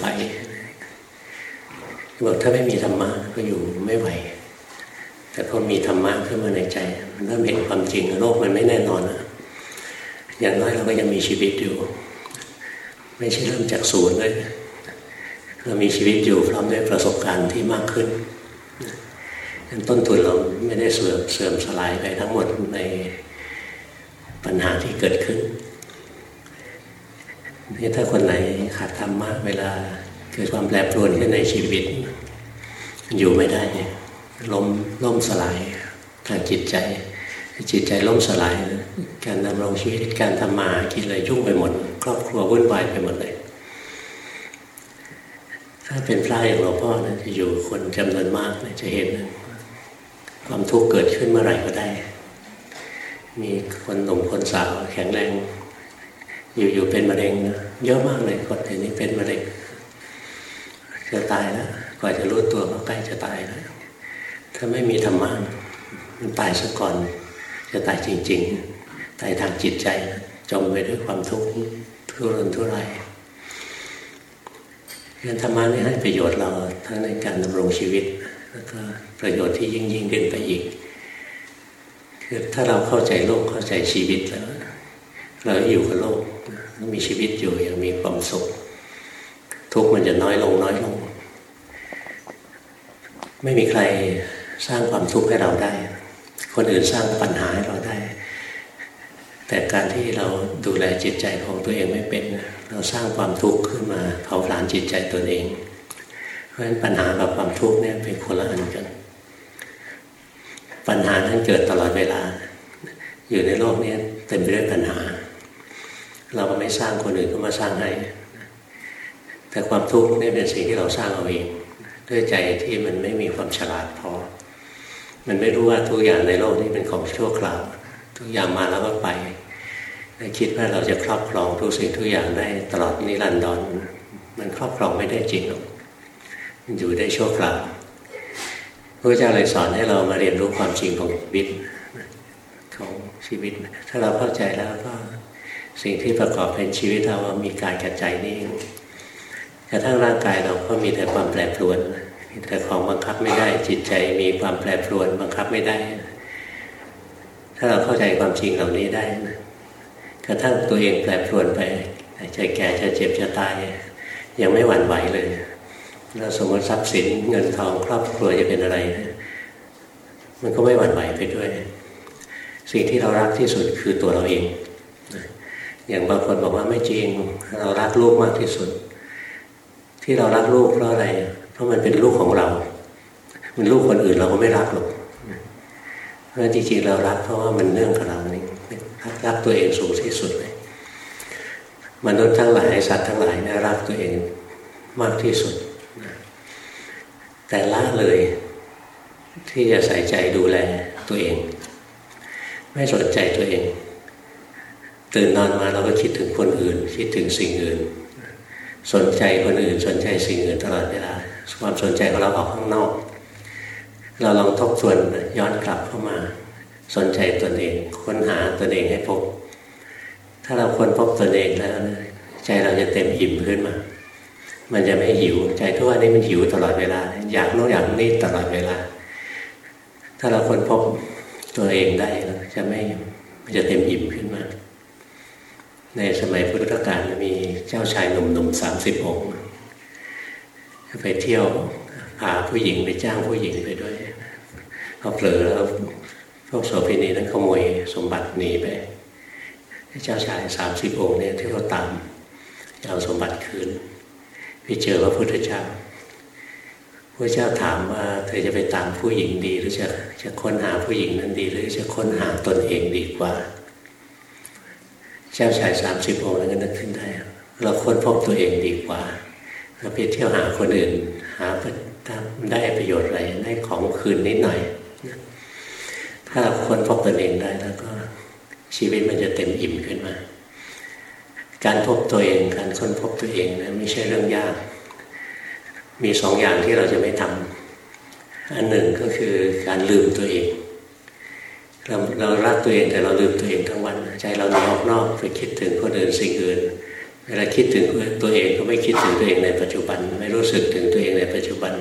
ไหบอกถ้าไม่มีธรรมะก็อยู่ไม่ไหว แต่พอมีธรรมะขึ้นมาในใจมัเริ่มเห็นความจริงโลกมันไม่แน่นอนนะอย่างน้อยเราก็ยังมีชีวิตอยู่ ไม่ใช่เริ่มจากศูนย์เลยเรามีชีวิตอยู่พร้อมด้วยประสบการณ์ที่มากขึ้นต้นทุนเราไม่ได้เสื่อมเสื่อมสลายไปทั้งหมดในปัญหาที่เกิดขึ้น นี่ถ้าคนไหนขาดธรรมะเวลาเกิดความแปรปรวนขึ้นในชีวิต อยู่ไม่ได้เนี่ยล้มล้มสลายทางจิตใจ จิตใจล้มสลาย การดำรงชีวิตการทำมากินอะไรยุ่งไปหมด ครอบครัววุ่นวายไปหมดเลย ถ้าเป็นพระอย่างหลวงพ่อนะจะอยู่คนจำนวนมากนะจะเห็น ความทุกข์เกิดขึ้นเมื่อไหร่ก็ได้ มีคนหนุ่มคนสาวแข็งแรง อยู่ๆเป็นมะเร็งนะเยอะมากเลยคนเห็นนี้เป็นมะเร็งจะตายแล้วกว่าจะรู้ตัวก็ใกล้จะตายแล้วถ้าไม่มีธรรมะมันตายซะก่อน จะตายจริง ๆ ตายทางจิตใจนะจมไปด้วยความทุกข์ทุรนทุรายงานธรรมะนี่ให้ประโยชน์เราทั้งในการดำรงชีวิต แล้วก็ประโยชน์ที่ยิ่งยิ่งขึ้นไปอีก คือถ้าเราเข้าใจโลกเข้าใจชีวิตแล้ว เราอยู่กับโลก มีชีวิตอยู่ย่างมีความสุข ทุกข์มันจะน้อยลงน้อยลง ไม่มีใครสร้างความทุกข์ให้เราได้ คนอื่นสร้างปัญหาให้เราได้ แต่การที่เราดูแลจิตใจของตัวเองไม่เป็น เราสร้างความทุกข์ขึ้นมาเผาผลาญจิตใจตัวเอง เพราะฉะนั้นปัญหากับความทุกข์เนี่ยเป็นคนละอันกัน ปัญหานั้นเกิดตลอดเวลา อยู่ในโลกนี้เต็มไปด้วยปัญหา เราก็ไม่สร้างคนอื่นก็มาสร้างให้แต่ความทุกข์นี่เป็นสิ่งที่เราสร้างเอาเองด้วยใจที่มันไม่มีความฉลาดพอ มันไม่รู้ว่าทุกอย่างในโลกนี้เป็นของชั่วคราว ทุกอย่างมาแล้วก็ไปคิดว่าเราจะครอบครองทุกสิ่งทุกอย่างได้ตลอดนิรันดรมันครอบครองไม่ได้จริงหรอกมันอยู่ได้ชั่วคราวพระเจ้าเลยสอนให้เรามาเรียนรู้ความจริงของชีวิตของชีวิต ถ้าเราเข้าใจแล้วก็ สิ่งที่ประกอบเป็นชีวิตเรามีการกระจายนี่เองกระทั่งร่างกายเราก็มีแต่ความแปรปรวนมีแต่ของบังคับไม่ได้ จิตใจมีความแปรปรวนบังคับไม่ได้ ถ้าเราเข้าใจความจริงเหล่านี้ได้นะกระทั่งตัวเองแปรปรวนไปใจแก่จะเจ็บจะตาย ยังไม่หวั่นไหวเลยเราสมมติทรัพย์สินเงินทองครอบครัวจะเป็นอะไร มันก็ไม่หวั่นไหวไปด้วย สิ่งที่เรารักที่สุดคือตัวเราเอง อย่างบางคนบอกว่าไม่จริง เรารักลูกมากที่สุด ที่เรารักลูกเพราะอะไร เพราะมันเป็นลูกของเรา มันลูกคนอื่นเราก็ไม่รักหรอกเพราะจริงๆเรารักเพราะว่ามันเนื่องกับเรานี่รักตัวเองสูงที่สุดเลยมนุษย์ทั้งหลายสัตว์ทั้งหลายนะรักตัวเองมากที่สุด แต่ละเลย ที่จะใส่ใจดูแลตัวเอง ไม่สนใจตัวเอง ตื่นนอนมาเราก็คิดถึงคนอื่น คิดถึงสิ่งอื่น สนใจคนอื่นสนใจสิ่งอื่นตลอดเวลาความสนใจของเราออกข้างนอก เราลองทบทวนย้อนกลับเข้ามา สนใจตนเอง ค้นหาตนเองให้พบ ถ้าเราค้นพบตนเองแล้วใจเราจะเต็มอิ่มขึ้นมา มันจะไม่หิว ใจทุกวันนี้มันหิวตลอดเวลา อยากโน้อยากนี่ตลอดเวลา ถ้าเราค้นพบตัวเองได้จะไม่มันจะเต็มอิ่มขึ้นมา ในสมัยพุทธกาลมีเจ้าชายหนุ่มๆสามสิบองค์ไปเที่ยวพาผู้หญิงไปจ้างผู้หญิงไปด้วยพอเผลอแล้วพวกโสเภณีนั้นขโมยสมบัติหนีไป เจ้าชายสามสิบองค์เนี่ยที่เขาตามเอาสมบัติคืนไปเจอพระพุทธเจ้าพระเจ้าถามว่าเธอจะไปตามผู้หญิงดีหรือจะจะค้นหาผู้หญิงนั้นดี หรือจะค้นหาตนเองดีกว่า เจ้าชายสามสิบองค์นั้นก็นึกขึ้นได้ เราค้นพบตัวเองดีกว่า เราไปเที่ยวหาคนอื่น หาได้ประโยชน์อะไรได้ของคืนนิดหน่อยถ้าเราค้นพบตนเองได้แล้วก็ชีวิตมันจะเต็มอิ่มขึ้นมา การพบตัวเองการค้นพบตัวเองนะไม่ใช่เรื่องยาก มีสองอย่างที่เราจะไม่ทำอันหนึ่งก็คือการลืมตัวเอง เราเรารักตัวเองแต่เราลืมตัวเองทั้งวัน ใจเราหนีออกนอกไปคิดถึงคนอื่นสิ่งอื่นเวลาคิดถึงตัวเองก็ไม่คิดถึงตัวเองในปัจจุบัน ไม่รู้สึกถึงตัวเองในปัจจุบัน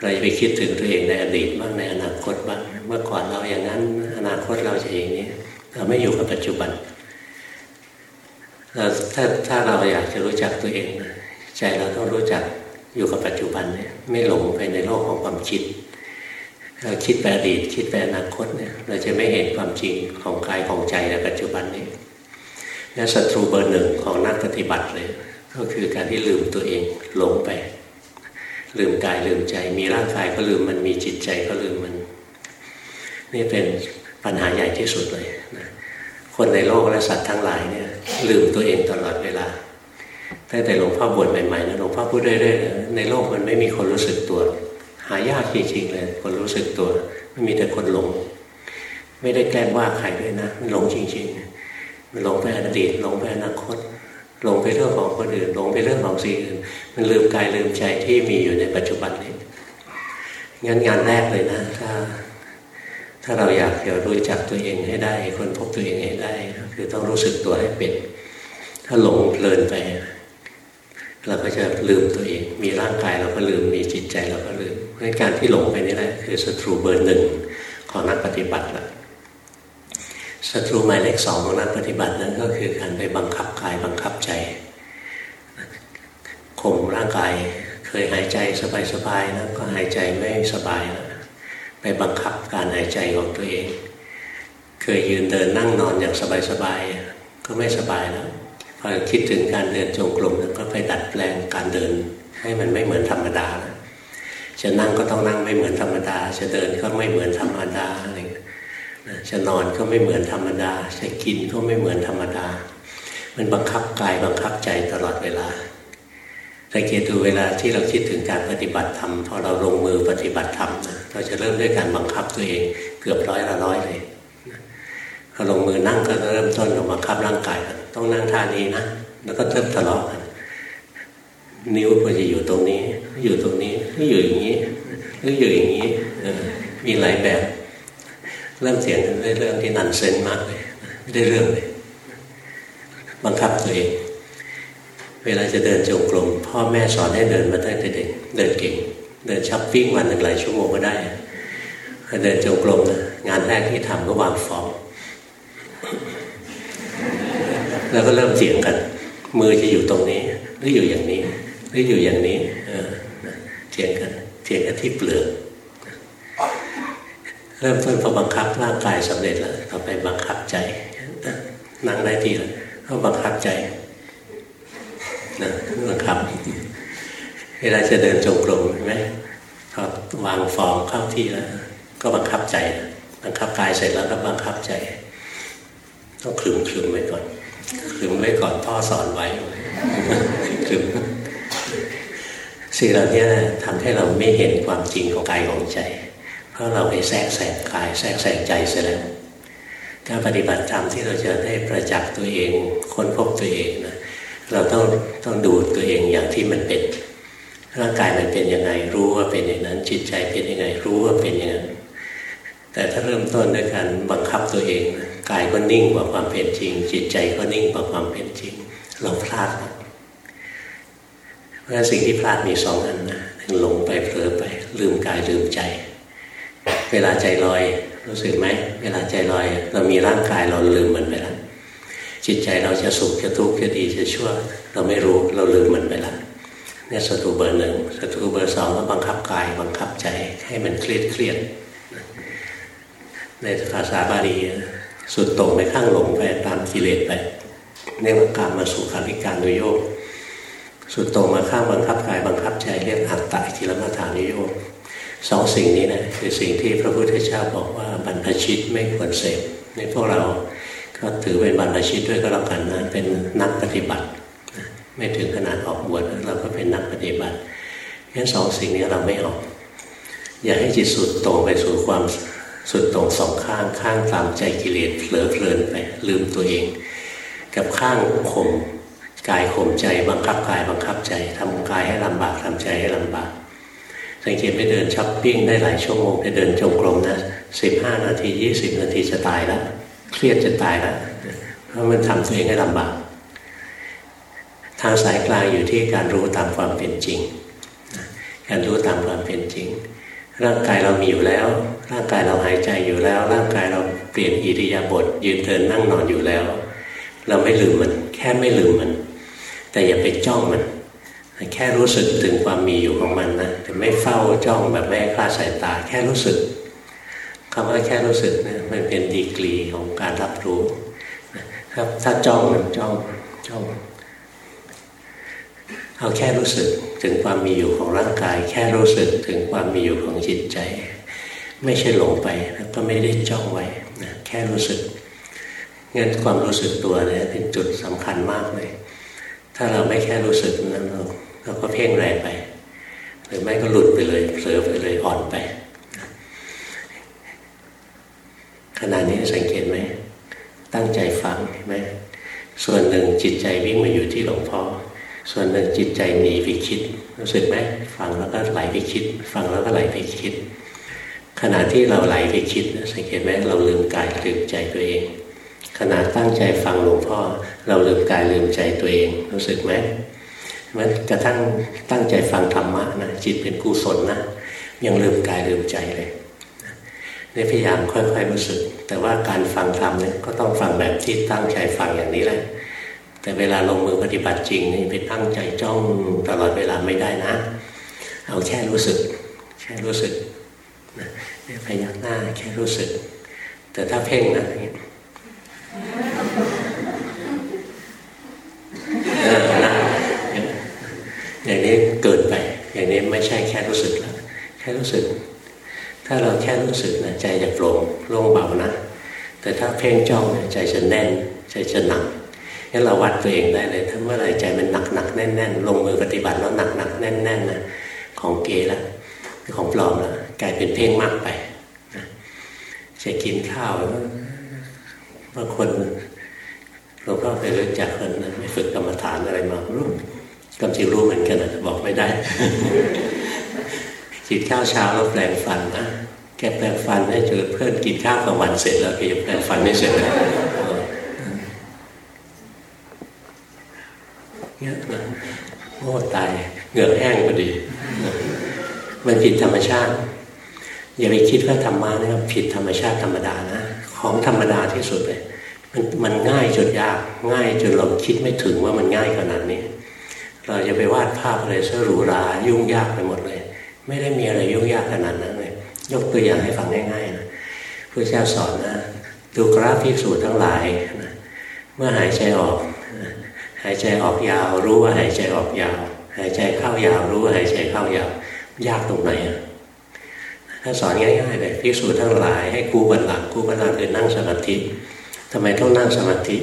เราจะไปคิดถึงตัวเองในอดีตบ้างในอนาคตบ้างเมื่อก่อนเราอย่างนั้น อนาคตเราจะอย่างนี้ เราไม่อยู่กับปัจจุบันเราถ้าถ้าเราอยากจะรู้จักตัวเอง ใจเราต้องรู้จักอยู่กับปัจจุบันเนี่ยไม่หลงไปในโลกของความคิด เราคิดไปอดีตคิดไปอนาคตเนี่ย เราจะไม่เห็นความจริงของกายของใจในปัจจุบันนี้นั่นศัตรูเบอร์หนึ่งของนักปฏิบัติเลย ก็คือการที่ลืมตัวเองหลงไป ลืมกายลืมใจ มีร่างกายก็ลืมมันมีจิตใจก็ลืมมัน นี่เป็นปัญหาใหญ่ที่สุดเลยนะคนในโลกและสัตว์ทั้งหลายเนี่ย ลืมตัวเองตลอดเวลาตั้งแต่หลวงพ่อบวชใหม่ๆนะหลวงพ่อพูดเรื่อยๆในโลกมันไม่มีคนรู้สึกตัว หายากจริงๆเลย คนรู้สึกตัว ไม่มีแต่คนหลง ไม่ได้แกล้งว่าใครด้วยนะมันหลงจริงๆมันหลงไปอดีตหลงไปอนาคตหลงไปเรื่องของคนอื่นหลงไปเรื่องของสิ่งอื่น มันลืมกายลืมใจที่มีอยู่ในปัจจุบันนี้งั้นงานแรกเลยนะ ถ้า ถ้าเราอยากจะรู้จักตัวเองให้ได้ คนพบตัวเองให้ได้คือต้องรู้สึกตัวให้เป็น ถ้าหลงเพลินไป เราก็จะลืมตัวเอง มีร่างกายเราก็ลืมมีจิตใจเราก็ลืม เพราะการที่หลงไปนี่แหละคือศัตรูเบอร์หนึ่งของนักปฏิบัติละศัตรูหมายเลขสองของนักปฏิบัตินั้นก็คือการไปบังคับกายบังคับใจข่มร่างกายเคยหายใจสบายๆนะก็หายใจไม่สบายแล้วไปบังคับการหายใจของตัวเอง เคยยืนเดินนั่งนอนอย่างสบายๆก็ไม่สบายแล้วพอคิดถึงการเดินจงกรมก็ไปดัดแปลงการเดินให้มันไม่เหมือนธรรมดา จะนั่งก็ต้องนั่งไม่เหมือนธรรมดา จะเดินก็ไม่เหมือนธรรมดาอะไรจะนอนก็ไม่เหมือนธรรมดา จะกินก็ไม่เหมือนธรรมดา มันบังคับกายบังคับใจตลอดเวลาสังเกตดูเวลาที่เราคิดถึงการปฏิบัติธรรมพอเราลงมือปฏิบัติธรรมนะเราจะเริ่มด้วยการบังคับตัวเองเกือบร้อยละร้อยเลยพอลงมือนั่งก็เริ่มต้นเราบังคับร่างกายต้องนั่งท่านี้นะแล้วก็เริ่มทะเลาะกัน นิ้วควรจะอยู่ตรงนี้ อยู่ตรงนี้หรืออยู่อย่างนี้หรืออยู่อย่างนี้มีหลายแบบ เริ่มเสียงเรื่องที่นันเซนมากเลยได้เรื่องเลยบังคับตัวเองเวลาจะเดินจงกรมพ่อแม่สอนให้เดินมาตั้งแต่เด็กเดินเก่ง เดินชัอปปิ้งวันหนึ่งหลายชั่วโมงก็ได้เดินจงกรมนะงานแรกที่ทำก็วางฟองแล้วก็เริ่มเสียงกัน มือจะอยู่ตรงนี้หรืออยู่อย่างนี้ รืออยู่อย่างนี้เถียงกันเถียงกันที่เปลือกเริ่มต้นพอบังคับร่างกายสำเร็จแล้วต่อไปบังคับใจนั่งได้ทีแล้วก็บังคับใจนะบังคับเวลาจะเดินจงกรมเห็นไหมพอวางฟองเข้าที่แล้ว ก็บังคับใจ บังคับกายเสร็จแล้วก็บังคับใจ ต้องคลึมคลึมไว้ก่อนคลึมไว้ก่อนพ่อสอนไว้คลึม สิ่งเหล่านี้ทำให้เราไม่เห็นความจริงของกายของใจ เพราะเราไปแทรกแสงกายแทรกแสงใจเสียแล้วการปฏิบัติธรรมที่เราจะได้ประจักษ์ตัวเองค้นพบตัวเองนะเราต้องต้องดูตัวเองอย่างที่มันเป็น ร่างกายมันเป็นยังไงรู้ว่าเป็นอย่างนั้น จิตใจเป็นยังไงรู้ว่าเป็นอย่างนั้นแต่ถ้าเริ่มต้นด้วยการบังคับตัวเองกายก็นิ่งกว่าความเป็นจริง จิตใจก็นิ่งกว่าความเป็นจริง เราพลาด เพราะสิ่งที่พลาดมีสองอันนะหลงไปเผลอไป ลืมกายลืมใจ เวลาใจลอย รู้สึกไหมเวลาใจลอย เรามีร่างกายเราลืมมันไปแล้วจิตใจเราจะสุขจะทุกข์จะดีจะชั่ว เราไม่รู้เราลืมมันไปแล้วเนี่ยศัตรูเบอร์หนึ่งศัตรูเบอร์สองก็บังคับกายบังคับใจให้มันเครียดเครียดในภาษาบาลีสุดตรงไปข้างหลงไปตามกิเลสไปเรียกว่าการมาสู่ขาริการุโยก สุดตรงมาข้างบังคับกายบังคับใจเรียกอัตตะกิลมัฐานุโยกสองสิ่งนี้นะคือสิ่งที่พระพุทธเจ้าบอกว่าบรรพชิตไม่ควรเสพในพวกเราก็ถือเป็นบรรพชิตด้วยก็แล้วกันนะเป็นนักปฏิบัติ ไม่ถึงขนาดออกบวชเราก็เป็นนักปฏิบัติงั้นสองสิ่งนี้เราไม่ออก อย่าให้จิตสุดตรงไปสู่ความสุดตรงสองข้างข้างตามใจกิเลสเผลอเพลินไปลืมตัวเอง กับข้างข่ม กายข่มใจบังคับกายบังคับใจทำกายให้ลำบากทำใจให้ลำบาก สังเกตไปเดินช้อปปิ้งได้หลายชั่วโมงไปเดินจงกรมนะสิบห้านาทียี่สิบนาทีจะตายแล้วเครียดจะตายแล้วเพราะมันทำตัวเองให้ลำบาก ทางสายกลางอยู่ที่การรู้ตามความเป็นจริง การรู้ตามความเป็นจริง ร่างกายเรามีอยู่แล้ว ร่างกายเราหายใจอยู่แล้ว ร่างกายเราเปลี่ยนอิริยาบถยืนเดินนั่งนอนอยู่แล้ว เราไม่ลืมมัน แค่ไม่ลืมมัน แต่อย่าไปจ้องมันแค่รู้สึกถึงความมีอยู่ของมันนะแต่ไม่เฝ้าจ้องแบบไม่คลาดสายตา แค่รู้สึกคำว่าแค่รู้สึกเนี่ยมันเป็นดีกรีของการรับรู้ถ้าถ้าจ้องมันจ้องจ้องเอาแค่รู้สึกถึงความมีอยู่ของร่างกาย แค่รู้สึกถึงความมีอยู่ของจิตใจ ไม่ใช่หลงไปแล้วก็ไม่ได้จ้องไว้นะแค่รู้สึกงั้นความรู้สึกตัวเนี่ยเป็นจุดสำคัญมากเลย ถ้าเราไม่แค่รู้สึกนั้นเราเราก็เพ่งแรงไป หรือไม่ก็หลุดไปเลยเผลอไปเลยอ่อนไป ขณะนี้สังเกตไหม ตั้งใจฟังไหมส่วนหนึ่งจิตใจวิ่งมาอยู่ที่หลวงพ่อส่วนหนึ่งจิตใจหนีไปคิด รู้สึกไหมฟังแล้วก็ไหลไปคิด ฟังแล้วก็ไหลไปคิด ขณะที่เราไหลไปคิดสังเกตไหมเราลืมกายลืมใจตัวเอง ขณะตั้งใจฟังหลวงพ่อ เราลืมกายลืมใจตัวเอง รู้สึกไหมมันกระทั่งตั้งใจฟังธรรมะนะจิตเป็นกุศลนะยังลืมกายลืมใจเลยนี่พยายามค่อยๆรู้สึก แต่ว่าการฟังธรรมเนี่ยก็ต้องฟังแบบที่ตั้งใจฟังอย่างนี้แหละ แต่เวลาลงมือปฏิบัติจริงนี่ไปตั้งใจจ้องตลอดเวลาไม่ได้นะ เอาแค่รู้สึก แค่รู้สึกนะพยักหน้าแค่รู้สึก แต่ถ้าเพ่งนะอย่างนี้ อย่างนี้เกิดไป อย่างนี้ไม่ใช่แค่รู้สึกแล้วแค่รู้สึก ถ้าเราแค่รู้สึกนะใจจะโปร่งโล่งเบานะ แต่ถ้าเพ่งจ้องใจจะแน่น ใจจะหนักงั้นเราวัดตัวเองได้เลย ถ้าเมื่อไหร่ใจมันหนักหนักแน่นแน่นลงมือปฏิบัติแล้วหนักหนักแน่นแน่นนะของเกล้วของปลอมล้วกลายเป็นเพ่งมากไปจะกินข้าว บางคนหลวงพ่อเคยรู้จักคนไม่ฝึกกรรมฐานอะไรมารู้กำจริงรู้เหมือนกันแต่บอกไม่ได้กินข้าวเช้าแล้วแปลงฟันนะแกแปลงฟันให้เจอเพื่อนกินข้าวกลางวันเสร็จแล้วแกยังแปลงฟันไม่เสร็จเลยเนี่ยนะโอ้ตายเหงื่อแห้งพอดี มันผิดธรรมชาติ อย่าไปคิดว่าธรรมะนี่ผิดธรรมชาติธรรมดานะ ของธรรมดาที่สุดเลยมันมันง่ายจนยาก ง่ายจนเราคิดไม่ถึงว่ามันง่ายขนาดนี้ เราจะไปวาดภาพอะไรซะหรูหรายุ่งยากไปหมดเลย ไม่ได้มีอะไรยุ่งยากขนาดนั้นเลย ยกตัวอย่างให้ฟังง่ายๆนะพระเจ้าสอนนะดูกราฟพิสูจน์ทั้งหลายนะเมื่อหายใจออก หายใจออกยาว รู้ว่าหายใจออกยาว หายใจเข้ายาว รู้ว่าหายใจเข้ายาว ยากตรงไหนอะ ถ้าสอนง่ายๆเลยพิสูจน์ทั้งหลายให้กู้บันหลังกู้บันหลังคือนั่งสมาธิทำไมต้องนั่งสมาธิ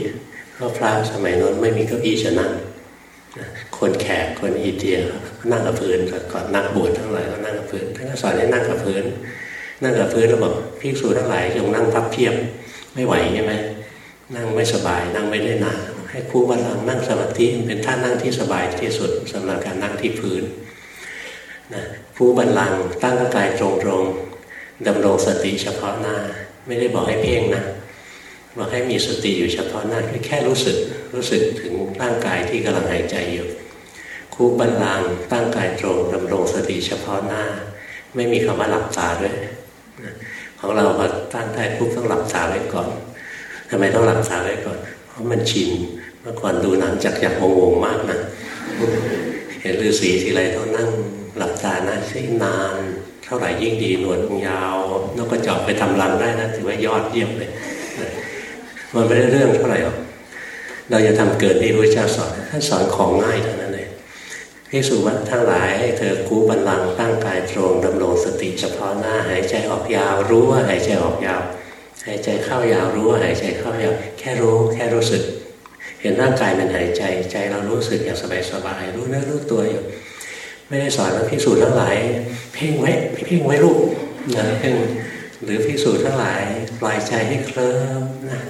เพราะพระสมัยนั้นไม่มีเก้าอี้จะนั่งคนแขกคนอินเดียนั่งกับพื้นก่อนนักบวชทั้งหลายก็นั่งกับพื้นท่านก็สอนให้นั่งกับพื้น นั่งกับพื้นแล้วบอกพิสูจทั้งหลายจงนั่งพับเพียบไม่ไหวใช่ไหมนั่งไม่สบายนั่งไม่ได้นานให้ครูบัลลังนั่งสมาธิเป็นท่านั่งที่สบายที่สุดสำหรับการนั่งที่พื้น นะครูบัลลังตั้งกายตรงๆดำรงสติเฉพาะหน้า ไม่ได้บอกให้เพ่งนะบอกให้มีสติอยู่เฉพาะหน้าแค่รู้สึกรู้สึกถึงร่างกายที่กำลังหายใจอยู่ครูบัลลังตั้งกายตรงดำรงสติเฉพาะหน้า ไม่มีคำว่าหลับตาด้วยของเราพอตั้งได้ปุ๊บต้องหลับตาไว้ก่อนทำไมต้องหลับตาไว้ก่อน เพราะมันชินเมื่อก่อนดูหนังจักจักงงมากนะเห็นฤาษีทีไรต้องนั่ง หลับตานะใช้นาน เท่าไหร่ยิ่งดีหนวดยาวนกกระจอกไปทำรังได้นะถือว่ายอดเยี่ยมเลยมันไม่ได้เรื่องเท่าไหร่หรอกเราจะทำเกินที่พระเจ้าสอนท่านสอนของง่ายเท่านั้นเลยพิสุวัตทั้งหลายให้เธอกู้บันลังตั้งกายตรงดำรงสติเฉพาะหน้าหายใจออกยาว รู้ว่าหายใจออกยาวหายใจเข้ายาวรู้ว่าหายใจเข้ายาวแค่รู้แค่รู้สึก เห็นร่างกายมันหายใจใจเรารู้สึกอย่างสบายๆรู้เนื้อรู้ตัวอยู่ ไม่ได้สอนว่าพิสูจน์ทั้งหลาย เพ่งไว้เพ่งไว้ลูกนะเพ่งหรือพิสูจน์ทั้งหลายปล่อยใจให้เคลิ้มนะ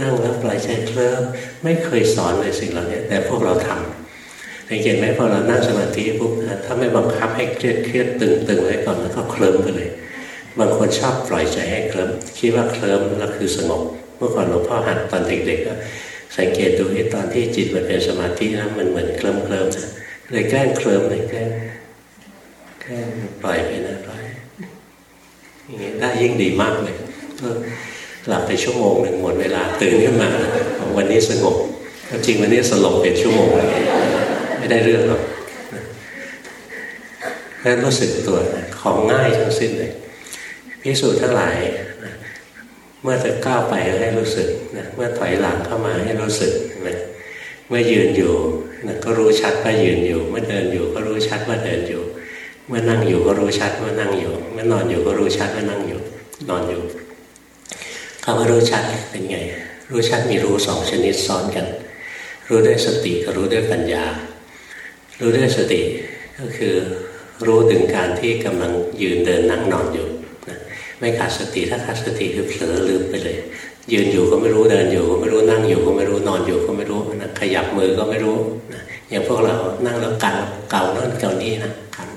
นั่งแล้วปล่อยใจเคลิ้มไม่เคยสอนเลยสิ่งเหล่านี้แต่พวกเราทำสังเกตไหมพอเรานั่งสมาธิปุ๊บถ้าไม่บังคับให้เครียดเครียดตึงตึงไว้ก่อนแล้วก็เคลิ้มไปเลย บางคนชอบปล่อยใจให้เคลิ้มคิดว่าเคลิ้มแล้วคือสงบเมื่อก่อนหลวงพ่อหัดตอนเด็กๆก็สังเกตดูไอ้ตอนที่จิตมันเป็นสมาธินะมันเหมือนเคลิ้มเคลิ้ม เลยแกล้งเคลิ้มเลยแกล้งแกล้งปล่อยไปนะปล่อยอย่างนี้ได้ยิ่งดีมากเลยหลับไปชั่วโมงหนึ่งหมดเวลาตื่นขึ้นมา วันนี้สงบจริงวันนี้สลบเป็นชั่วโมงเลยไม่ได้เรื่องหรอกแค่รู้สึกตัวของง่ายทั้งสิ้นเลยพิสูจน์ทั้งหลาย เมื่อจะก้าวไปให้รู้สึกนะเมื่อถอยหลังเข้ามาให้รู้สึกนะ เมื่อยืนอยู่นะก็รู้ชัดว่ายืนอยู่ เมื่อเดินอยู่ก็รู้ชัดว่าเดินอยู่ เมื่อนั่งอยู่ก็รู้ชัดว่านั่งอยู่ เมื่อนอนอยู่ก็รู้ชัดว่านั่งอยู่ นอนอยู่คำว่ารู้ชัดเป็นไง รู้ชัดมีรู้สองชนิดซ้อนกัน รู้ด้วยสติกับรู้ด้วยปัญญา รู้ด้วยสติก็คือรู้ถึงการที่กำลังยืนเดินนั่งนอนอยู่ไม่ขาดสติถ้าขาดสติคือเผลอลืมไปเลย ยืนอยู่ก็ไม่รู้เดินอยู่ก็ไม่รู้นั่งอยู่ก็ไม่รู้นอนอยู่ก็ไม่รู้นะขยับมือก็ไม่รู้นะอย่างพวกเรานั่งแล้วกันเก่านั่นเก่านี้นะกัน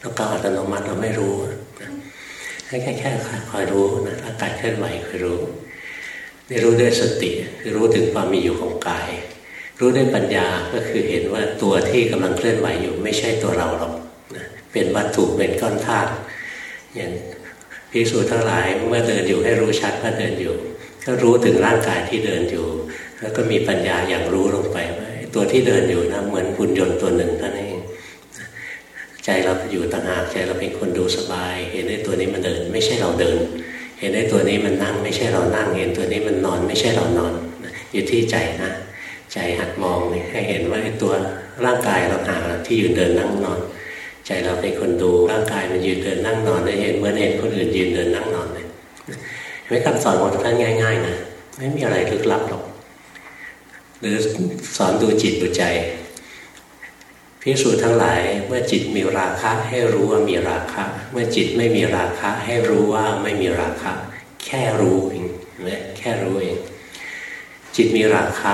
แล้วเก่าอัตโนมัติเราไม่รู้นะแค่แค่คอยรู้นะร่ากายเคลื่อนไหวคอยรู้นี่รู้ด้วยสติคือรู้ถึงความมีอยู่ของกาย รู้ด้วยปัญญาก็คือเห็นว่าตัวที่กำลังเคลื่อนไหวอยู่ ไม่ใช่ตัวเราหรอกนะเป็นวัตถุเป็นก้อนธาตุอย่างพิสูจน์ทั้งหลายเมื่อเดินอยู่ให้รู้ชัดว่าเดินอยู่ ก็รู้ถึงร่างกายที่เดินอยู่ แล้วก็มีปัญญาอย่างรู้ลงไปว่าตัวที่เดินอยู่นะเหมือนหุ่นยนต์ตัวหนึ่งนั่นเองใจเราอยู่ต่างหากใจเราเป็นคนดูสบาย เห็นไอ้ตัวนี้มันเดิน ไม่ใช่เราเดิน เห็นไอ้ตัวนี้มันนั่ง ไม่ใช่เรานั่ง เห็นตัวนี้มันนอน ไม่ใช่เรานอน อยู่ที่ใจนะ ใจหัดมองให้เห็นว่าไอ้ตัวร่างกายเราหากที่ยืนเดินนั่งนอน ใจเราเป็นคนดูร่างกายมันยืนเดินนั่งนอนได้เห็นเหมือนเห็นคนอื่นยืนเดินนั่งนอนเลย ไม่คำสอนของท่านง่ายๆนะไม่มีอะไรลึกลับหรอกหรือสอนดูจิตดูใจพิสูจน์ทั้งหลายเมื่อจิตมีราคะให้รู้ว่ามีราคะ เมื่อจิตไม่มีราคะให้รู้ว่าไม่มีราคะ แค่รู้เองนะแค่รู้เอง จิตมีราคะ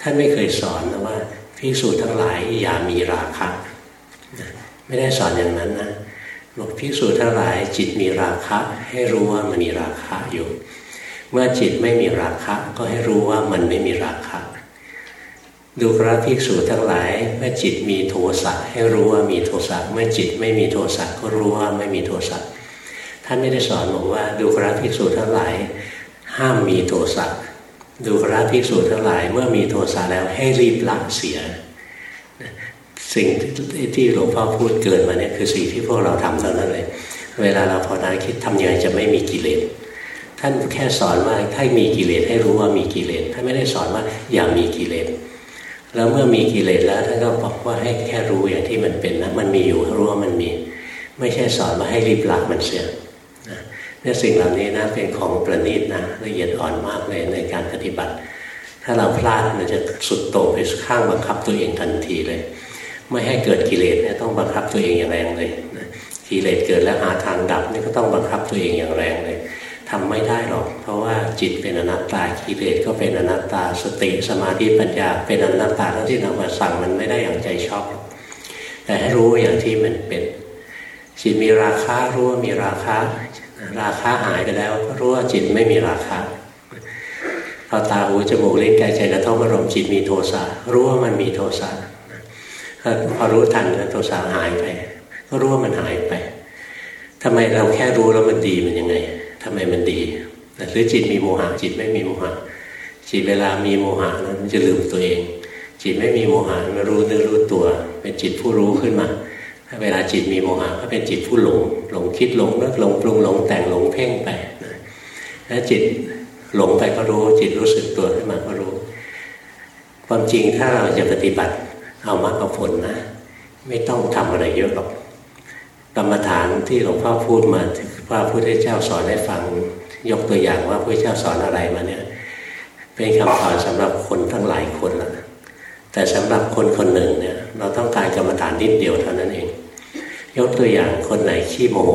ท่านไม่เคยสอนนะว่าพิสูจน์ทั้งหลายอย่ามีราคะ ไม่ได้สอนอย่างนั้นนะ บอกพิสูจน์ทั้งหลายจิตมีราคะ ให้รู้ว่ามันมีราคะอยู่ เมื่อจิตไม่มีราคะ ก็ให้รู้ว่ามันไม่มีราคะ ดูพระภิกษุทั้งหลาย เมื่อจิตมีโทสะให้รู้ว่ามีโทสะเมื่อจิตไม่มีโทสะก็รู้ว่าไม่มีโทสะท่านไม่ได้สอนบอกว่า ดูพระภิกษุทั้งหลาย ห้ามมีโทสะดูพระภิกษุทั้งหลาย เมื่อมีโทสะแล้วให้รีบละเสีย สิ่งที่หลวงพ่อพูดเกินมาเนี่ยคือสิ่งที่พวกเราทำเท่านั้นเลย เวลาเราภาวนาคิดทำยังไงจะไม่มีกิเลสท่านแค่สอนว่าถ้ามีกิเลสให้รู้ว่ามีกิเลสท่านไม่ได้สอนว่าอย่ามีกิเลสแล้วเมื่อมีกิเลสแล้วท่านก็บอกว่าให้แค่รู้อย่างที่มันเป็นนะมันมีอยู่รู้ว่ามันมี ไม่ใช่สอนมาให้รีบละมันเสียเนี่ยสิ่งเหล่านี้นะเป็นของประณีตนะละเอียดอ่อนมากเลยในการปฏิบัติ ถ้าเราพลาดมันจะสุดโต่งไปข้างบังคับตัวเองทันทีเลย ไม่ให้เกิดกิเลสเนี่ยต้องบังคับตัวเองอย่างแรงเลยกิเลสเกิดแล้วหาทางดับนี่ก็ต้องบังคับตัวเองอย่างแรงเลยทำไม่ได้หรอก เพราะว่าจิตเป็นอนัตตากิเลสก็เป็นอนัตตาสติสมาธิปัญญา เป็นอนัตตาทั้งที่เรามาสั่งมันไม่ได้อย่างใจชอบ แต่ให้รู้อย่างที่มันเป็นจิตมีราคารู้ว่ามีราคาราคาหายไปแล้วก็รู้ว่าจิตไม่มีราคาพอตาหูจมูกลิ้นกายใจกระทบอารมณ์จิตมีโทสะรู้ว่ามันมีโทสะ พอรู้ทันแล้วโทสะหายไป ก็รู้ว่ามันหายไปทำไมเราแค่รู้แล้วมันดีมันยังไงทำไมมันดีหรือจิตมีโมหะจิตไม่มีโมหะจิตเวลามีโมหะนั้นมันจะลืมตัวเอง จิตไม่มีโมหะมันรู้เนื้อรู้ตัว เป็นจิตผู้รู้ขึ้นมาถ้าเวลาจิตมีโมหะก็เป็นจิตผู้หลง หลงคิดหลงนึกหลงปรุงหลงแต่งหลงเพ่งไปนะถ้าจิตหลงไปก็รู้ จิตรู้สึกตัวขึ้นมาก็รู้ ความจริงถ้าเราจะปฏิบัติ เอามากเอาผลนะ ไม่ต้องทำอะไรเยอะหรอกกรรมฐานที่หลวงพ่อพูดมาว่าพระพุทธเจ้าสอนให้ฟัง ยกตัวอย่างว่าพระพุทธเจ้าสอนอะไรมาเนี่ย เป็นคำสอนสำหรับคนทั้งหลายคนละแต่สำหรับคนคนหนึ่งเนี่ย เราต้องการกรรมฐานนิดเดียวเท่านั้นเอง ยกตัวอย่างคนไหนขี้โมโห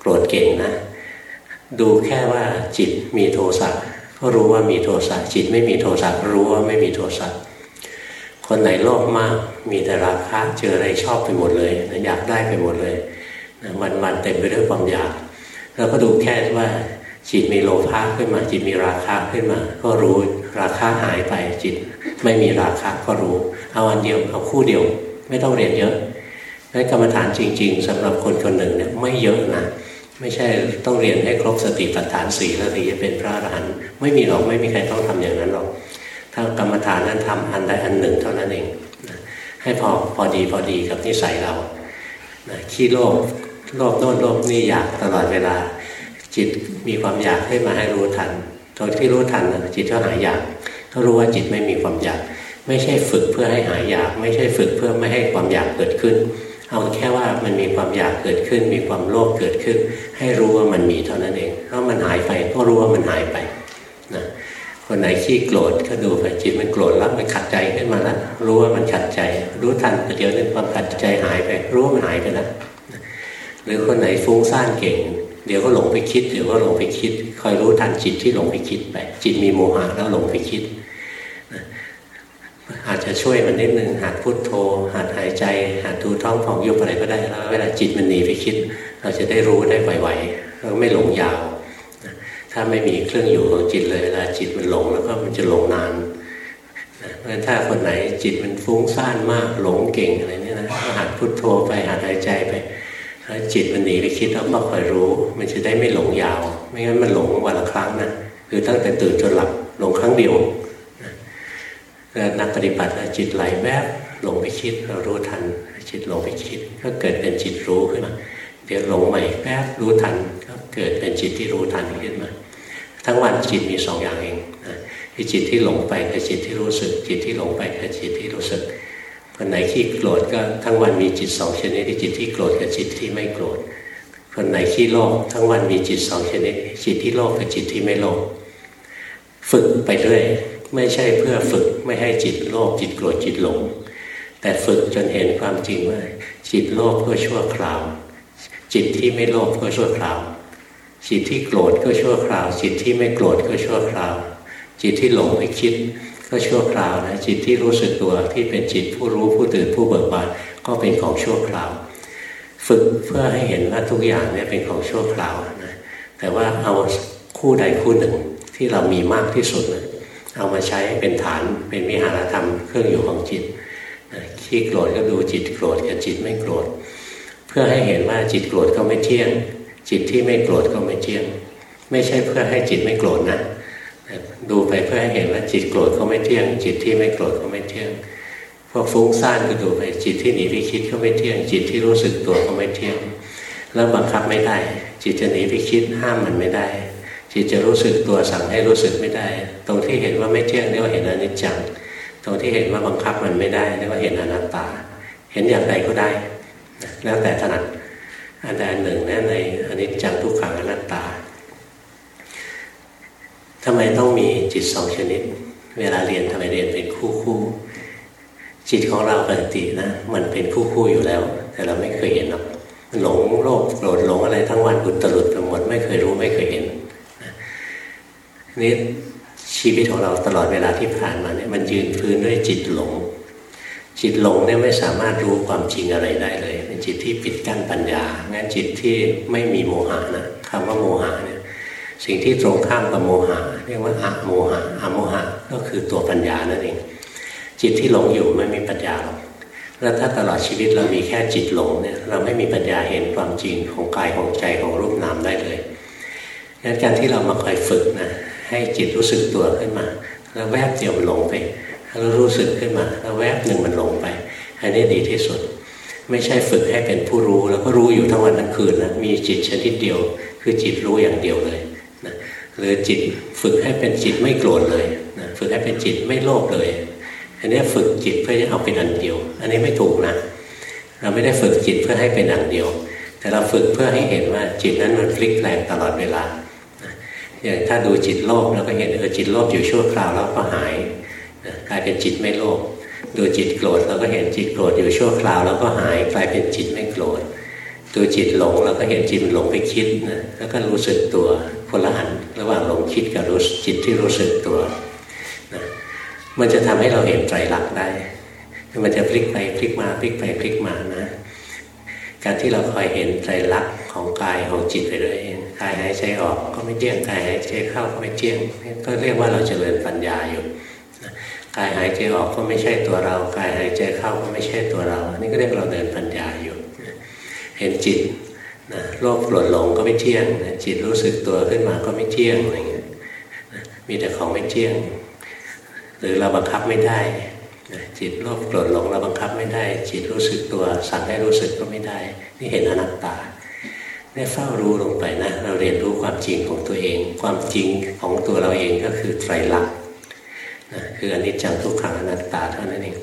โกรธเก่งนะ ดูแค่ว่าจิตมีโทสะก็รู้ว่ามีโทสะจิตไม่มีโทสะรู้ว่าไม่มีโทสะ คนไหนโลภมาก มีแต่ราคะเจออะไรชอบไปหมดเลยอยากได้ไปหมดเลยวันๆเต็มไปด้วยความอยากเราก็ดูแค่ว่าจิตมีโลภะขึ้นมา จิตมีราคะขึ้นมา ก็รู้ราคะหายไปจิต ไม่มีราคะก็รู้ เอาอันเดียวเอาคู่เดียว ไม่ต้องเรียนเยอะและกรรมฐานจริง ๆสำหรับคนคนหนึ่งเนี่ยไม่เยอะนะไม่ใช่ต้องเรียนให้ครบสติปัฏฐานสี่แล้วถึงจะเป็นพระอรหันต์ไม่มีหรอกไม่มีใครต้องทำอย่างนั้นหรอก ถ้ากรรมฐานนั้นทำอันใดอันหนึ่งเท่านั้นเองให้พอพอดีพอดีกับนิสัยเราขี้โลภโลภโน่นโลภนี่อยากตลอดเวลา จิตมีความอยากให้มาให้รู้ทันตอนที่รู้ทันจิตก็หายอยากก็รู้ว่าจิตไม่มีความอยาก ไม่ใช่ฝึกเพื่อให้หายอยาก ไม่ใช่ฝึกเพื่อไม่ให้ความอยากเกิดขึ้น เอาแค่ว่ามันมีความอยากเกิดขึ้น มีความโลภเกิดขึ้น ให้รู้ว่ามันมีเท่านั้นเองถ้ามันหายไปก็รู้ว่ามันหายไปนะ คนไหนขี้โกรธก็ดูไปจิตมันโกรธแล้วมันขัดใจขึ้นมาแล้วรู้ว่ามันขัดใจ รู้ทันเดี๋ยวนึงความขัดใจหายไป รู้ว่ามันหายไปแล้วหรือคนไหนฟุ้งซ่านเก่ง เดี๋ยวก็หลงไปคิดเดี๋ยวก็หลงไปคิด คอยรู้ทันจิตที่หลงไปคิดไป จิตมีโมหะแล้วหลงไปคิดอาจจะช่วยมันนิดนึงหัดพุดโทโธหัดหายใจหัดดูท้องผ่องยุบอะไรก็ได้แล้วเวลาจิตมันหนีไปคิด เราจะได้รู้ได้ไวๆเราไม่หลงยาว ถ้าไม่มีเครื่องอยู่ของจิตเลยเวลาจิตมันหลงแล้วก็มันจะหลงนานเพราะฉะนั้นถ้าคนไหนจิตมันฟุ้งซ่านมากหลงเก่งอะไรเนี่ยนะก็หัดพุดโทโธไปหัดหายใจไปแล้วจิตมันหนีไปคิดแล้วก็คอยรู้ มันจะได้ไม่หลงยาว ไม่งั้นมันหลงวันละครั้งนะคือตั้งแต่ตื่นจนหลับหลงครั้งเดียวนักปฏิบัติจิตไหลแวบหลงไปคิดเรารู้ทัน จิตหลงไปคิด ก็เกิดเป็นจิตรู้ขึ้นมาเดี๋ยวหลงใหม่แวบรู้ทัน เกิดเป็นจิตที่รู้ทันขึ้นมา ทั้งวันจิตมีสองอย่างเองนะคือจิตที่หลงไปกับจิตที่รู้สึก จิตที่หลงไปกับจิตที่รู้สึกคนไหนขี้โกรธก็ทั้งวันมีจิตสองชนิดที่จิตที่โกรธกับจิตที่ไม่โกรธคนไหนขี้โลภทั้งวันมีจิตสองชนิด จิตที่โลภกับจิตที่ไม่โลภฝึกไปเรื่อยไม่ใช่เพื่อฝึกไม่ให้จิตโลภจิตโกรธจิตหลง แต่ฝึกจนเห็นความจริงว่า จิตโลภก็ชั่วคราว จิตที่ไม่โลภก็ชั่วคราว จิตที่โกรธก็ชั่วคราว จิตที่ไม่โกรธก็ชั่วคราว จิตที่หลงไปคิดก็ชั่วคราวนะจิตที่รู้สึกตัวที่เป็นจิตผู้รู้ผู้ตื่นผู้เบิกบานก็เป็นของชั่วคราว ฝึกเพื่อให้เห็นว่าทุกอย่างเนี่ยเป็นของชั่วคราวนะแต่ว่าเอาคู่ใดคู่หนึ่งที่เรามีมากที่สุดนะเอามาใช้เป็นฐานเป็นวิหารธรรมเครื่องอยู่ของจิตขี้โกรธก็ดูจิตโกรธกับจิตไม่โกรธ เพื่อให้เห็นว่าจิตโกรธก็ไม่เที่ยง จิตที่ไม่โกรธก็ไม่เที่ยง ไม่ใช่เพื่อให้จิตไม่โกรธนะดูไปเพื่อให้เห็นว่าจิตโกรธก็ไม่เที่ยง จิตที่ไม่โกรธก็ไม่เที่ยงพวกฟุ้งซ่านก็ดูไปจิตที่หนีไปคิดก็ไม่เที่ยง จิตที่รู้สึกตัวก็ไม่เที่ยง แล้วบังคับไม่ได้ จิตจะหนีไปคิดห้ามมันไม่ได้ จิตจะรู้สึกตัวสั่งให้รู้สึกไม่ได้ ตรงที่เห็นว่าไม่เที่ยงเรียกว่าเห็นอนิจจังตรงที่เห็นว่าบังคับมันไม่ได้เรียกว่าเห็นอนัตตา เห็นอย่างใดก็ได้ แล้วแต่ถนัด อันใดอันหนึ่งนะในอนิจจังทุกขังอนัตตาทำไมต้องมีจิตสองชนิด เวลาเรียนทำไมเรียนเป็นคู่คู่ จิตของเราปกตินะ มันเป็นคู่คู่อยู่แล้ว แต่เราไม่เคยเห็นหรอกหลงโลภโกรธหลงอะไรทั้งวันอุตรุดไปหมดไม่เคยรู้ไม่เคยเห็นนี่ชีวิตของเราตลอดเวลาที่ผ่านมาเนี่ยมันยืนพื้นด้วยจิตหลง จิตหลงเนี่ยไม่สามารถรู้ความจริงอะไรได้เลย เป็นจิตที่ปิดกั้นปัญญา งั้นจิตที่ไม่มีโมหะนะคำว่าโมหะเนี่ยสิ่งที่ตรงข้ามกับโมหะเรียกว่าอะโมหะอะโมหะก็คือตัวปัญญานั่นเอง จิตที่หลงอยู่ไม่มีปัญญาหรอกแล้วถ้าตลอดชีวิตเรามีแค่จิตหลงเนี่ยเราไม่มีปัญญาเห็นความจริงของกายของใจของรูปนามได้เลยงั้นการที่เรามาคอยฝึกนะให้จิตรู้สึกตัวขึ้นมา แล้วแวบเดียวหลงไป รู้สึกขึ้นมาแล้วแวบหนึ่งมันลงไป อันนี้ดีที่สุด ไม่ใช่ฝึกให้เป็นผู้รู้ แล้วก็รู้อยู่ทั้งวันทั้งคืนนะมีจิตชนิดเดียว คือจิตรู้อย่างเดียวเลยนะหรือจิตฝึกให้เป็นจิตไม่โกรธเลยนะฝึกให้เป็นจิตไม่โลภเลย อันนี้ฝึกจิตเพื่อจะเอาเป็นอันเดียว อันนี้ไม่ถูกนะเราไม่ได้ฝึกจิตเพื่อให้เป็นอันเดียว แต่เราฝึกเพื่อให้เห็นว่าจิตนั้นมันพลิกแปลงตลอดเวลาอย่างถ้าดูจิตโลภเราก็เห็นเออจิตโลภอยู่ชั่วคราวแล้วก็หาย กลายเป็นจิตไม่โลภดูจิตโกรธเราก็เห็นจิตโกรธอยู่ชั่วคราวแล้วก็หายกลายเป็นจิตไม่โกรธดูจิตหลงเราก็เห็นจิตหลงไปคิดนะแล้วก็รู้สึกตัวคนละอันระหว่างหลงคิดกับรู้จิตที่รู้สึกตัวนะมันจะทำให้เราเห็นไตรลักษณ์ได้ มันจะพลิกไปพลิกมาพลิกไปพลิกมานะการที่เราคอยเห็นไตรลักษณ์ของกายของจิตไปเลยกายหายใจออกก็ไม่เที่ยงกายหายใจเข้าก็ไม่เที่ยงก็เรียกว่าเราจเจริญปัญญาอยู่ กายหายใจออกก็ไม่ใช่ตัวเรา กายหายใจเข้าก็ไม่ใช่ตัวเรา นี่ก็เรียกเราเดินปัญญาอยู่ เห็นจิตนะโลภโกรธหลงก็ไม่เที่ยงจิตรู้สึกตัวขึ้นมาก็ไม่เที่ยงอะไรเงี้ยมีแต่ของไม่เที่ยง หรือเราบังคับไม่ได้จิตโลภโกรธหลงเราบังคับไม่ได้ จิตรู้สึกตัวสั่งให้รู้สึกก็ไม่ได้ นี่เห็นอนัตตาได้เฝ้ารู้ลงไปนะ เราเรียนรู้ความจริงของตัวเอง ความจริงของตัวเราเองก็คือไตรลักษณ์ คืออนิจจังทุกขังอนัตตาเท่านั้นเอง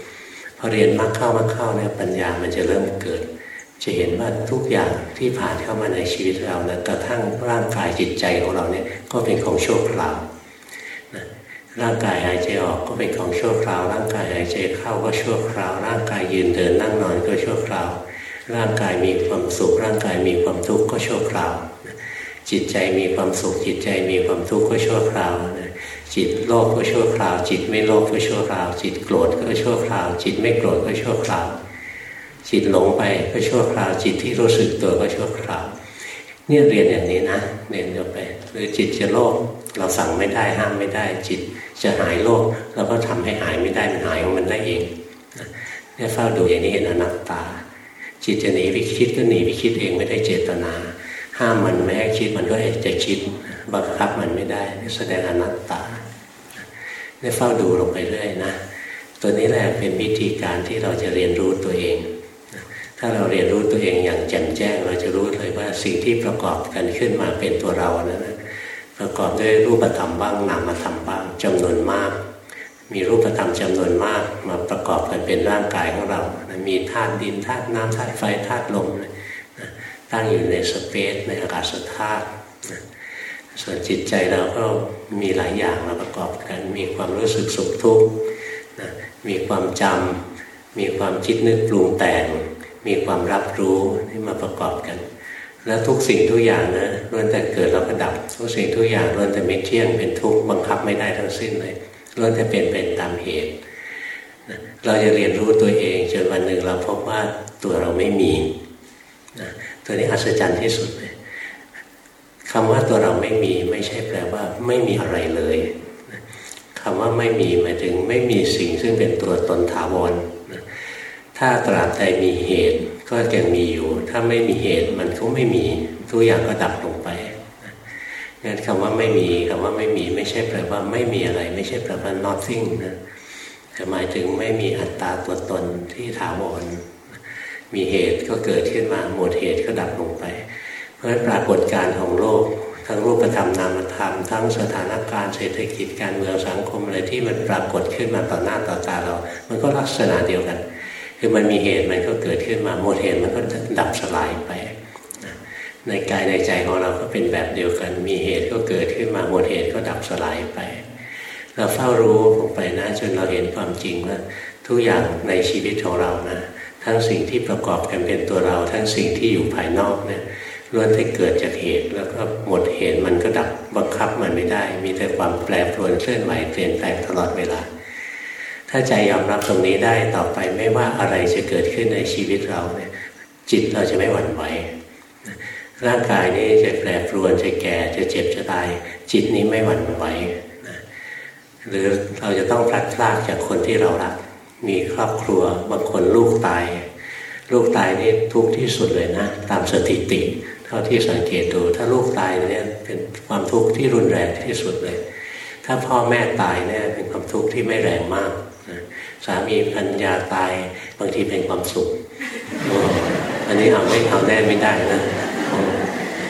พอเรียนมากเข้ามากเข้าเนี่ยปัญญามันจะเริ่มเกิด จะเห็นว่าทุกอย่างที่ผ่านเข้ามาในชีวิตเรานะกระทั่งร่างกายจิตใจของเราเนี่ยก็เป็นของชั่วคราวร่างกายหายใจออกก็เป็นของชั่วคราว ร่างกายหายใจเข้าก็ชั่วคราว ร่างกายยืนเดินนั่งนอนก็ชั่วคราว ร่างกายมีความสุข ร่างกายมีความทุกข์ก็ชั่วคราว จิตใจมีความสุขจิตใจมีความทุกข์ก็ชั่วคราวจิ จิตโลภก็ชั่วคราว จิตไม่โลภก็ชั่วคราว จิตโกรธก็ชั่วคราว จิตไม่โกรธก็ชั่วคราว จิตหลงไปก็ชั่วคราว จิตที่รู้สึกตัวก็ชั่วคราว เนี่ยเรียนอย่างนี้นะเรียนไปหรือจิตจะโลภเราสั่งไม่ได้ห้ามไม่ได้ จิตจะหายโลภเราก็ทำให้หายไม่ได้มันหายของมันได้เองเนี่ยเฝ้าดูอย่างนี้เห็นอนัตตา จิตจะหนีไปคิดก็หนีไปคิดเองไม่ได้เจตนาห้ามมันไม่ให้คิดมันก็จะคิด บังคับมันไม่ได้ แสดงอนัตตา ได้เฝ้าดูลงไปเรื่อยนะ ตัวนี้แหละเป็นวิธีการที่เราจะเรียนรู้ตัวเอง ถ้าเราเรียนรู้ตัวเองอย่างแจ่มแจ้ง เราจะรู้เลยว่าสิ่งที่ประกอบกันขึ้นมาเป็นตัวเรานั้นนะประกอบด้วยรูปธรรมบ้างนามธรรมบ้างจำนวนมาก มีรูปธรรมจำนวนมาก มาประกอบกันเป็นร่างกายของเรา มีธาตุดินธาตุน้ำธาตุไฟธาตุลมตั้งอยู่ในสเปซในอากาศธาตุ ส่วนจิตใจเราก็มีหลายอย่างมาประกอบกัน มีความรู้สึกสุขทุกข์นะมีความจำมีความคิดนึกปรุงแต่ง มีความรับรู้ที่มาประกอบกัน แล้วทุกสิ่งทุกอย่างนะล้วนแต่เกิดแล้วก็ดับ ทุกสิ่งทุกอย่างล้วนแต่ไม่เที่ยงเป็นทุกข์บังคับไม่ได้ทั้งสิ้นเลยล้วนแต่เป็นเป็นตามเหตุเราจะเรียนรู้ตัวเองจนวันหนึ่งเราพบว่าตัวเราไม่มีนะตัวนี้อัศจรรย์ที่สุดเลย คำว่าตัวเราไม่มีไม่ใช่แปลว่า ไม่มีอะไรเลยคำว่าไม่มีหมายถึงไม่มีสิ่งซึ่งเป็นตัวตนถาวรถ้าตราบใดมีเหตุก็ยังมีอยู่ ถ้าไม่มีเหตุมันก็ไม่มีทุกอย่างก็ดับลงไปงั้นคำว่าไม่มีคำว่าไม่มีไม่ใช่แปลว่าไม่มีอะไร ไม่ใช่แปลว่า nothing นะแต่หมายถึงไม่มีอัตตาตัวตนที่ถาวรมีเหตุก็เกิดขึ้นมาหมดเหตุก็ดับลงไป เพราะปรากฏการณ์ของโลก ทั้งรูปธรรมนามธรรม ทั้งสถานการณ์เศรษฐกิจการเมืองสังคมอะไรที่มันปรากฏขึ้นมาต่อหน้าต่อตาเรา มันก็ลักษณะเดียวกัน คือมันมีเหตุมันก็เกิดขึ้นมาหมดเหตุมันก็ดับสลายไปในกายในใจของเราก็เป็นแบบเดียวกัน มีเหตุก็เกิดขึ้นมาหมดเหตุก็ดับสลายไป เราเฝ้ารู้ลงไปนะจนเราเห็นความจริงว่าทุกอย่างในชีวิตของเรานะ ทั้งสิ่งที่ประกอบกันเป็นตัวเรา ทั้งสิ่งที่อยู่ภายนอกเนะี่ย ล้วนแต่เกิดจากเหตุแล้วก็หมดเหตุมันก็ดับบังคับมันไม่ได้ มีแต่ความแปรปรวนเคลื่อนไหวเปลี่ยนแปลงตลอดเวลา ถ้าใจยอมรับตรงนี้ได้ต่อไปไม่ว่าอะไรจะเกิดขึ้นในชีวิตเราเนี่ยจิตเราจะไม่หวั่นไหวร่างกายนี้จะแปรปรวนจะแก่จะเจ็บจะตาย จิตนี้ไม่หวั่นไหวหรือเราจะต้องพลัดพรากจากคนที่เรารัก มีครอบครัวบางคนลูกตาย ลูกตายนี่ทุกข์ที่สุดเลยนะ ตามสถิติ เท่าที่สังเกตดูถ้าลูกตายเนี่ยเป็นความทุกข์ที่รุนแรงที่สุดเลย ถ้าพ่อแม่ตายเนี่ยเป็นความทุกข์ที่ไม่แรงมากสามีพัญญาตายบางทีเป็นความสุขอันนี้เอาไม่เอาแน่ไม่ได้นะ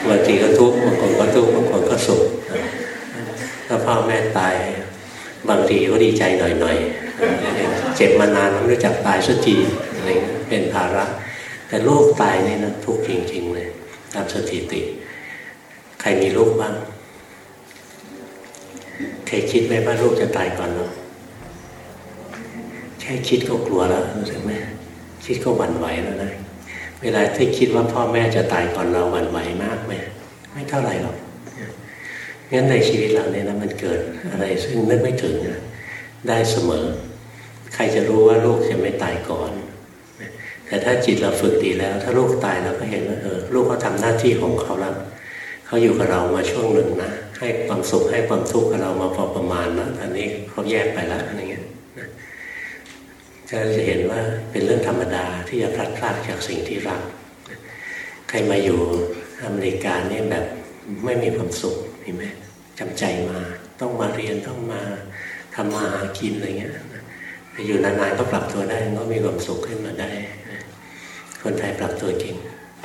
บางทีก็ทุกข์บางคนก็ทุกข์บางคนก็สุขถ้าพ่อแม่ตาย บางทีก็ดีใจหน่อยๆเจ็บมานานไม่รู้จักตายสักทีอะไรเป็นภาระ แต่ลูกตายนี่นะทุกข์จริงๆเลย ตามสถิติ ใครมีลูกบ้างเคยคิดไหมว่าลูกจะตายก่อนเราแค่คิดก็กลัวแล้วรู้สึกไหมคิดก็หวั่นไหวแล้วนะเวลาที่คิดว่าพ่อแม่จะตายก่อนเราหวั่นไหวมากไหมไม่เท่าไหร่หรอกงั้นในชีวิตเราเนี่ยนะมันเกิดอะไรซึ่งนึกไม่ถึงนะได้เสมอ ใครจะรู้ว่าลูกจะไม่ตายก่อน แต่ถ้าจิตเราฝึกดีแล้ว ถ้าลูกตายเราก็เห็นว่าเออลูกเขาทาหน้าที่ของเขาแล้วเขาอยู่กับเรามาช่วงหนึ่งนะให้ความสุขให้ความทุกข์กับเรามาพอประมาณนะตอนนี้เขาแยกไปแล้วอะไรเงี้ยจะจะเห็นว่าเป็นเรื่องธรรมดาที่จะพลัดพรากจากสิ่งที่รัก ใครมาอยู่อเมริกาเนี่ยแบบไม่มีความสุขเห็นไหมจำใจมา ต้องมาเรียนต้องมาทำมาหากินอะไรเงี้ยอยู่นานๆก็ปรับตัวได้ก็มีความสุขขึ้นมาได้ คนไทยปรับตัวเก่ง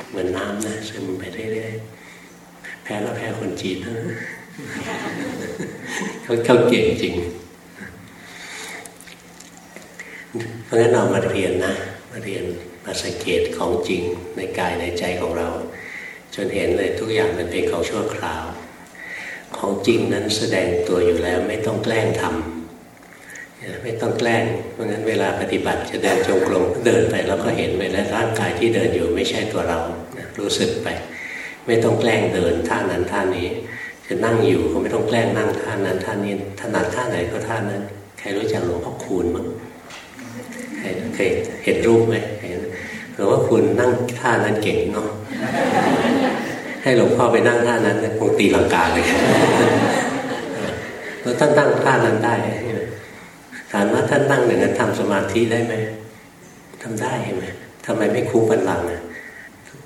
เหมือนน้ำนะซึมไปเรื่อยๆแพ้แล้วแพ้คนจีนเขาเขาเก่งจริง เพราะฉะนั้นเรามาเรียนนะ มาเรียนมาสังเกตของจริงในกายในใจของเรา จนเห็นเลยทุกอย่างมันเป็นของชั่วคราว ของจริงนั้นแสดงตัวอยู่แล้วไม่ต้องแกล้งทำ ไม่ต้องแกล้งเพราะงั้นเวลาปฏิบัติจะเดินจงกรมเดินไปแล้วก็เห็นไปแล้วร่างกายที่เดินอยู่ไม่ใช่ตัวเรารู้สึกไป ไม่ต้องแกล้งเดินท่านั้นท่านี้จะนั่งอยู่ก็ไม่ต้องแกล้งนั่งท่านั้นท่านี้ถนัดท่าไหนก็ท่านั้น ใครรู้จักหลวงพ่อคูณมั้งเคยเห็นรูปไหมเห็นหลวงพ่อคูณนั่งท่านั้นเก่งเนาะให้หลวงพ่อไปนั่งท่านั้นคงตีลังกาเลยแล้วท่านนั่งท่านั้นได้ ถามว่าท่านนั่งอย่างนั้นทำสมาธิได้ไหมทำได้ไหมทำไมไม่คุกบันลังอะ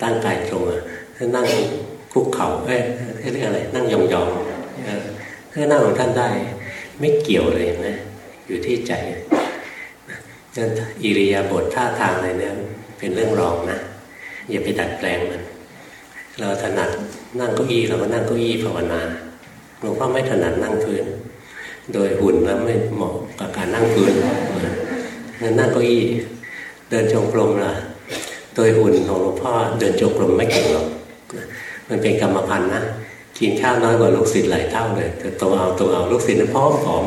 ตั้งกายตรงอะท่านนั่งคุกเข่าเอ้ยเรียกอะไรนั่งยองๆถ้านั่งของท่านได้ ไม่เกี่ยวเลยนะอยู่ที่ใจนั่นอิริยาบถท่าทางอะไรเนี่ยเป็นเรื่องรองนะอย่าไปดัดแปลงมัน เราถนัดนั่งเก้าอี้เราก็นั่งเก้าอี้ภาวนาหลวงพ่อไม่ถนัดนั่งพื้น โดยหุ่นแล้วไม่เหมาะ กับการนั่งพื้นนนั่งเก้าอี้เดินจงกรมล่ะโดยหุ่นของหลวงพ่อเดินจงกรมไม่เก่งหรอกมันเป็นกรรมพันธุ์นะกินข้าวน้อยกว่าลูกศิษย์หลายเท่าเลยแต่ตัวเอาตัวเอาลูกศิษย์นั้นพร้อมผอม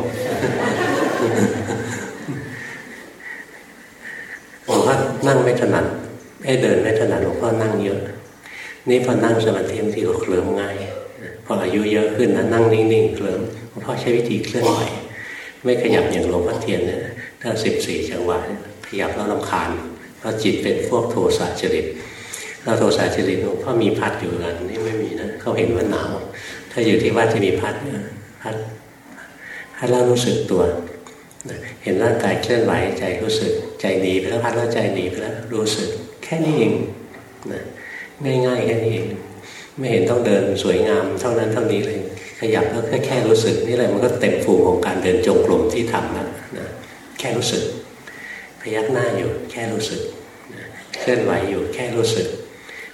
หลวงพ่อนั่งไม่ถนัดไอ้เดินไม่ถนัดหลวงพ่อนั่งเยอะ นี่พอนั่งสมาธิบางทีก็เคลิ้มง่ายพออายุเยอะขึ้นนะนั่งนิ่งๆเคลิ้มหลวงพ่อใช้วิธีเคลื่อนไหว ไม่ขยับอย่างหลวงพ่อเทียนเนี่ยถ้าสิบสี่จังหวะขยับแล้วลำคาญเพราะจิตเป็นพวกโทสะจริตเราโทสะจริตหลวงพ่อมีพัดอยู่กันนี่ไม่มีนะเขาเห็นว่าหนาว ถ้าอยู่ที่วัดจะมีพัดเนี่ยพัดพัดแล้วรู้สึกตัว เห็นร่างกายเคลื่อนไหวใจรู้สึกใจหนีไปแล้วพัดแล้วใจหนีไปแล้วรู้สึก แค่นี้เองนะง่ายๆแค่นี้เองไม่เห็นต้องเดินสวยงามเท่านั้นเท่านี้เลย ขยับแล้วแค่แค่รู้สึกนี่แหละมันก็เต็มฟูของการเดินจงกรมที่ทำแล้วนะแค่รู้สึก พยักหน้าอยู่แค่รู้สึกเคลื่อนไหวอยู่แค่รู้สึก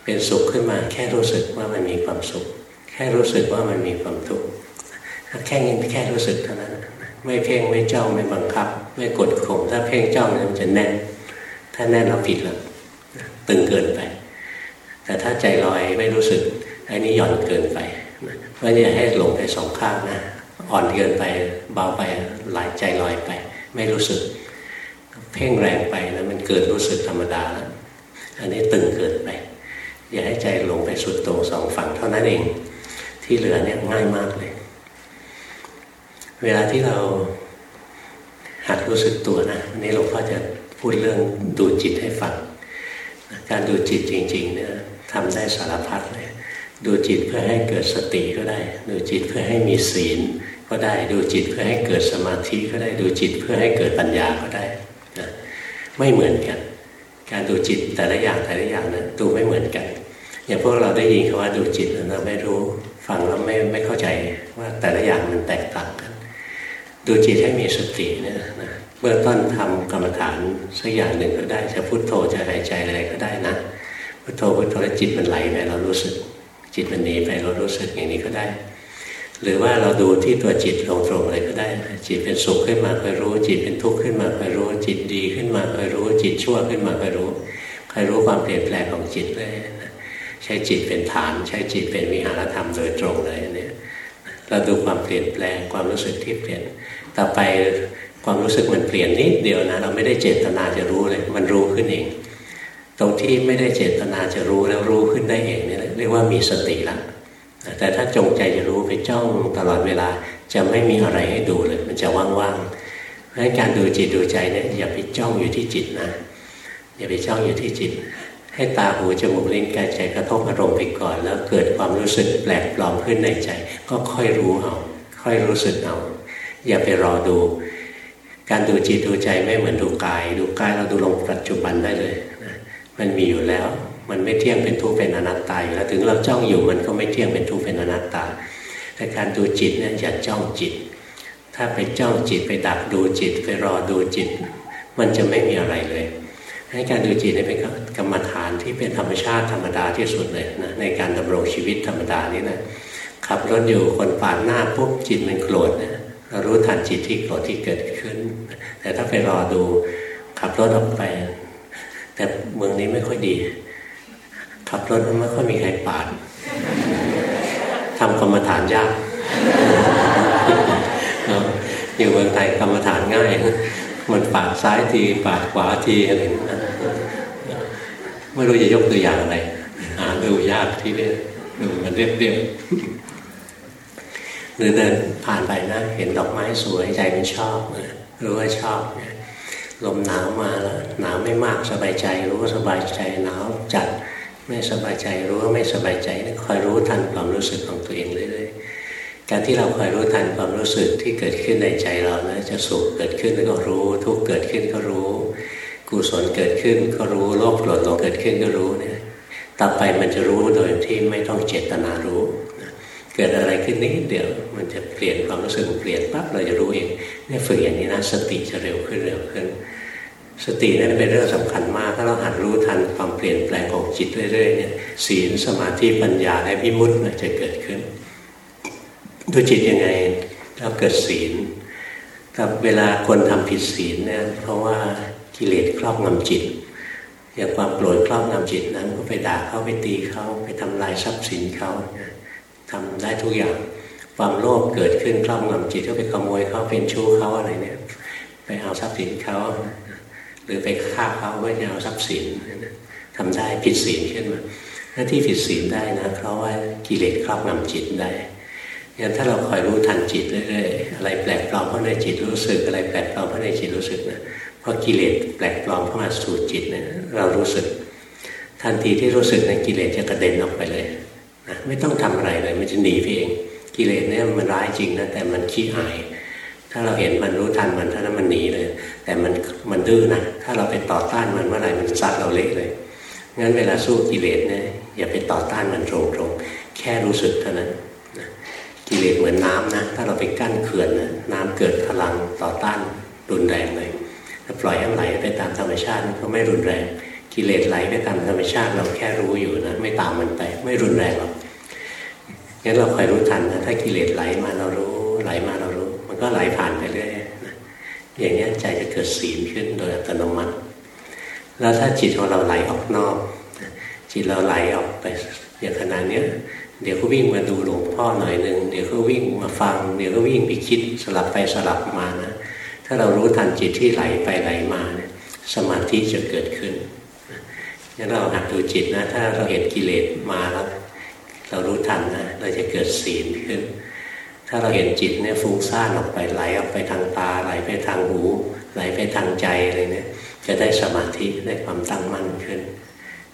เป็นสุขขึ้นมาแค่รู้สึกว่ามันมีความสุข แค่รู้สึกว่ามันมีความทุกข์แค่นี้แค่รู้สึกเท่านั้น ไม่เพ่งไม่จ้องไม่บังคับ ไม่กดข่มถ้าเพ่งจ้องมันจะแน่น ถ้าแน่นเราผิดแล้วตึงเกินไป แต่ถ้าใจลอยไม่รู้สึกอันนี้หย่อนเกินไป เพราะอย่าให้หลงไปสองข้างนะอ่อนเกินไปเบาไปหลายใจลอยไป ไม่รู้สึก เพ่งแรงไปแล้วมันเกิดรู้สึกธรรมดาแล้วอันนี้ตึงเกินไปอย่าให้ใจหลงไปสุดตรงสองฝั่งเท่านั้นเอง ที่เหลือเนี่ยง่ายมากเลย เวลาที่เราหัดรู้สึกตัวนะวันนี้หลวงพ่อจะพูดเรื่องดูจิตให้ฟัง การดูจิตจริงๆเนี่ยทำได้สารพัดเลย ดูจิตเพื่อให้เกิดสติก็ได้ ดูจิตเพื่อให้มีศีล ก็ได้ดูจิตเพื่อให้เกิดสมาธิก็ได้ดูจิตเพื่อให้เกิดปัญญาก็ได้นะไม่เหมือนกัน การดูจิตแต่ละอย่างแต่ละอย่างนะั้นดูไม่เหมือนกัน อย่างพวกเราได้ยินคำว่าดูจิตเราไม่รู้ฟังแล้วไม่ไม่เข้าใจว่าแต่ละอย่างมันแตกต่างกัน ดูจิตให้มีสติเนี่ยนะเบื้องต้นทำกรรมฐานสักอย่างหนึ่งก็ได้จะพุโทโธจะหายใจอะไรก็ได้นะพุโทโธพุโทโธแล้วจิตมันไหลไปเรารู้สึก จิตมันหนีไปเรารู้สึกอย่างนี้ก็ได้ หรือว่าเราดูที่ตัวจิตตรงๆเลยก็ได้ จิตเป็นสุขขึ้นมาคอยรู้ จิตเป็นทุกข์ขึ้นมาคอยรู้ จิตดีขึ้นมาคอยรู้ จิตชั่วขึ้นมาคอยรู้คอยรู้ความเปลี่ยนแปลงของจิตเลยใช้จิตเป็นฐาน ใช้จิตเป็นวิหารธรรมโดยตรงเลยเนี่ยเราดูความเปลี่ยนแปลงความรู้สึกที่เปลี่ยน ต่อไปความรู้สึกมันเปลี่ยนนิดเดียวนะ เราไม่ได้เจตนาจะรู้เลย มันรู้ขึ้นเอง ตรงที่ไม่ได้เจตนาจะรู้แล้วรู้ขึ้นได้เองนี่เรียกว่ามีสติละแต่ถ้าจงใจจะรู้ไปจ้องตลอดเวลาจะไม่มีอะไรให้ดูเลย มันจะว่างๆเพราะฉะนั้นการดูจิตดูใจเนี่ยอย่าไปจ้องอยู่ที่จิตนะอย่าไปจ้องอยู่ที่จิต ให้ตาหูจมูกลิ้นกายใจกระทบอารมณ์ไปก่อน แล้วเกิดความรู้สึกแปลกปลอมขึ้นในใจ ก็ค่อยรู้เอาค่อยรู้สึกเอาอย่าไปรอดู การดูจิตดูใจไม่เหมือนดูกาย ดูกายเราดูลงปัจจุบันได้เลย มันมีอยู่แล้ว มันไม่เที่ยงเป็นทุกข์เป็นอนัตตาอยู่แล้วถึงเราจ้องอยู่มันก็ไม่เที่ยงเป็นทุกข์เป็นอนัตตา แต่การดูจิตเนี่ยอย่าจ้องจิต ถ้าไปจ้องจิตไปดักดูจิต ไปรอดูจิต มันจะไม่มีอะไรเลยให้การดูจิตเป็นกรรมฐานที่เป็นธรรมชาติธรรมดาที่สุดเลยนะในการดำรงชีวิตธรรมดานี่นะขับรถอยู่คนปาดหน้าปุ๊บจิตมันโกรธนะเรารู้ทันจิตที่โกรธที่เกิดขึ้น แต่ถ้าไปรอดูขับรถออกไป แต่เมืองนี้ไม่ค่อยดี ขับรถไม่ค่อยมีใครปาดทำกรรมฐานยากอยู่เมืองไทยกรรมฐานง่าย มันปาดซ้ายทีปาดขวาทีอะไรนะไม่รู้จะยกตัวอย่างอะไรหาดูยากที่เรียดูมันเรียบเรียบหรือเดินผ่านไปนะ เห็นดอกไม้สวยใจมันชอบรู้ว่าชอบ ลมหนาวมาแล้วหนาวไม่มากสบายใจ รู้ว่าสบายใจหนาวจัดไม่สบายใจรู้ว่าไม่สบายใจคอยรู้ทันความรู้สึกของตัวเองเรื่อยๆการที่เราคอยรู้ทันความรู้สึกที่เกิดขึ้นในใจเรานะจะสุขเกิดขึ้นก็รู้ ทุกเกิดขึ้นก็รู้ กุศลเกิดขึ้นก็รู้โลภโกรธหลงเกิดขึ้นก็รู้เนี่ยต่อไปมันจะรู้โดยที่ไม่ต้องเจตนารู้ เกิดอะไรขึ้นนิดเดียวมันจะเปลี่ยนความรู้สึกเปลี่ยนปั๊บเราจะรู้เองเนี่ยฝึกอย่างนี้นะสติจะเร็วขึ้นเร็วขึ้น สตินั่นเป็นเรื่องสำคัญมากถ้าเราหัดรู้ทันความเปลี่ยนแปลงของจิตเรื่อยๆเนี่ยศีลสมาธิปัญญาและพิมุตต์จะเกิดขึ้นดูจิตยังไงเราเกิดศีลกับเวลาคนทำผิดศีลเนี่ยเพราะว่ากิเลสครอบงำจิตอย่างความโกรธครอบงำจิตนั้นก็ไปด่าเขาไปตีเขาไปทำลายทรัพย์สินเขา ทำได้ทุกอย่าง ความโลภเกิดขึ้นครอบงำจิตก็ไปขโมยเขาเป็นชู้เขาอะไรเนี่ย ไปเอาทรัพย์สินเขา หรือไปฆ่าเขาเพื่อจะเอาทรัพย์สินทำได้ผิดศีลขึ้นมาหน้าที่ผิดศีลได้นะ เพราะว่ากิเลสครอบงำจิตได้งั้นถ้าเราคอยรู้ทันจิตเรื่อยๆอะไรแปลกปลอมเข้าในจิตรู้สึกอะไรแปลกปลอมเข้าในจิตรู้สึกนะพอกิเลสแปลกปลอมเข้ามาสู่จิตเนี่ยเรารู้สึก ทันทีที่รู้สึกนะกิเลสจะกระเด็นออกไปเลย ไม่ต้องทำอะไรเลย มันจะหนีไปเอง กิเลสเนี่ยมันร้ายจริงนะแต่มันขี้อาย ถ้าเราเห็นมันรู้ทันมันถ้านั้นมันหนีเลย แต่มันมันดื้อนะถ้าเราไปต่อต้านมันเมื่อไหร่มันซัดเราเละเลยงั้นเวลาสู้กิเลสเนี่ยอย่าไปต่อต้านมันตรงๆแค่รู้สึกเท่านั้นกิเลสเหมือนน้ำนะถ้าเราไปกั้นเขื่อนนะน้ำเกิดพลังต่อต้านรุนแรงเลยถ้าปล่อยให้ไหลไปตามธรรมชาติก็ไม่รุนแรง กิเลสไหลไปตามธรรมชาติเราแค่รู้อยู่นะไม่ตามมันไป ไม่รุนแรงหรอก งั้นเราคอยรู้ทันนะถ้ากิเลสไหลมาเรารู้ไหลมาเรารู้ มันก็ไหลผ่านไปเรื่อยอย่างนี้ใจจะเกิดศีลขึ้นโดยอัตโนมัติ แล้วถ้าจิตของเราไหลออกนอก จิตเราไหลออกไปอย่างขนาดนี้เดี๋ยวก็วิ่งมาดูหลวงพ่อหน่อยหนึ่งเดี๋ยวก็วิ่งมาฟัง เดี๋ยวก็วิ่งไปคิดสลับไปสลับมานะถ้าเรารู้ทันจิตที่ไหลไปไหลมาเนี่ยสมาธิจะเกิดขึ้นงั้นเราหัดดูจิตนะ ถ้าเราเห็นกิเลสมาแล้ว เรารู้ทันนะเราจะเกิดศีลขึ้น ถ้าเราเห็นจิตเนี่ยฟุ้งซ่านออกไปไหลออกไปทางตาไหลไปทางหูไหลไปทางใจอะไรเนี่ย จะได้สมาธิได้ความตั้งมั่นขึ้น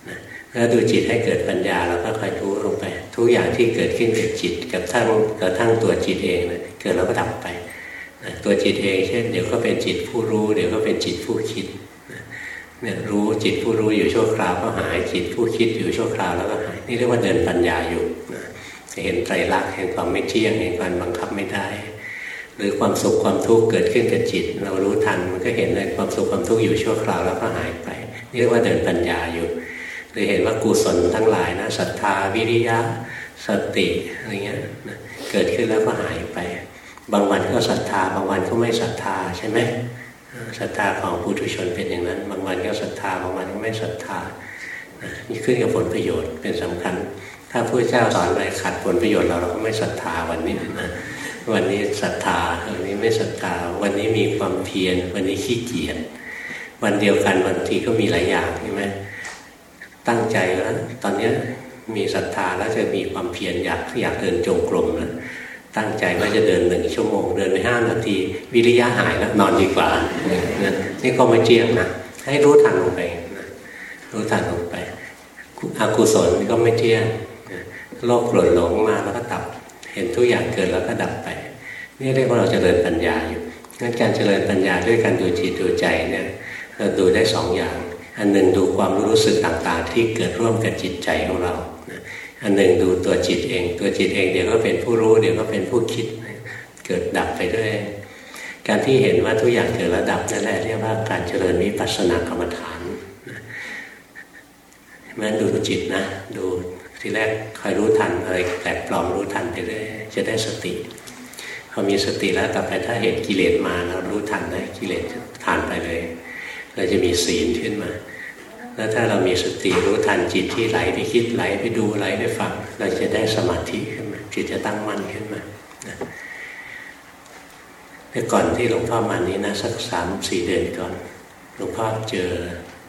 นะแล้วดูจิตให้เกิดปัญญาเราก็ค่อยรู้ลงไป ทุกอย่างที่เกิดขึ้นกับจิตกับทั้งกับทั้งตัวจิตเองนะเกิดแล้วก็ดับไปตัวจิตเองเช่น เดี๋ยวก็เป็นจิตผู้รู้ เดี๋ยวก็เป็นจิตผู้คิด เนี่ยรู้จิตผู้รู้อยู่ชั่วคราวก็หายจิตผู้คิดอยู่ชั่วคราวแล้วก็หายนี่เรียกว่าเดินปัญญาอยู่จะเห็นไตรลักษณ์เห็นความไม่เที่ยงเห็นความบังคับไม่ได้ หรือความสุขความทุกข์เกิดขึ้นกับจิต เรารู้ทันมันก็เห็นเลยความสุขความทุกข์อยู่ชั่วคราวแล้วก็หายไป นี่เรียกว่าเดินปัญญาอยู่หรือเห็นว่ากุศลทั้งหลายนะศรัทธาวิริยะสติอะไรเงี้ยเกิดขึ้นแล้วก็หายไป บางวันก็ศรัทธาบางวันก็ไม่ศรัทธาใช่ไหม ศรัทธาของปุถุชนเป็นอย่างนั้น บางวันก็ศรัทธาบางวันก็ไม่ศรัทธานี่ขึ้นกับผลประโยชน์เป็นสำคัญ ถ้าพระเจ้าสอนอะไรขัดผลประโยชน์เราเราก็ไม่ศรัทธาวันนี้นะวันนี้ศรัทธาวันนี้ไม่ศรัทธาวันนี้มีความเพียรวันนี้ขี้เกียจวันเดียวกันวันทีก็มีหลายอย่างใช่ไหมตั้งใจแล้วตอนนี้มีศรัทธาแล้วจะมีความเพียรอยากอยากเดินจงกรมนะ ตั้งใจว่าจะเดินหนึ่งชั่วโมง เดินไปห้านาที วิริยะหายแล้วนอนดีกว่า นี่ก็ไม่เจียงนะให้รู้ทันลงไปนะรู้ทันลงไปอากุศลก็ไม่เที่ยงโลภโกรธหลงมาแล้วก็ดับ เห็นทุกอย่างเกิดแล้วก็ดับไป นี่เรียกว่าเราจเจริญปัญญาอยู่งั้นการเจริญปัญญาด้วยการดูจิตดูใจเนี่ยเราดูได้สองอย่าง อันหนึ่งดูความรู้สึกต่างๆ ที่เกิดร่วมกับจิตใจของเรา อันหนึ่งดูตัวจิตเอง ตัวจิตเองเดี๋ยวก็เป็นผู้รู้ เดี๋ยวก็เป็นผู้คิด เกิดดับไปด้วย การที่เห็นว่าทุกอย่างเกิดแล้วดับนั่นแหละเรียกว่าการเจริญวิปัสสนากรรมฐานมันดูจิตนะ ดูทีแรกคอยรู้ทันอะไรแปลกปลอมรู้ทันไปเรื่อยจะได้สติพอมีสติแล้วต่อไปถ้าเห็นกิเลสมาเรารู้ทันนะกิเลสผ่านไปเลย เราจะมีศีลขึ้นมา แล้วถ้าเรามีสติรู้ทันจิตที่ไหลไปคิดไหลไปดูไหลไปฟัง เราจะได้สมาธิขึ้นมาจิตจะตั้งมั่นขึ้นมาแต่ก่อนที่หลวงพ่อมานี้นะสักสามสี่เดือนก่อนหลวงพ่อเจอ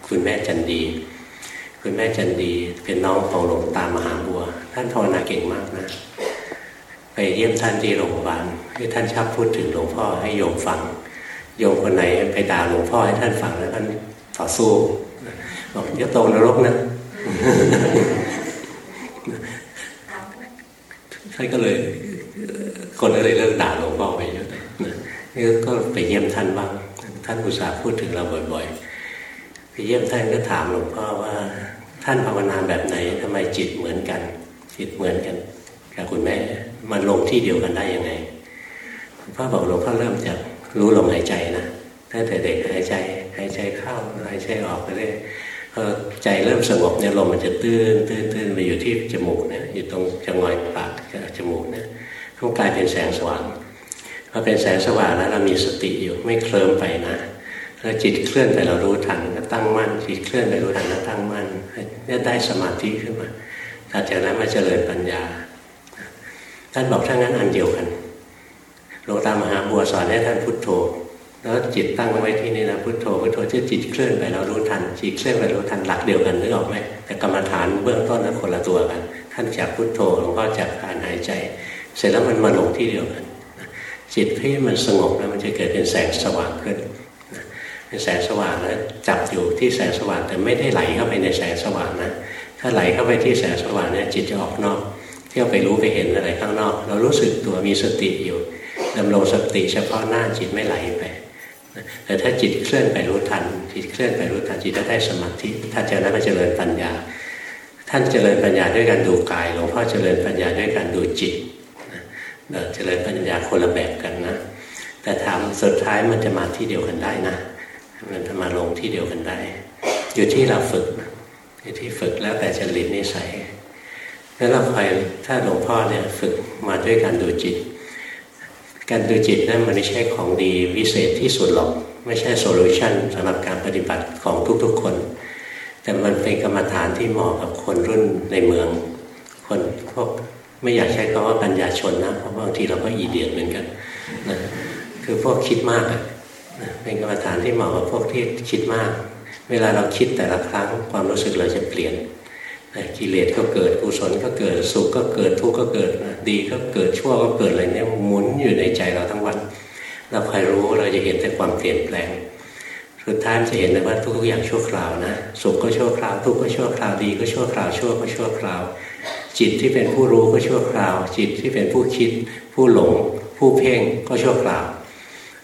คุณแม่จันดี คุณแม่จันดีเป็นน้องของหลวงตามหาบัว ท่านภาวนาเก่งมากนะไปเยี่ยมท่านที่โรงพยาบาลที่ท่านชอบพูดถึงหลวงพ่อให้โยมฟัง โยมคนไหนไปด่าหลวงพ่อให้ท่านฟังแล้วท่านต่อสู้ บอกจะตกนรกนะท่านก็เลย คนก็เลยเลิกด่าหลวงพ่อไปเยอะเลยนี่ก็ไปเยี่ยมท่านบ้าง ท่านอุตส่าห์พูดถึงเราบ่อยๆไปเยี่ยมท่านก็ถามหลวงพ่อว่า ท่านภาวนาแบบไหนทำไมจิตเหมือนกัน จิตเหมือนกันกับคุณแม่มันลงที่เดียวกันได้ยังไงหลวงพ่อบอกหลวงพ่อเริ่มจากรู้ลมหายใจนะตั้งแต่เด็กหายใจหายใจเข้าหายใจออกไปเรื่อย พอใจเริ่มสงบเนี่ยลมมันจะตื้นตื้นตื้นไปอยู่ที่จมูกเนี่ยอยู่ตรงจงอยปากจมูกเนี่ยก็กลายเป็นแสงสว่างพอเป็นแสงสว่างแล้วเรามีสติอยู่ไม่เคลิ้มไปนะแล้วจิตเคลื่อนไปเรารู้ทันก็ตั้งมั่นจิตเคลื่อนไปรู้ทันก็ตั้งมั่นเนี่ยได้สมาธิขึ้นมาหลังจากนั้นมาเจริญปัญญา ท่านบอกถ้างั้นอันเดียวกันหลวงตามหาบัวสอนให้ท่านพุทโธ แล้วจิตตั้งไว้ที่นี่นะพุทโธพุทโธที่จิตเคลื่อนไปเรารู้ทันจิตเคลื่อนไปรู้ทันหลักเดียวกันนึกออกไหมแต่กรรมฐานเบื้องต้นนั้นคนละตัวกันท่านจากพุทโธหลวงพ่อจากการหายใจ เสร็จแล้วมันมาลงที่เดียวกันจิตที่มันสงบแล้วมันจะเกิดเป็นแสงสว่างขึ้นเป็นแสงสว่างแล้วจับอยู่ที่แสงสว่างแต่ไม่ได้ไหลเข้าไปในแสงสว่างนะถ้าไหลเข้าไปที่แสงสว่างเนี่ยจิตจะออกนอกเที่ยวไปรู้ไปเห็นอะไรข้างนอก เรารู้สึกตัวมีสติอยู่ดำรงสติเฉพาะหน้าจิตไม่ไหลไป แต่ถ้าจิตเคลื่อนไปรู้ทัน จิตเคลื่อนไปรู้ทันจิตจะได้สมาธิถ้าเจริญไปเจริญปัญญา ท่านเจริญปัญญาด้วยการดูกายหลวงพ่อเจริญปัญญาด้วยการดูจิตเจริญปัญญาคนละแบบกันนะ แต่ถามสุดท้ายมันจะมาที่เดียวกันได้นะมันจะมาลงที่เดียวกันได้ อยู่ที่เราฝึกอยู่ที่ฝึกแล้วแต่จริตนิสัยแล้วเราคอยถ้าหลวงพ่อเนี่ยฝึกมาด้วยการดูจิต การดูจิตนั้นมันไม่ใช่ของดีวิเศษที่สุดหรอก ไม่ใช่โซลูชันสำหรับการปฏิบัติของทุกๆคน แต่มันเป็นกรรมฐานที่เหมาะกับคนรุ่นในเมือง คนพวกไม่อยากใช้คำว่าปัญญาชนนะเพราะบางทีเราก็อีเดียดเหมือนกันนะคือพวกคิดมากนะเป็นกรรมฐานที่เหมาะกับพวกที่คิดมาก เวลาเราคิดแต่ละครั้งความรู้สึกเราจะเปลี่ยน กิเลสก็เกิดกุศลก็เกิดสุขก็เกิดทุกข์ก็เกิดดีก็เกิดชั่วก็เกิดอะไรเนี่ยหมุนอยู่ในใจเราทั้งวัน เราใครรู้เราจะเห็นแต่ความเปลี่ยนแปลงสุดท้ายจะเห็นเลยว่าทุกๆอย่างชั่วคราวนะสุขก็ชั่วคราว ทุกข์ก็ชั่วคราวดีก็ชั่วคราวชั่วก็ชั่วคราว จิตที่เป็นผู้รู้ก็ชั่วคราว จิตที่เป็นผู้คิด ผู้หลง ผู้เพ่งก็ชั่วคราว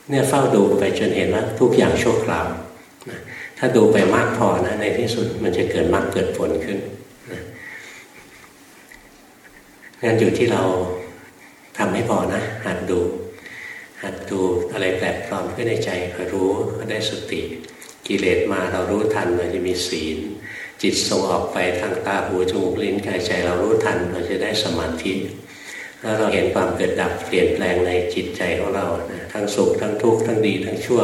เนี่ยเฝ้าดูไปจนเห็นว่าทุกอย่างชั่วคราวถ้าดูไปมากพอนะในที่สุดมันจะเกิดมรรคเกิดผลขึ้น งั้นอยู่ที่เราทำให้พอนะ หัดดู หัดดูอะไรแปลกปลอมขึ้นในใจคอรู้ก็ได้สติ กิเลสมาเรารู้ทันเราจะมีศีล จิตส่งออกไปทางตาหูจมูกลิ้นกายใจเรารู้ทันเราจะได้สมาธิแล้วเราเห็นความเกิดดับเปลี่ยนแปลงในจิตใจของเรานะทั้งสุขทั้งทุกข์ทั้งดีทั้งชั่ว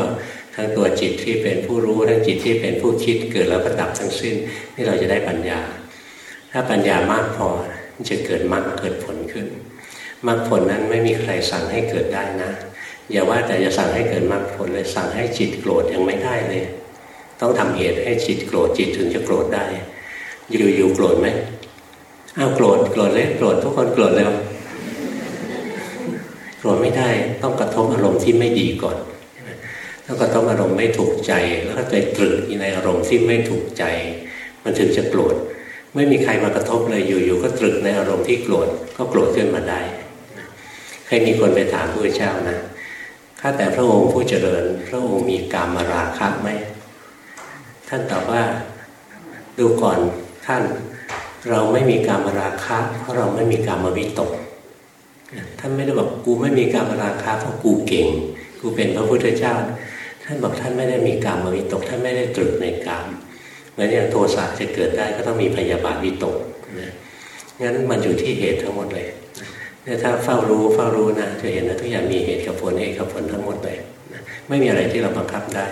ทั้งตัวจิตที่เป็นผู้รู้ทั้งจิตที่เป็นผู้คิดเกิดแล้วก็ดับทั้งสิ้น นี่เราจะได้ปัญญา ถ้าปัญญามากพอ จะเกิดมรรคเกิดผลขึ้นมรรคผลนั้นไม่มีใครสั่งให้เกิดได้นะ อย่าว่าแต่จะสั่งให้เกิดมรรคผลเลยสั่งให้จิตโกรธยังไม่ได้เลย ต้องทำเหตุให้จิตโกรธจิตถึงจะโกรธได้ อยู่อยู่โกรธไหมอ้าวโกรธโกรธเลยโกรธทุกคนโกรธแล้วโกรธไม่ได้ต้องกระทบอารมณ์ที่ไม่ดีก่อนต้องกระทบอารมณ์ไม่ถูกใจ แล้วก็ใจตรึกในอารมณ์ที่ไม่ถูกใจ มันถึงจะโกรธ ไม่มีใครมากระทบเลยอยู่ๆก็ตรึกในอารมณ์ที่โกรธก็โกรธขึ้นมาได้เคยมีคนไปถามพระเจ้านะข้าแต่พระองค์ผู้เจริญ พระองค์มีกามมาราคะไหมท่านตอบว่าดูก่อนท่านเราไม่มีกามราคะ เพราะเราไม่มีกามวิตกท่านไม่ได้บอกกูไม่มีกามราคะเพราะกูเก่ง กูเป็นพระพุทธเจ้า ท่านบอกท่านไม่ได้มีกามวิตก ท่านไม่ได้ตรึกในกาม เหมือนอย่างโทสะจะเกิดได้ก็ต้องมีพยาบาทวิตกนะงั้นมันอยู่ที่เหตุทั้งหมดเลยเนี่ยถ้าเฝ้ารู้เฝ้ารู้นะจะเห็นนะทุกอย่างมีเหตุกับผลเหตุกับผลทั้งหมดเลยนะไม่มีอะไรที่เราบังคับได้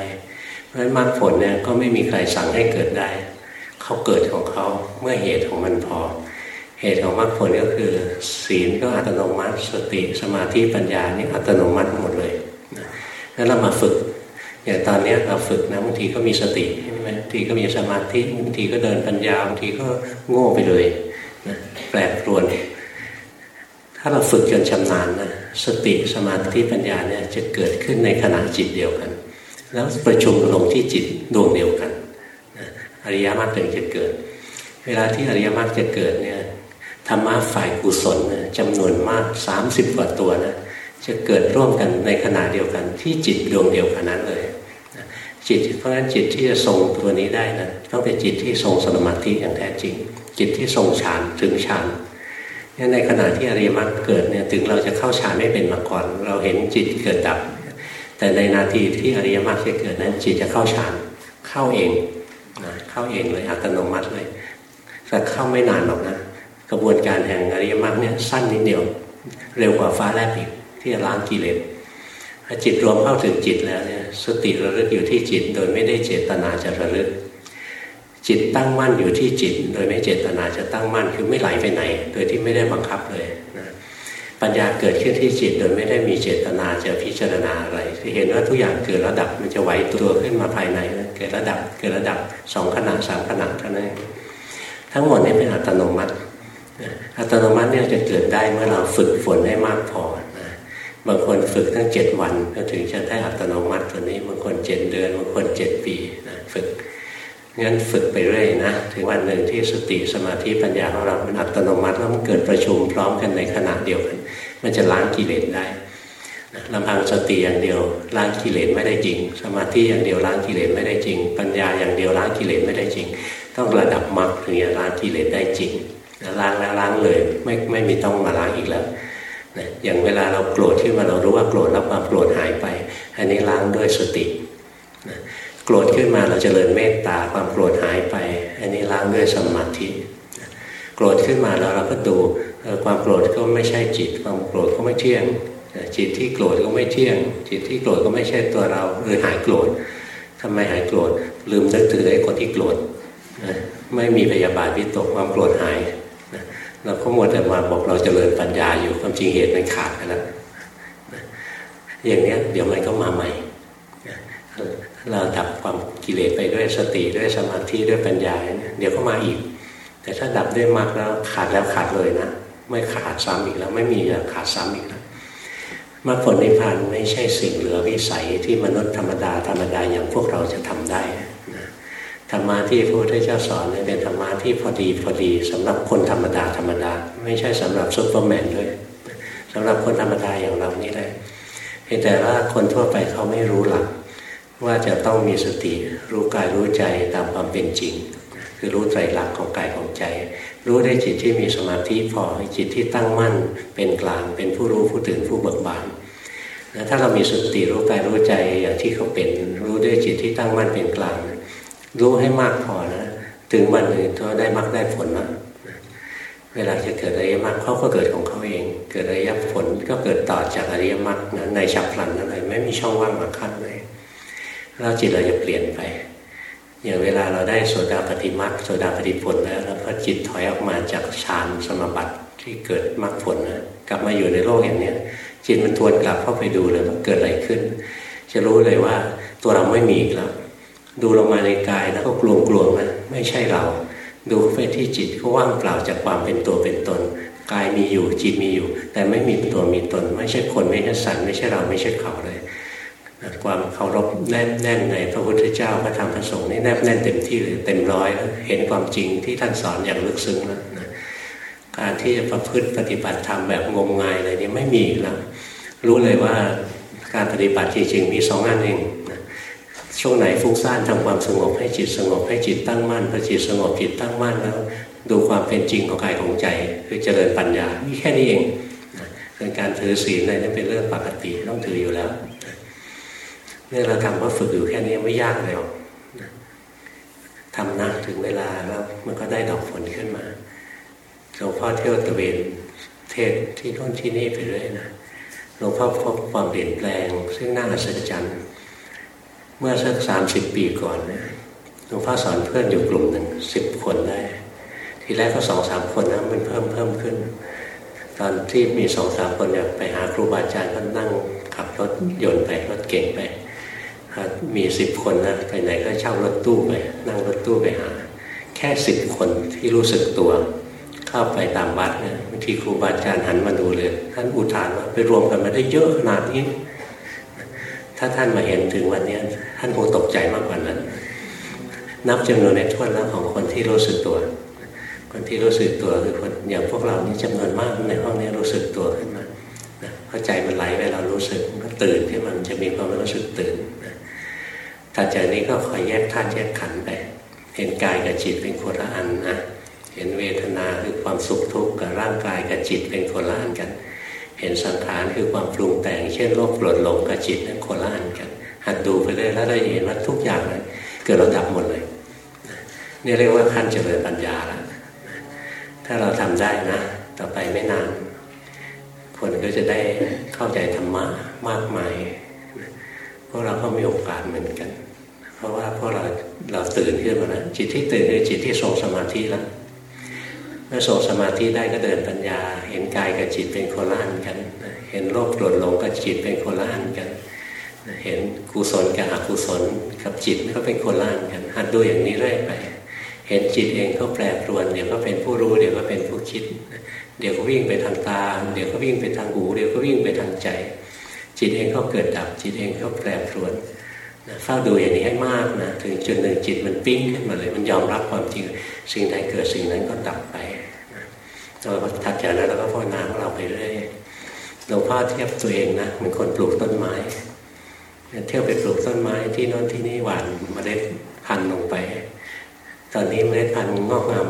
เพราะฉะนั้นมรรคผลเนี่ยก็ไม่มีใครสั่งให้เกิดได้ เขาเกิดของเขาเมื่อเหตุของมันพอ เหตุของมรรคผลก็คือ ศีลก็อัตโนมัติสติสมาธิปัญญานี่อัตโนมัติหมดเลยนั้นเรามาฝึกอย่างตอนนี้เราฝึกนะบางทีก็มีสติใช่ ทีก็มีสมาธิบางทีก็เดินปัญญาบางทีก็โง่ไปเลยนะแปลกปรวน ถ้าเราฝึกจนชำนาญนะสติสมาธิปัญญาเนี่ยจะเกิดขึ้นในขณะจิตเดียวกัน แล้วประชุมลงที่จิตดวงเดียวกันอริยมรรคถึงจะเกิด เวลาที่อริยมรรคจะเกิดเนี่ยธรรมะฝ่ายกุศลจำนวนมาก 30 กว่าตัวนะจะเกิดร่วมกันในขณะเดียวกันที่จิตดวงเดียวกันนั้นเลย จิตเพราะฉะนั้นจิตที่จะทรงตัวนี้ได้นะต้องเป็นจิตที่ทรงสมาธิอย่างแท้จริง จิตที่ทรงฌานถึงฌานนี่ในขณะที่อริยมรรคเกิดเนี่ยถึงเราจะเข้าฌานไม่เป็นมาก่อน เราเห็นจิตเกิดดับ แต่ในนาทีที่อริยมรรคจะเกิดนั้น จิตจะเข้าฌานเข้าเองนะเข้าเองเลยอัตโนมัติเลยแต่เข้าไม่นานหรอกนะกระบวนการแห่งอริยมรรคเนี่ยสั้นนิดเดียว เร็วกว่าฟ้าแลบอีกที่ล้างกิเลสพอจิตรวมเข้าถึงจิตแล้วเนี่ย สติระลึกอยู่ที่จิตโดยไม่ได้เจตนาจะระลึก จิตตั้งมั่นอยู่ที่จิต โดยไม่เจตนาจะตั้งมั่นคือไม่ไหลไปไหน โดยที่ไม่ได้บังคับเลยนะปัญญาเกิดขึ้นที่จิตโดยไม่ได้มีเจตนาจะพิจารณาอะไรเห็นว่าทุกอย่างเกิดระดับมันจะไหวตัวขึ้นมาภายในเกิดระดับเกิดระดับสองขนาดสามขนาดเท่านั้นทั้งหมดนี้เป็นอัตโนมัติอัตโนมัติเนี่ยจะเกิดได้เมื่อเราฝึกฝนให้มากพอ บางคนฝึกตั้งเจ็ดวันก็ถึงจะได้อัตโนมัติตัวนี้ บางคนเจ็ดเดือน บางคนเจ็ดปีนะฝึกงั้นฝึกไปเรื่อยนะ ถึงวันหนึ่งที่สติสมาธิปัญญาของเรา มันอัตโนมัติแล้วมันเกิดประชุมพร้อมกันในขณะเดียวกัน มันจะล้างกิเลสได้ลำพังสติอย่างเดียวล้างกิเลสไม่ได้จริง สมาธิอย่างเดียวล้างกิเลสไม่ได้จริง ปัญญาอย่างเดียวล้างกิเลสไม่ได้จริง ต้องระดับมรรคถึงจะล้างกิเลสได้จริงล้างแล้วล้างเลย ไม่ไม่มีต้องมาล้างอีกแล้ว อย่างเวลาเราโกรธขึ้นมาเรารู้ว่าโกรธแล้วความโกรธหายไป อันนี้ล้างด้วยสตินะโกรธขึ้นมาเราจเจริญเมตตาความโกรธหายไป อันนี้ล้างด้วยสมาธิโกรธขึ้นมาแล้วเราก็ดูความโกรธก็ไม่ใช่จิต ความโกรธก็ไม่เที่ยง จิตที่โกรธก็ไม่เที่ยง จิตที่โกรธก็ไม่ใช่ตัวเราเลยหายโกรธทำไมหายโกรธลืมนึกถึงไอ้คนที่โกรธไม่มีพยาบาทวิตกความโกรธหาย เราก็มัวแต่มาบอกเราจเจริญปัญญาอยู่ความจริงเหตุมันขาดไปแล้วอย่างนี้เดี๋ยวมันก็มาใหม่เราดับความกิเลสไปด้วยสติด้วยสมาธิด้วยปัญญาเดี๋ยวก็มาอีก แต่ถ้าดับด้วยมรรคแล้วขาดแล้วขาดเลยนะไม่ขาดซ้ำอีกแล้วไม่มีขาดซ้ำอีกแล้วมรรคผลนิพพานไม่ใช่สิ่งเหลือวิสัยที่มนุษย์ธรรมดาธรรมดาอย่างพวกเราจะทำได้ ธรรมะที่พระพุทธเจ้าสอนเนี่ยเป็นธรรมะที่พอดีพอดีสำหรับคนธรรมดาธรรมดา ไม่ใช่สำหรับซุปเปอร์แมนด้วยสำหรับคนธรรมดาอย่างเรานี่แหละเพียงแต่ว่าคนทั่วไปเขาไม่รู้หลัก ว่าจะต้องมีสติ รู้กายรู้ใจตามความเป็นจริง คือรู้ใจหลักของกายของใจ รู้ได้จิตที่มีสมาธิพอจิตที่ตั้งมั่น เป็นกลางเป็นผู้รู้ผู้ตื่นผู้เบิกบานถ้าเรามีสติรู้กายรู้ใจอย่างที่เขาเป็น รู้ด้วยจิตที่ตั้งมั่นเป็นกลาง รู้ให้มากพอนะ ถึงวันหนึ่งก็ได้มากได้ผลนะเวลาจะเกิดอริยมรรคเขาก็เกิดของเขาเอง เกิดอริยผลก็เกิดต่อจากอริยมรรคนะในฉับพลันนั่นเลยไม่มีช่องว่างมาขั้นเลยแล้วจิตเราจะเปลี่ยนไป อย่างเวลาเราได้โสดาปฏิมรรคโสดาปฏิผลแล้วแล้วก็จิตถอยออกมาจากฌานสมบัติที่เกิดมรรคผลนะกลับมาอยู่ในโลกอย่างนี้จิตมันทวนกลับเข้าไปดูเลยว่าเกิดอะไรขึ้น จะรู้เลยว่าตัวเราไม่มีอีกแล้ว ดูลงมาในกายแล้วก็กลวงกลวงนะไม่ใช่เรา ดูไปที่จิตก็ว่างเปล่าจากความเป็นตัวเป็นตน กายมีอยู่จิตมีอยู่ แต่ไม่มีตัวมีตน ไม่ใช่คนไม่ใช่สัตว์ไม่ใช่เราไม่ใช่เขาเลยความเคารพแน่นแน่นในพระพุทธเจ้าพระธรรมพระสงฆ์นี่แนบแน่นเต็มที่เลยเต็มร้อยแล้วเห็นความจริงที่ท่านสอนอย่างลึกซึ้งแล้วนะการที่จะประพฤติปฏิบัติธรรมแบบงมงายอะไรนี้ไม่มีแล้วรู้เลยว่าการปฏิบัติจริงๆมีสองอันเอง ช่วงไหนฟุ้งซ่านทำความสงบให้จิตสงบให้จิตตั้งมั่นพอจิตสงบจิตตั้งมั่นแล้ว ดูความเป็นจริงของกายของใจ คือเจริญปัญญามีแค่นี้เองเป็นการถือศีลอะไรนี่เป็นเรื่องปกติต้องถืออยู่แล้วเนี่ยเราทำว่าฝึกอยู่แค่นี้ไม่ยากเลยหรอกทำนะถึงเวลาแล้วมันก็ได้ดอกผลขึ้นมาหลวงพ่อเที่ยวตะเวนเทศที่โน่นที่นี่ไปเรื่อยนะหลวงพ่อพบความเปลี่ยนแปลง ซึ่งน่าอัศจรรย์ เมื่อสักสามสิบปีก่อนเนี่ยหลวงพ่อสอนเพื่อนอยู่กลุ่มหนึ่งสิบคนได้ ทีแรกก็สองสามคนนะมันเพิ่มเพิ่มขึ้น ตอนที่มีสองสามคนเนี่ยไปหาครูบาอาจารย์ก็นั่งขับรถยนต์ไปรถเก่งไปมีสิบคนนะไปไหนก็เช่ารถตู้ไป นั่งรถตู้ไปหา แค่สิบคนที่รู้สึกตัว เขาเข้าไปตามวัดเนี่ยบางทีครูบาอาจารย์หันมาดูเลย ท่านอุทานว่าไปรวมกันมาได้เยอะขนาดนี้ ถ้าท่านมาเห็นถึงวันนี้ท่านคงตกใจมากกว่านั้น นับจำนวนในทวนแล้วของคนที่รู้สึกตัว คนที่รู้สึกตัวคือคนอย่างพวกเรานี่จำนวนมากในห้องนี้รู้สึกตัวขึ้นมาเข้าใจมันไหลไปเรารู้สึกก็ตื่นขึ้นมันจะมีความรู้สึกตื่นถัดจากนี้ก็คอยแยกธาตุแยกขันไป เห็นกายกับจิตเป็นคนละอันนะเห็นเวทนาคือความสุขทุกข์กับร่างกายกับจิตเป็นคนละอันกัน เห็นสังขารคือความปรุงแต่ง เช่นโลภโกรธหลงกับจิตนั้นคนละอันกันหัดดูไปเรื่อยแล้วได้เห็นว่าทุกอย่างเลยเกิดระดับหมดเลยนี่เรียกว่าขั้นเจริญปัญญาแล้วถ้าเราทำได้นะ ต่อไปไม่นานคนก็จะได้เข้าใจธรรมะมากมายพวกเราก็มีโอกาสเหมือนกัน เพราะว่าพวกเราเราตื่นขึ้นมาแล้วจิตที่ตื่นคือจิตที่ทรงสมาธิแล้ว เมื่อทรงสมาธิได้ก็เดินปัญญา เห็นกายกับจิตเป็นคนละอันกัน เห็นโลภโกรธหลงกับจิตเป็นคนละอันกัน เห็นกุศลกับอกุศลกับจิตก็เป็นคนละอันกัน หัดดูอย่างนี้เรื่อยไป เห็นจิตเองก็แปรปรวนเดี๋ยวก็เป็นผู้รู้เดี๋ยวก็เป็นผู้คิด เดี๋ยวก็วิ่งไปทางตา เดี๋ยวก็วิ่งไปทางหู เดี๋ยวก็วิ่งไปทางใจ จิตเองก็เกิดดับจิตเองก็แปรปรวนเเฝ้าดูอย่างนี้ให้มากนะถึงจุดหนึ่งจิตมันปิ้งขึ้นมาเลยมันยอมรับความจริงสิ่งใดเกิดสิ่งนั้นก็ดับไปเราถัดจากนั้นเราก็ภาวนาของเราไปเรื่อยหลวงพ่อเทียบตัวเองนะเหมือนคนปลูกต้นไม้เที่ยวไปปลูกต้นไม้ที่โน้นที่นี่หวานเมล็ดพันธุ์ลงไป ตอนนี้เมล็ดพันธุ์งอกงาม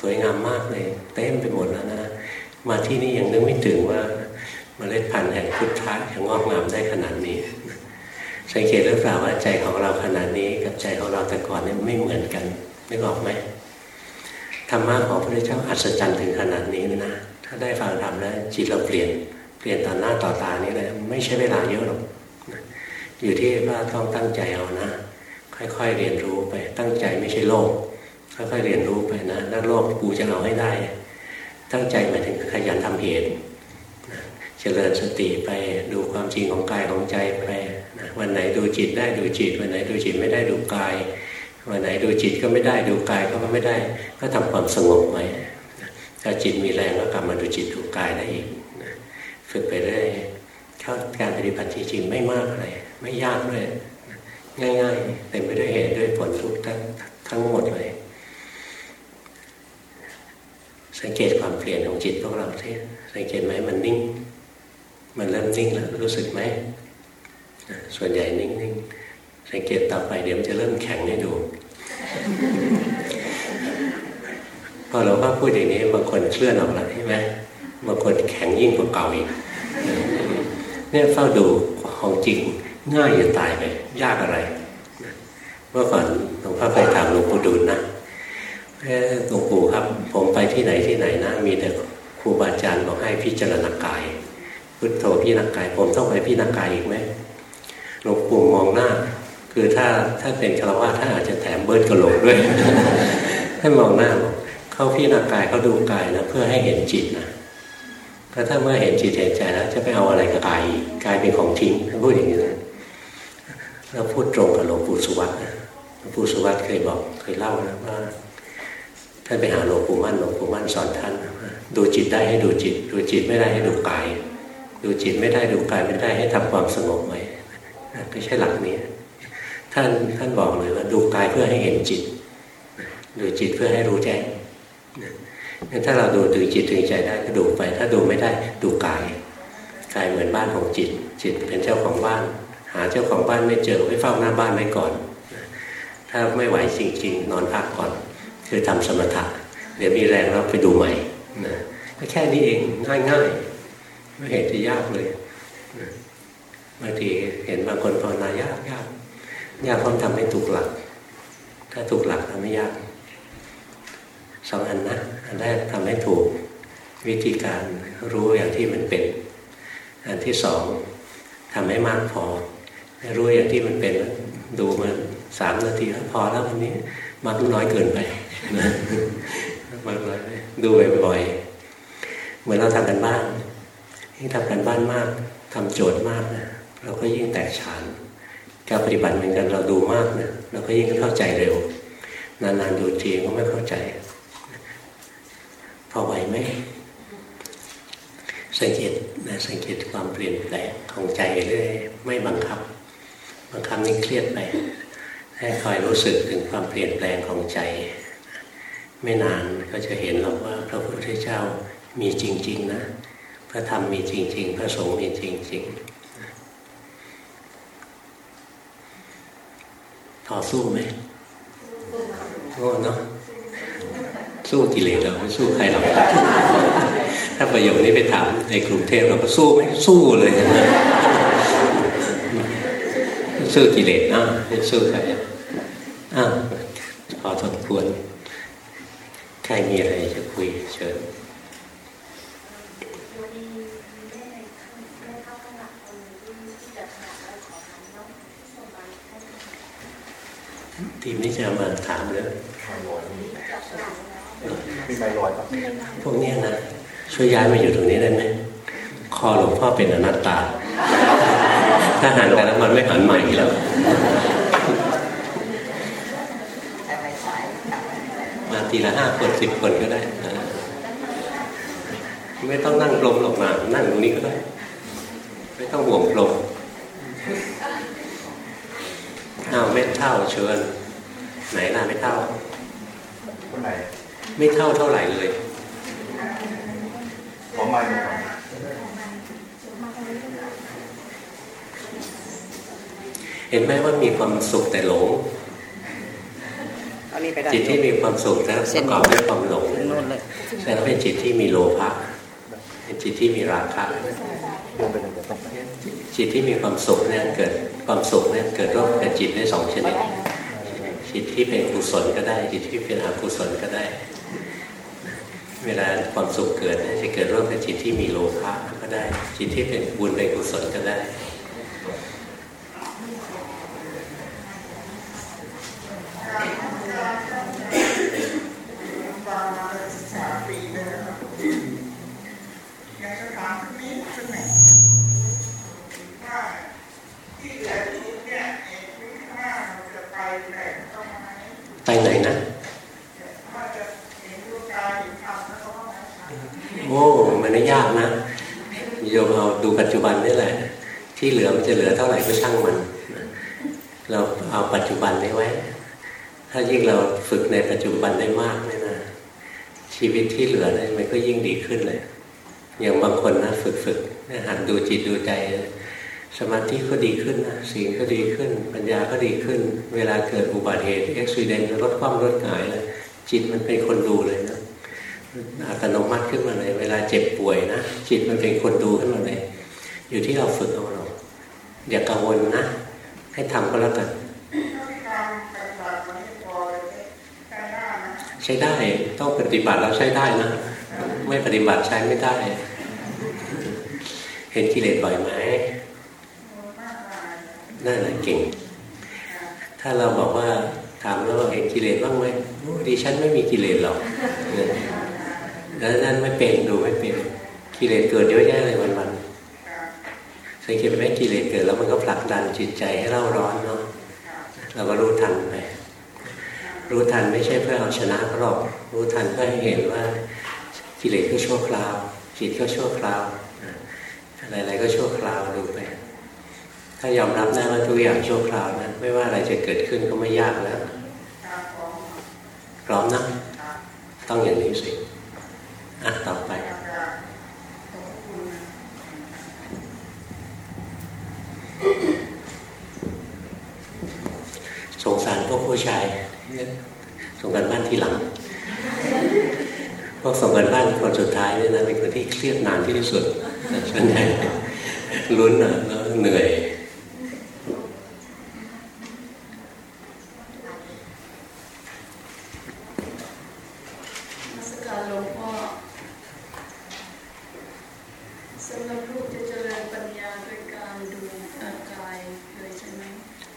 สวยงามมากเลยเต็มไปหมดแล้วนะมาที่นี่ยังนึกไม่ถึงว่าเมล็ดพันธุ์แห่งพุทธะยังงอกงามได้ขนาดนี้ สังเกตหรือเปล่าว่าใจของเราขนาดนี้กับใจของเราแต่ก่อนนี่ไม่เหมือนกันนึกออกไหมธรรมะของพระพุทธเจ้าอัศจรรย์ถึงขนาดนี้นะถ้าได้ฟังธรรมแล้วจิตเราเปลี่ยนเปลี่ยนต่อหน้าต่อตานี้เลยไม่ใช่เวลาเยอะหรอกอยู่ที่ว่าต้องตั้งใจเอานะ ค่อยๆเรียนรู้ไป ตั้งใจไม่ใช่โลกค่อยๆเรียนรู้ไปนะถ้าโลกกูจะเอาให้ได้ ตั้งใจหมายถึงขยันทำเหตุเจริญสติไปดูความจริงของกายของใจไป วันไหนดูจิตได้ดูจิต วันไหนดูจิตไม่ได้ดูกาย วันไหนดูจิตก็ไม่ได้ดูกายก็ไม่ได้ ก็ทำความสงบไว้ถ้าจิตมีแรงก็กลับมาดูจิตดูกายได้อีกฝึกไปเรื่อยเข้าการปฏิบัติจริงๆไม่มากอะไรไม่ยากด้วยง่ายๆเต็มไปด้วยเหตุด้วยผลทุกทั้งทั้งหมดเลย สังเกตความเปลี่ยนของจิตพวกเราที่สังเกตไหมมันนิ่ง มันเริ่มนิ่งแล้วรู้สึกไหม ส่วนใหญ่นิ่งๆสังเกตต่อไปเดี๋ยวมันจะเริ่มแข็งให้ดูพอเราก็พูดอย่างนี้บางคนเคลื่อนออกแล้วใช่ไหมบางคนแข็งยิ่งกว่าเก่าอีกเนี่ยเฝ้าดูของจริงง่ายจะตายไปยากอะไรเมื่อก่อนหลวงพ่อเคยถามหลวงปู่ดูลนะหลวงปู่ครับ ผมไปที่ไหนที่ไหนนะ มีแต่ครูบาอาจารย์บอกให้พิจารณากาย พุทโธพิจารณากาย ผมต้องไปพิจารณากายอีกไหม หลวงปู่มองหน้า คือถ้าถ้าเป็นคารวะถ้าอาจจะแถมเบิร์ดกระโหลกด้วยให้มองหน้าเขาพิจารณากายเขาดูกายนะเพื่อให้เห็นจิตนะก็ถ้าเมื่อเห็นจิตเห็นใจแล้วจะไปเอาอะไรกับกายกายเป็นของทิ้งพูดอย่างนี้นะเราพูดตรงกับหลวงปู่สุวัตนะหลวงปู่สุวัตเคยบอกเคยเล่านะว่าท่านไปหาหลวงปู่มั่นหลวงปู่มั่นสอนท่านดูจิตได้ให้ดูจิต ดูจิตไม่ได้ให้ดูกาย ดูจิตไม่ได้ดูกายไม่ได้ให้ทำความสงบไว้ ไม่ใช่หลักนี้ ท่านท่านบอกเลยว่าดูกายเพื่อให้เห็นจิต ดูจิตเพื่อให้รู้แจ้งงั้นถ้าเราดูถึงจิตถึงใจได้ก็ดูไป ถ้าดูไม่ได้ดูกายกายเหมือนบ้านของจิต จิตเป็นเจ้าของบ้าน หาเจ้าของบ้านไม่เจอไว้เฝ้าหน้าบ้านไว้ก่อน ถ้าไม่ไหวจริงๆ นอนพักก่อน คือทำสมถะเดี๋ยวมีแรงแล้วไปดูใหม่นะแค่นี้เองง่ายๆไม่เห็นจะยากเลย บางทีเห็นบางคนภาวนายากยากยากเพราะทำให้ถูกหลัก ถ้าถูกหลักทำไม่ยากสองอันนะอันแรกทำให้ถูกวิธีการรู้อย่างที่มันเป็น อันที่สองทำให้มากพอ รู้อย่างที่มันเป็นดูมันสามนาทีแล้วพอแล้ววันนี้มากน้อยเกินไปมากน้อยดูบ่อยๆเหมือนเราทำกันบ้านยิ่งทำกันบ้านมากทำโจทย์มากนะ เราก็ยิ่งแตกฉาน การปฏิบัติเหมือนกันเราดูมากเนี่ยเราก็ยิ่งเข้าใจเร็ว นานๆดูทีก็ไม่เข้าใจ พอไหวไหมสังเกตนะสังเกตความเปลี่ยนแปลงของใจเรื่อยไม่บังคับ บังคับนี่เครียดไปให้คอยรู้สึกถึงความเปลี่ยนแปลงของใจ ไม่นานก็จะเห็นหรอกว่าพระพุทธเจ้ามีจริง ๆ นะ พระธรรมมีจริง ๆ พระสงฆ์มีจริง ๆ พอสู้ไหมโอ้เนาะสู้กิเลสเราไม่สู้ใครหรอกถ้าประโยคนี้ไปถามในกรุงเทพเราก็สู้ไหมสู้เลยนะสู้กิเลสนะไม่สู้ใครอ้าวพอสมควรใครมีอะไรจะคุยเชิญ ทีมนี้จะมาถามเรื่องมีใบลอยครับพวกนี้นะช่วยย้ายมาอยู่ตรงนี้ได้ไหมคอหลวงพ่อเป็นอนัตตา ถ้าหันไปแล้วมันไม่หันใหม่แล้วมาทีละห้าคนสิบคนก็ได้ ไม่ต้องนั่งกลมหรอกมา นั่งตรงนี้ก็ได้ ไม่ต้องห่วงกลม อ้าวไม่เท่าเชิญ ไหนล่ะไม่เท่าคนไหนไม่เท่าเท่าไหร่เลยผมมาเห็นไหมว่ามีความสุขแต่หลงจิตที่มีความสุขนะประกอบด้วยความหลงแสดงว่าเป็นจิตที่มีโลภะเป็นจิตที่มีราคะ จิตที่มีความสุขเนี่ยเกิดความสุขเนี่ยเกิดร่วมกับจิตได้สองชนิด จิตที่เป็นกุศลก็ได้ จิตที่เป็นอกุศลก็ได้ เวลาความสุขเกิดจะเกิดร่วมกับจิตที่มีโลภะก็ได้ จิตที่เป็นบุญเป็นกุศลก็ได้ไปไหนนะโอ้ มันไม่ยากนะโยมเอาดูปัจจุบันนี่แหละ ที่เหลือมันจะเหลือเท่าไหร่ ก็ช่างมัน เราเอาปัจจุบันนี้ไว้ ถ้ายิ่งเราฝึกในปัจจุบันได้มากเนี่ยนะ ชีวิตที่เหลือเนี่ยมันก็ยิ่งดีขึ้นเลย อย่างบางคนนะฝึกฝึกหัดดูจิตดูใจ สมาธิก็ดีขึ้นนะสิ่งก็ดีขึ้น ปัญญาก็ดีขึ้น เวลาเกิดอุบัติเหตุเอ็กซิเดนต์รถคว่ำรถหงายเลยจิตมันเป็นคนดูเลยนะอัตโนมัติขึ้นมาเลย เวลาเจ็บป่วยนะจิตมันเป็นคนดูขึ้นมาเลย อยู่ที่เราฝึกเอา อย่ากังวลนะ ให้ทำก็แล้วกันใช้ได้ต้องปฏิบัติเราใช้ได้นะ ไม่ปฏิบัติใช้ไม่ได้ เห็นกิเลสบ่อยไหมนั่นแหละเก่ง ถ้าเราบอกว่าถามแล้วเห็นกิเลสบ้างไหมดิฉันไม่มีกิเลสหรอกแล้วนั่นไม่เป็นดูไม่เป็นกิเลสเกิดเยอะแยะเลยวันวัน สังเกตไหมกิเลสเกิดแล้วมันก็ผลักดันจิตใจให้เล่าร้อนเนาะเราก็รู้ทันไปรู้ทันไม่ใช่เพื่อเอาชนะหรอก รู้ทันเพื่อให้เห็นว่ากิเลสก็ชั่วคราว จิตก็ชั่วคราวอะไรๆก็ชั่วคราวดูไปถ้ายอมรับได้ว่าทุกอย่างชั่วคราวนะไม่ว่าอะไรจะเกิดขึ้นก็ไม่ยากแล้วพร้อมนะ ต้องอย่างนี้สิอะต่อไป สงสารพวก ผู้ชายส่งกันบ้านที่หลังพวกส่งกันบ้านคนสุดท้ายเนี่ยนะเป็นคนที่เครียดนานที่สุดส่วนใหญ่ลุ้นนะแล้วเหนื่อย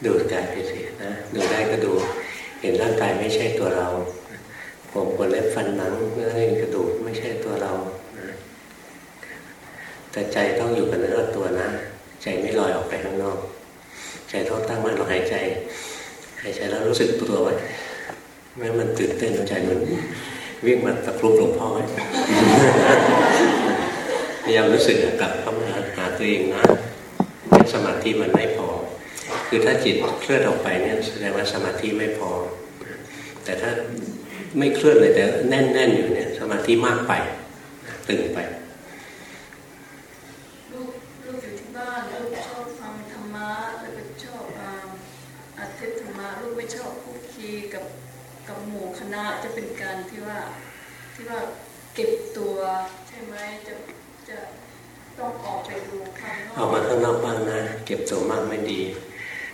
ดูกายไปสินะดูได้ก็ดู เห็นร่างกายไม่ใช่ตัวเรา ผมขนเล็บฟันหนังเนื้อเอ็นกระดูกไม่ใช่ตัวเราแต่ใจต้ อยู่กับเนื้อตัวนะ ใจไม่ลอยออกไปข้างนอก ใจต้องตั้งมั่นเราหายใจ หายใจแล้วรู้สึกตัวไว้แม้มันตื่นเต้นใจมันวิ่งมาตะครุบหลวงพ่อไว้พยายามรู้สึกกลับเข้ามาหาตัวเองนะสมาธิมันไม่พอ คือถ้าจิตเคลื่อนออกไปเนี่ยแสดงว่าสมาธิไม่พอ แต่ถ้าไม่เคลื่อนเลยแต่แน่น ๆ อยู่เนี่ย สมาธิมากไปตึงไปลูกลูกอยู่ที่บ้านลูกชอบฟังธรรมะแล้วก็ชอบอาทิตย์ธรรมะลูกไม่ ชอบคุกคีกับกับหมู่คณะจะเป็นการที่ว่าที่ว่าเก็บตัวใช่ไหมจะจะต้องออกไปดูข้างนอกออกมาข้างนอกบ้างนะเก็บตัวมากไม่ดี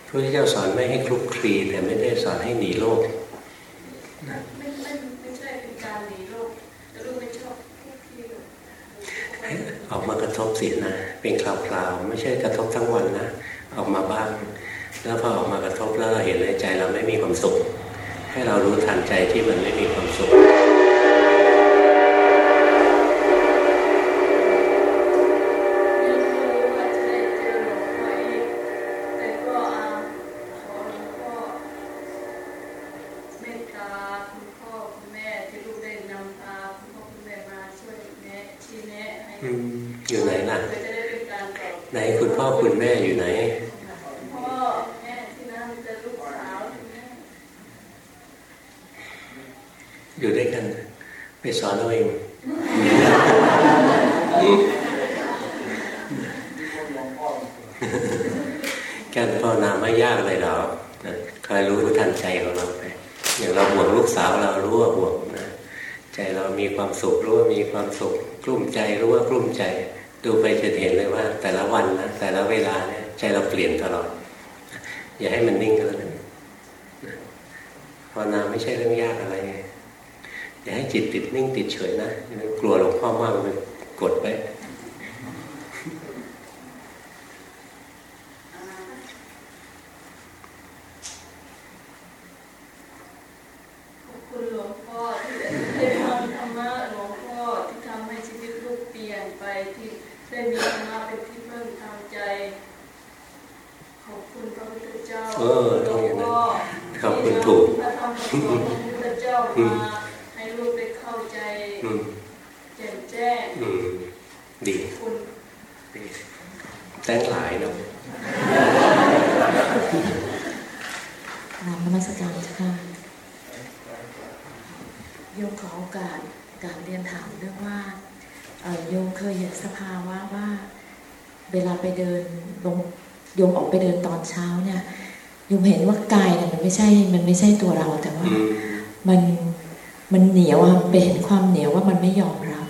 พระพุทธเจ้าสอนไม่ให้คลุกคลีแต่ไม่ได้สอนให้หนีโลกไม่ไม่ไม่ใช่เป็นการหนีโลกแต่ลูกไม่ชอบคลุกคลีออกมากระทบสินะเป็นคราวๆไม่ใช่กระทบทั้งวันนะออกมาบ้าง แล้วพอออกมากระทบแล้วเราเห็นในใจเราไม่มีความสุข ให้เรารู้ทันใจที่มันไม่มีความสุขอยู่ไหนล่ะไหนคุณพ่อคุณแม่อยู่ไหน อยู่ด้วยกัน ไปสอนเราเองการภาวนาไม่ยากเลยหรอกคอยรู้ทันใจของเราไปอย่างเราห่วงลูกสาวเรารู้ว่าห่วงนะใจเรามีความสุขรู้ว่ามีความสุข กลุ้มใจรู้ว่ากลุ้มใจ ดูไปจะเห็นเลยว่า แต่ละวันนะแต่ละเวลาเนี่ยใจเราเปลี่ยนตลอด อย่าให้มันนิ่งก็แล้วกันภาวนาไม่ใช่เรื่องยากอะไร อย่าให้จิตติดนิ่งติดเฉยนะกลัวหลวงพ่อมากเลยกดไปคุณหลวงพ่อที่ได้ทำธรรมะหลวงพ่อที่ทำให้ชีวิตลูกเปลี่ยนไปที่ได้มีธรรมะเป็นที่เพิ่มทางใจ ขอบคุณพระพุทธเจ้าเออต้องอย่างนั้นขอบคุณถูกพระธรรมของพระพุทธเจ้ามาลูกได้เข้าใจแจ่มแจ้งดีคุณแต่งหลายเนาะนำนมัสการเจ้าค่ะโยมขอโอกาสการเรียนถามเรื่องว่าโยมเคยเห็นสภาวะว่า เวลาไปเดินลงโยมออกไปเดินตอนเช้าเนี่ยโยมเห็นว่ากายเนี่ยมันไม่ ใช่ มันไม่ใช่ตัวเราแต่ว่า มันมันเหนียวอะไปเห็นความเหนียวว่ามันไม่ยอมรับ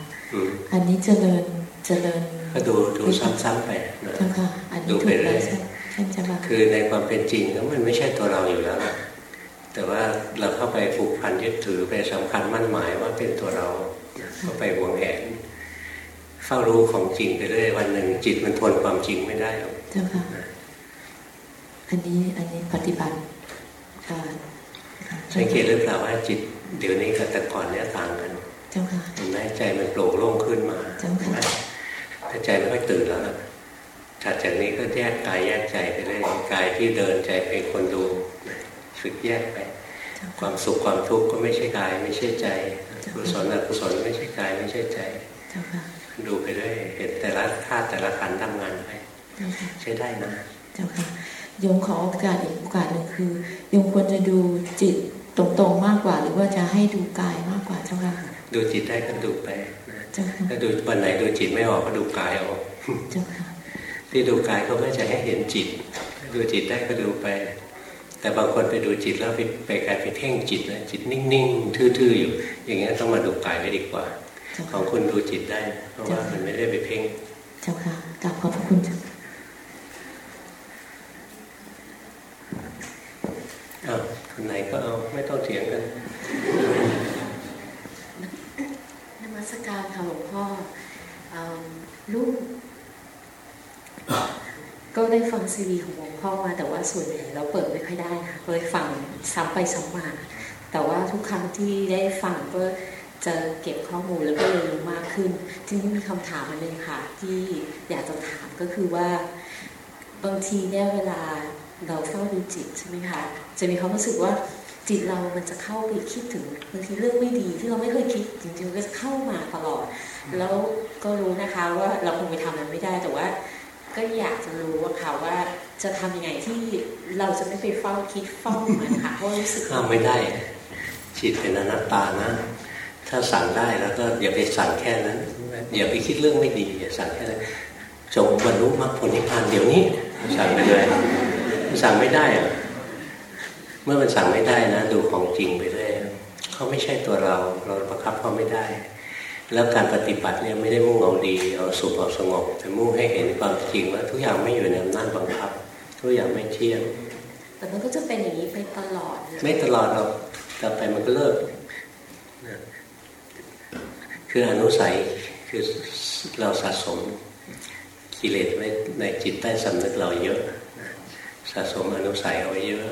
อันนี้เจริญเจริญก็ดูดูซ้ำๆไปนะค่ะอันนี้ถูกเลยใช่ไหมคือในความเป็นจริงแล้วมันไม่ใช่ตัวเราอยู่แล้วนะแต่ว่าเราเข้าไปผูกพันยึดถือไปสำคัญมั่นหมายว่าเป็นตัวเราเข้าไปหวงแหนเฝ้ารู้ของจริงไปเรื่อยวันหนึ่งจิตมันทนความจริงไม่ได้หรอกเจ้าค่ะอันนี้อันนี้ปฏิบัติ สังเกตหรือเปล่าว่าจิต เดี๋ยวนี้กับแต่ก่อนเนี้ยต่างกันเจ้าค่ะเห็นไหมใจมันโปร่งโล่งขึ้นมาเจ้าค่ะแต่ใจไม่ค่อยตื่นแล้วนะถัดจากนี้ก็แยกกายแยกใจไปเลยกายที่เดินใจเป็นคนดูฝึกแยกไป ความสุขความทุกข์ก็ไม่ใช่กาย ไม่ใช่ใจกุศลอกุศลไม่ใช่กายไม่ใช่ใจดูไปด้วยเห็นแต่ละธาตุแต่ละขันทำงานไปใช้ได้นะเจ้าค่ะ โยมขอโอกาสอีกโอกาสหนึ่งคือโยมควรจะดูจิตตรงๆมากกว่า หรือว่าจะให้ดูกายมากกว่าเจ้าค่ะดูจิตได้ก็ดูไปถ้าดูวันไหนดูจิตไม่ออกก็ดูกายออกเจ้าค่ะที่ดูกายเขาก็จะให้เห็นจิต ดูจิตได้ก็ดูไป แต่บางคนไปดูจิตแล้วไปไปกลายไปเพ่งจิตนะจิตนิ่งๆทื่อๆอยู่ อย่างเงี้ยต้องมาดูกายไว้ดีกว่าของคุณดูจิตได้ เพราะว่ามันไม่ได้ไปเพ่ง เจ้าค่ะกลับขอบพระคุณเจ้า เอาคนไหนก็เอาไม่ต้องเถียงกันนมัสการค่ะหลวงพ่อลูกก็ได้ฟังซีดีของหลวงพ่อมาแต่ว่าส่วนใหญ่เราเปิดไม่ค่อยได้ค่ะเลยฟังซ้ำไปซ้ำมาแต่ว่าทุกครั้งที่ได้ฟังก็จะเก็บข้อมูลแล้วก็เรียนรู้มากขึ้น ทีนี้มีคำถามอันนึงค่ะ ที่อยากจะถามก็คือว่า บางทีเนี่ยเวลา เราเฝ้าดูจิตใช่ไหมคะจะมีความรู้สึกว่าจิตเรามันจะเข้าไปคิดถึงบางทีเรื่องไม่ดีที่เราไม่เคยคิดจริงๆก็จะเข้ามาตลอด แล้วก็รู้นะคะว่าเราคงไปทำมันไม่ได้แต่ว่า ก็อยากจะรู้ว่าค่ะว่าจะทำยังไงที่เราจะไม่ไปเฝ้าคิดเฝ้ามันค่ะเพราะรู้สึกห้ามไม่ได้จิตเป็นอนัตตานะ ถ้าสั่งได้แล้วก็อย่าไปสั่งแค่นั้นอย่าไปคิดเรื่องไม่ดีอย่าสั่งแค่นั้นจงบรรลุมรรคผลนิพพานเดี๋ยวนี้สั่งไปเลย สั่งไม่ได้อะเมื่อมันสั่งไม่ได้นะ ดูของจริงไปเรื่อยเขาไม่ใช่ตัวเรา เราบังคับเขาไม่ได้ แล้วการปฏิบัติเนี่ยไม่ได้มุ่งเอาดีเอาสุขเอาสงบ แต่มุ่งให้เห็นความจริงว่าทุกอย่างไม่อยู่ในอำนาจบังคับ ทุกอย่างไม่เที่ยงแต่มันก็จะเป็นอย่างนี้ไปตลอดเลยไม่ตลอดหรอกต่อไปมันก็เลิกนะคืออนุสัยคือเราสะสมกิเลสไว้ในจิตใต้สำนึกเราเยอะนะ สะสมอนุสัยเอาไว้เยอะ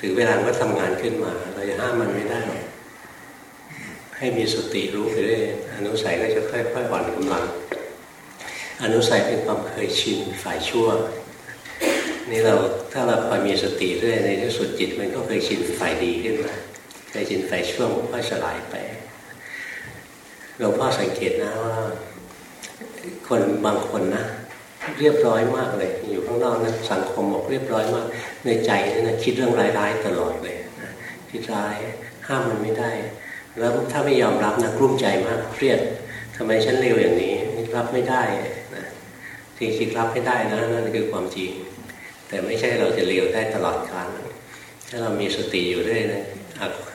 ถึงเวลาก็ทำงานขึ้นมา เราจะห้ามมันไม่ได้ ให้มีสติรู้ไปเรื่อยอนุสัยก็จะค่อยๆอ่อนกำลัง อนุสัยเป็นความเคยชินฝ่ายชั่ว นี่เราถ้าเราคอยมีสติเรื่อยในที่สุดจิตมันก็เคยชินฝ่ายดีขึ้นมาเคยชินฝ่ายชั่วงก็สลายไปหลวงพ่อสังเกตนะว่า คนบางคนนะ เรียบร้อยมากเลย อยู่ข้างนอกนะสังคมบอกเรียบร้อยมาก ในใจนี่นะคิดเรื่องร้ายๆตลอดเลยนะคิดร้ายห้ามมันไม่ได้ แล้วถ้าไม่ยอมรับนะกลุ้มใจมากเครียดทำไมฉันเลวอย่างนี้รับไม่ได้นะจริงรับไม่ได้นะนั่นคือความจริง แต่ไม่ใช่เราจะเลียวได้ตลอดกาลถ้าเรามีสติอยู่เรื่อยนะ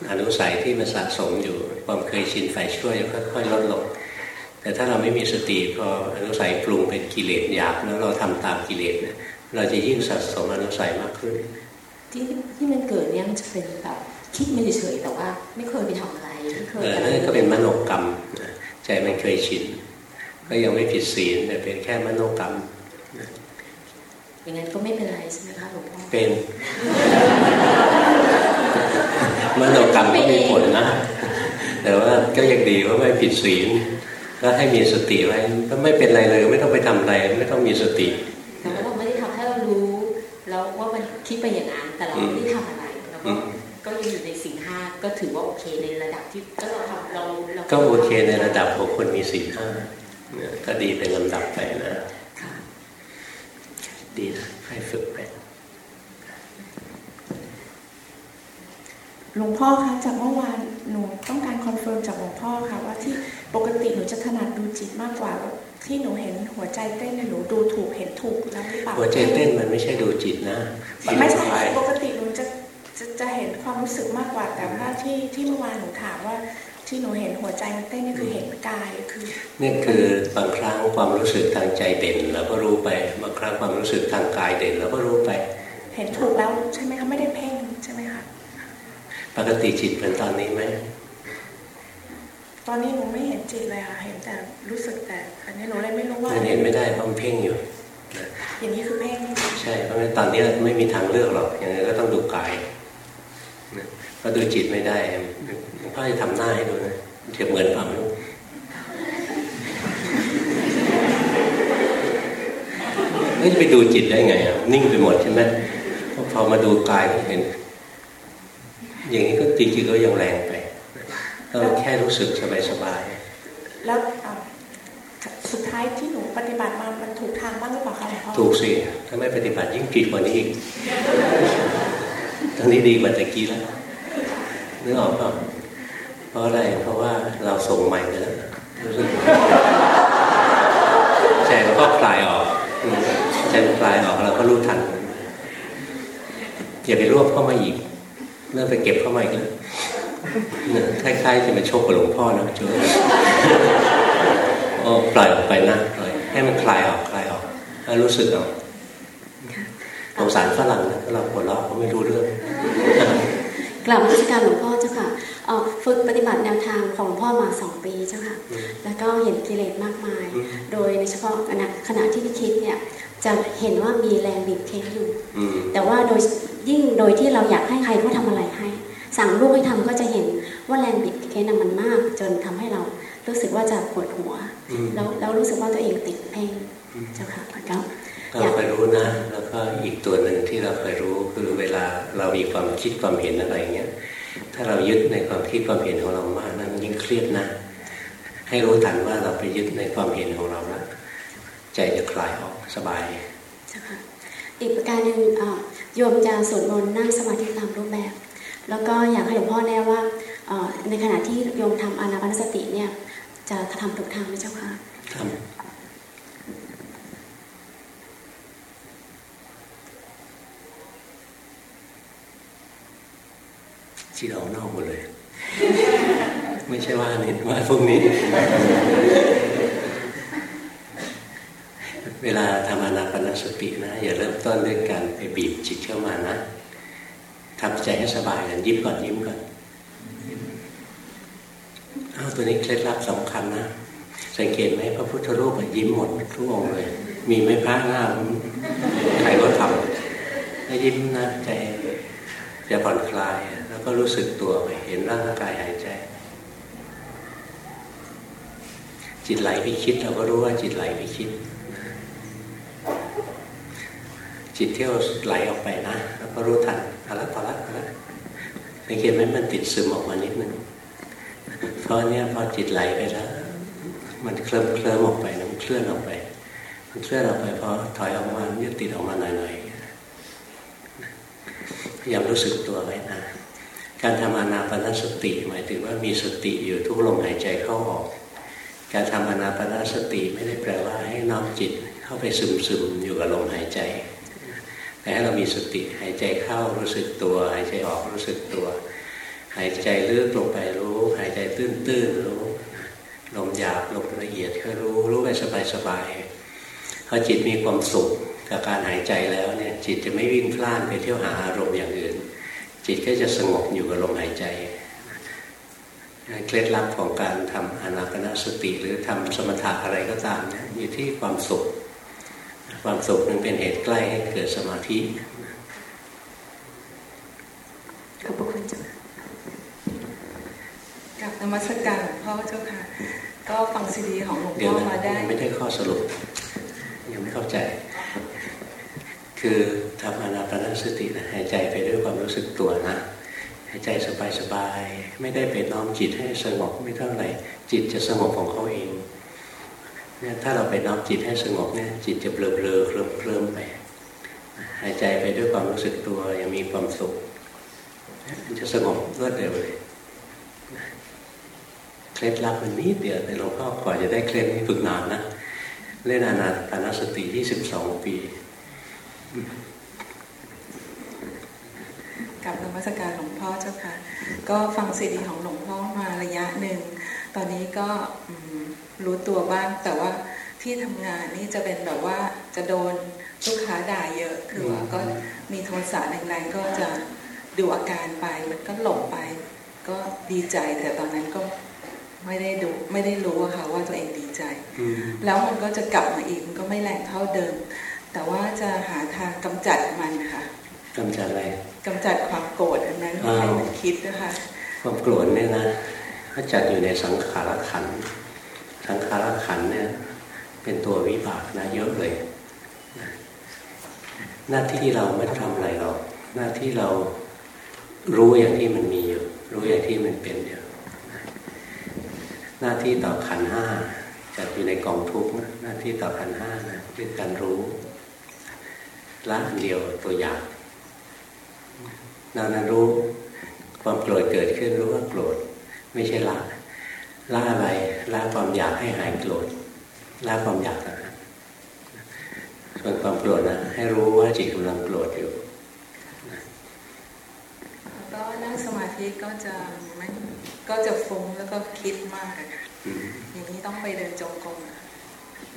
อนุสัยที่มันสะสมอยู่ความเคยชินฝ่ายช่วยค่อยๆลดลง แต่ถ้าเราไม่มีสติพออนุสัยปรุงเป็นกิเลสหยาบแล้วเราทำตามกิเลสเนี่ยเราจะยิ่งสะสมอนุสัยมากขึ้น ที่ที่มันเกิดเนี่ยมันจะเป็นแบบคิดไม่เฉยๆแต่ว่า ไม่เคยไปทำอะไรไม่เคยเอออะไรนั่นก็เป็นมโนกรรมนะใจมันเคยชินก็ยังไม่ผิดศีลแต่เป็นแค่มโนกรรมอย่างนั้นก็ไม่เป็นไรใช่ไหมคะหลวงพ่อเป็นมโนกรรมก็มีผลนะ แต่ว่าก็ยังดีว่าไม่ผิดศีล ก็ให้มีสติไว้ก็ไม่เป็นไรเลย ไม่ต้องไปทำอะไรไม่ต้องมีสติแต่ว่าเราไม่ได้ทำให้เรารู้แล้วว่ามันคิดไปอย่างนั้นแต่เราไม่ได้ทำอะไรแล้วก็ก็ยังอยู่ในสิ่งห้าก็ถือว่าโอเคในระดับที่ก็เราทำเราเราก็โอเคในระดับของคนมีศีลห้าเนี่ยก็ดีเป็นลำดับไปนะค่ะดีนะให้ฝึกไป หลวงพ่อคะจากเมื่อวานหนูต้องการ confirm จากหลวงพ่อค่ะว่าที่ปกติหนูจะถนัดดูจิตมากกว่า ที่หนูเห็นหัวใจเต้นเนี่ยหนูดูถูกเห็นถูกแล้วหรือเปล่าหัวใจเต้นมันไม่ใช่ดูจิตนะไม่ใช่ปกติหนูจะจะจะเห็นความรู้สึกมากกว่าแต่ว่าที่ที่เมื่อวานหนูถามว่าที่หนูเห็นหัวใจมันเต้นนี่คือเห็นกายคือนี่คือบางครั้งความรู้สึกทางใจเด่นเราก็รู้ไปบางครั้งความรู้สึกทางกายเด่นเราก็รู้ไป เห็นถูกแล้วใช่ไหมคะไม่ได้เพ่งใช่ไหมคะ ปกติจิตเป็นตอนนี้ไหม ตอนนี้หนูไม่เห็นจิตเลยค่ะ เห็นแต่รู้สึกแต่อันนี้หนูเลยไม่รู้ว่ามันเห็นไม่ได้เพราะมันเพ่งอยู่นะอย่างนี้คือเพ่งใช่ เพราะงั้นตอนนี้ไม่มีทางเลือกหรอกอย่างนั้นก็ต้องดูกายนะเพราะดูจิตไม่ได้หลวงพ่อจะทำหน้าให้ดูนะจะเหมือนเปล่าไม่รู้ไม่จะไปดูจิตได้ไงอะนิ่งไปหมดใช่ไหมพอพอมาดูกายก็เห็น อย่างนี้ก็จริงๆก็ยังแรงไปก็แค่รู้สึกสบายๆแล้วอะสุดท้ายที่หนูปฏิบัติมา มันถูกทางบ้างหรือเปล่าคะหลวงพ่อถูกสิ ถ้าไม่ปฏิบัติยิ่งผิดกว่านี้อีกตอนนี้ดีกว่าตะกี้แล้วนึกออกเปล่าเพราะอะไร เพราะว่าเราส่งใหม่ไปแล้วรู้สึกใจมันก็คลายออกอืมใจมันคลายออกเราก็รู้ทันอย่าไปรวบเข้ามาอีก เริ่มไปเก็บเข้ามาอีกแล้วเนี่ยคล้ายๆจะมาชกกับหลวงพ่อนะจุ๊โอ้ปล่อยออกไปนะปล่อยให้มันคลายออกคลายออกแล้วรู้สึกเอาสงสารฝรั่งนะฝรั่งหัวเราะเขาไม่รู้เรื่องกลับราชการหลวงพ่อเจ้าค่ะเอ่อฝึกปฏิบัติแนวทางของหลวงพ่อมาสองปีเจ้าค่ะ แล้วก็เห็นกิเลสมากมายอืมโดยในเฉพาะขณะขณะที่คิดเนี่ยจะเห็นว่ามีแรงบีบเค้นอยู่อืมแต่ว่าโดยยิ่ง โดยที่เราอยากให้ใครเขาทำอะไรให้ สั่งลูกให้ทำก็จะเห็นว่าแรงบีบเค้นน่ะมันมาก จนทำให้เรารู้สึกว่าจะปวดหัวอืมแล้วแล้วรู้สึกว่าตัวเองติดเพ่งเจ้าค่ะแล้วก็เราเคยรู้นะ แล้วก็อีกตัวหนึ่งที่เราเคยรู้คือเวลาเรามีความคิดความเห็นอะไรเงี้ยถ้าเรายึดในความคิดความเห็นของเรามากนั้นยิ่งเครียดนะให้รู้ทันว่าเราไปยึดในความเห็นของเราแล้วใจจะคลายออกสบายเจ้าค่ะอีกประการหนึ่งอ่า โยมจะสวดมนต์นั่งสมาธิตามรูปแบบ แล้วก็อยากให้หลวงพ่อแน่ว่าในขณะที่โยมทำอานาปานสติเนี่ยจะทำถูกทางไหมเจ้าค่ะทำจิตออกนอกหมดเลย ไม่ใช่ว่านี่ว่าพวกนี้ เวลาทำอนาปานสตินะ อย่าเริ่มต้นด้วยการไปบีบจิตเข้ามานะทำใจให้สบายกันยิ้มก่อนยิ้มก่อนอ้าวตัวนี้เคล็ดลับสำคัญนะสังเกตไหมพระพุทธรูปยิ้มหมดทุกองเลย มีไม่พระหน้าใครก็ทำแล้วยิ้มนะใจจะผ่อนคลาย แล้วก็รู้สึกตัวไปเห็นร่างกายหายใจ จิตไหลไปคิดเราก็รู้ว่าจิตไหลไปคิด จิตเที่ยวไหลออกไปนะแล้วก็รู้ทันเอาละพอละพอละสังเกตไหมมันติดซึมออกมานิดนึงเพราะเนี้ยพอจิตไหลไปแล้ว มันเคลิ้มเคลิ้มออกไปนะมันเคลื่อนออกไป มันเคลื่อนออกไปพอถอยออกมามันจะติดออกมาหน่อยๆพยายามรู้สึกตัวไว้นะการทำอนาปนสติ หมายถึงว่ามีสติอยู่ทุกลมหายใจเข้าออก การทำอนาปนสติไม่ได้แปลว่าให้น้อมจิตเข้าไปซึมซึมๆอยู่กับลมหายใจ แต่ให้เรามีสติหายใจเข้ารู้สึกตัว หายใจออกรู้สึกตัว หายใจลึกลงไปรู้ หายใจตื้นๆรู้ลมหยาบลมละเอียดก็รู้รู้ไปสบายๆพอจิตมีความสุขกับการหายใจแล้วเนี่ยจิตจะไม่วิ่งพล่านไปเที่ยวหาอารมณ์อย่างอื่น จิตก็จะสงบอยู่กับลมหายใจเคล็ดลับของการทำอนาปนสติหรือทำสมถะอะไรก็ตามเนี่ยอยู่ที่ความสุข ความสุขนั้นเป็นเหตุใกล้ให้เกิดสมาธิขอบพระคุณเจ้าค่ะกับนมัสการหลวงพ่อเจ้าค่ะ ก็ฟังซีดีของหลวงเดี๋ยวพ่อนะมาได้ยังไม่ได้ข้อสรุป ยังไม่เข้าใจ คือทำอนาปานสตินะหายใจไปด้วยความรู้สึกตัวนะหายใจสบายๆ ไม่ได้ไปน้อมจิตให้สงบไม่เท่าไหร่ จิตจะสงบของเขาเอง เนี่ยถ้าเราไปน้อมจิตให้สงบเนี่ยจิตจะเบลอๆเคลิ้มเคลิ้มไปหายใจไปด้วยความรู้สึกตัวยังมีความสุขมันจะสงบรวดเร็วเลยเคล็ดลับมันนิดเดียวแต่หลวงพ่อกว่าจะได้เคล็ดนี้ฝึกนานนะเล่นอานาปานสติที่สิบสองปีกับนมัสการหลวงพ่อเจ้าค่ะ ก็ฟังซีดีของหลวงพ่อมาระยะหนึ่ง ตอนนี้ก็ รู้ตัวบ้างแต่ว่าที่ทำงานนี่จะเป็นแบบว่าจะโดนลูกค้าด่าเยอะคือว่าก็มีโทสะแรงๆก็จะดูอาการไปมันก็หลงไป ก็ดีใจแต่ตอนนั้นก็ไม่ได้ดูไม่ได้รู้อะค่ะว่าตัวเองดีใจ แล้วมันก็จะกลับมาอีกมันก็ไม่แรงเท่าเดิม แต่ว่าจะหาทางกำจัดมันค่ะกำจัดอะไรกำจัดความโกรธอันนั้นอ้าวให้มันคิดนะคะ ความโกรธเนี่ยนะถ้าจัดอยู่ในสังขารขันธ์ สังขารขันเนี่ยเป็นตัววิบากนะเยอะเลย หน้าที่เราไม่ทำอะไรหรอกหน้าที่เรารู้อย่างที่มันมีอยู่ รู้อย่างที่มันเป็นอยู่หน้าที่ต่อขันห้าจัดอยู่ในกองทุกข์นะหน้าที่ต่อขันห้านะคือการรู้ละอันเดียวตัวอย่างเรานั้นรู้ความโกรธเกิดขึ้นรู้ว่าโกรธ ไม่ใช่ละ ละอะไรละความอยากให้หายโกรธละความอยากนะส่วนความโกรธนะให้รู้ว่าจิตกำลังโกรธอยู่แล้วก็นั่งสมาธิก็จะไม่ก็จะฟุ้งแล้วก็คิดมากอะค่ะอืมอย่างนี้ต้องไปเดินจงกรมอะ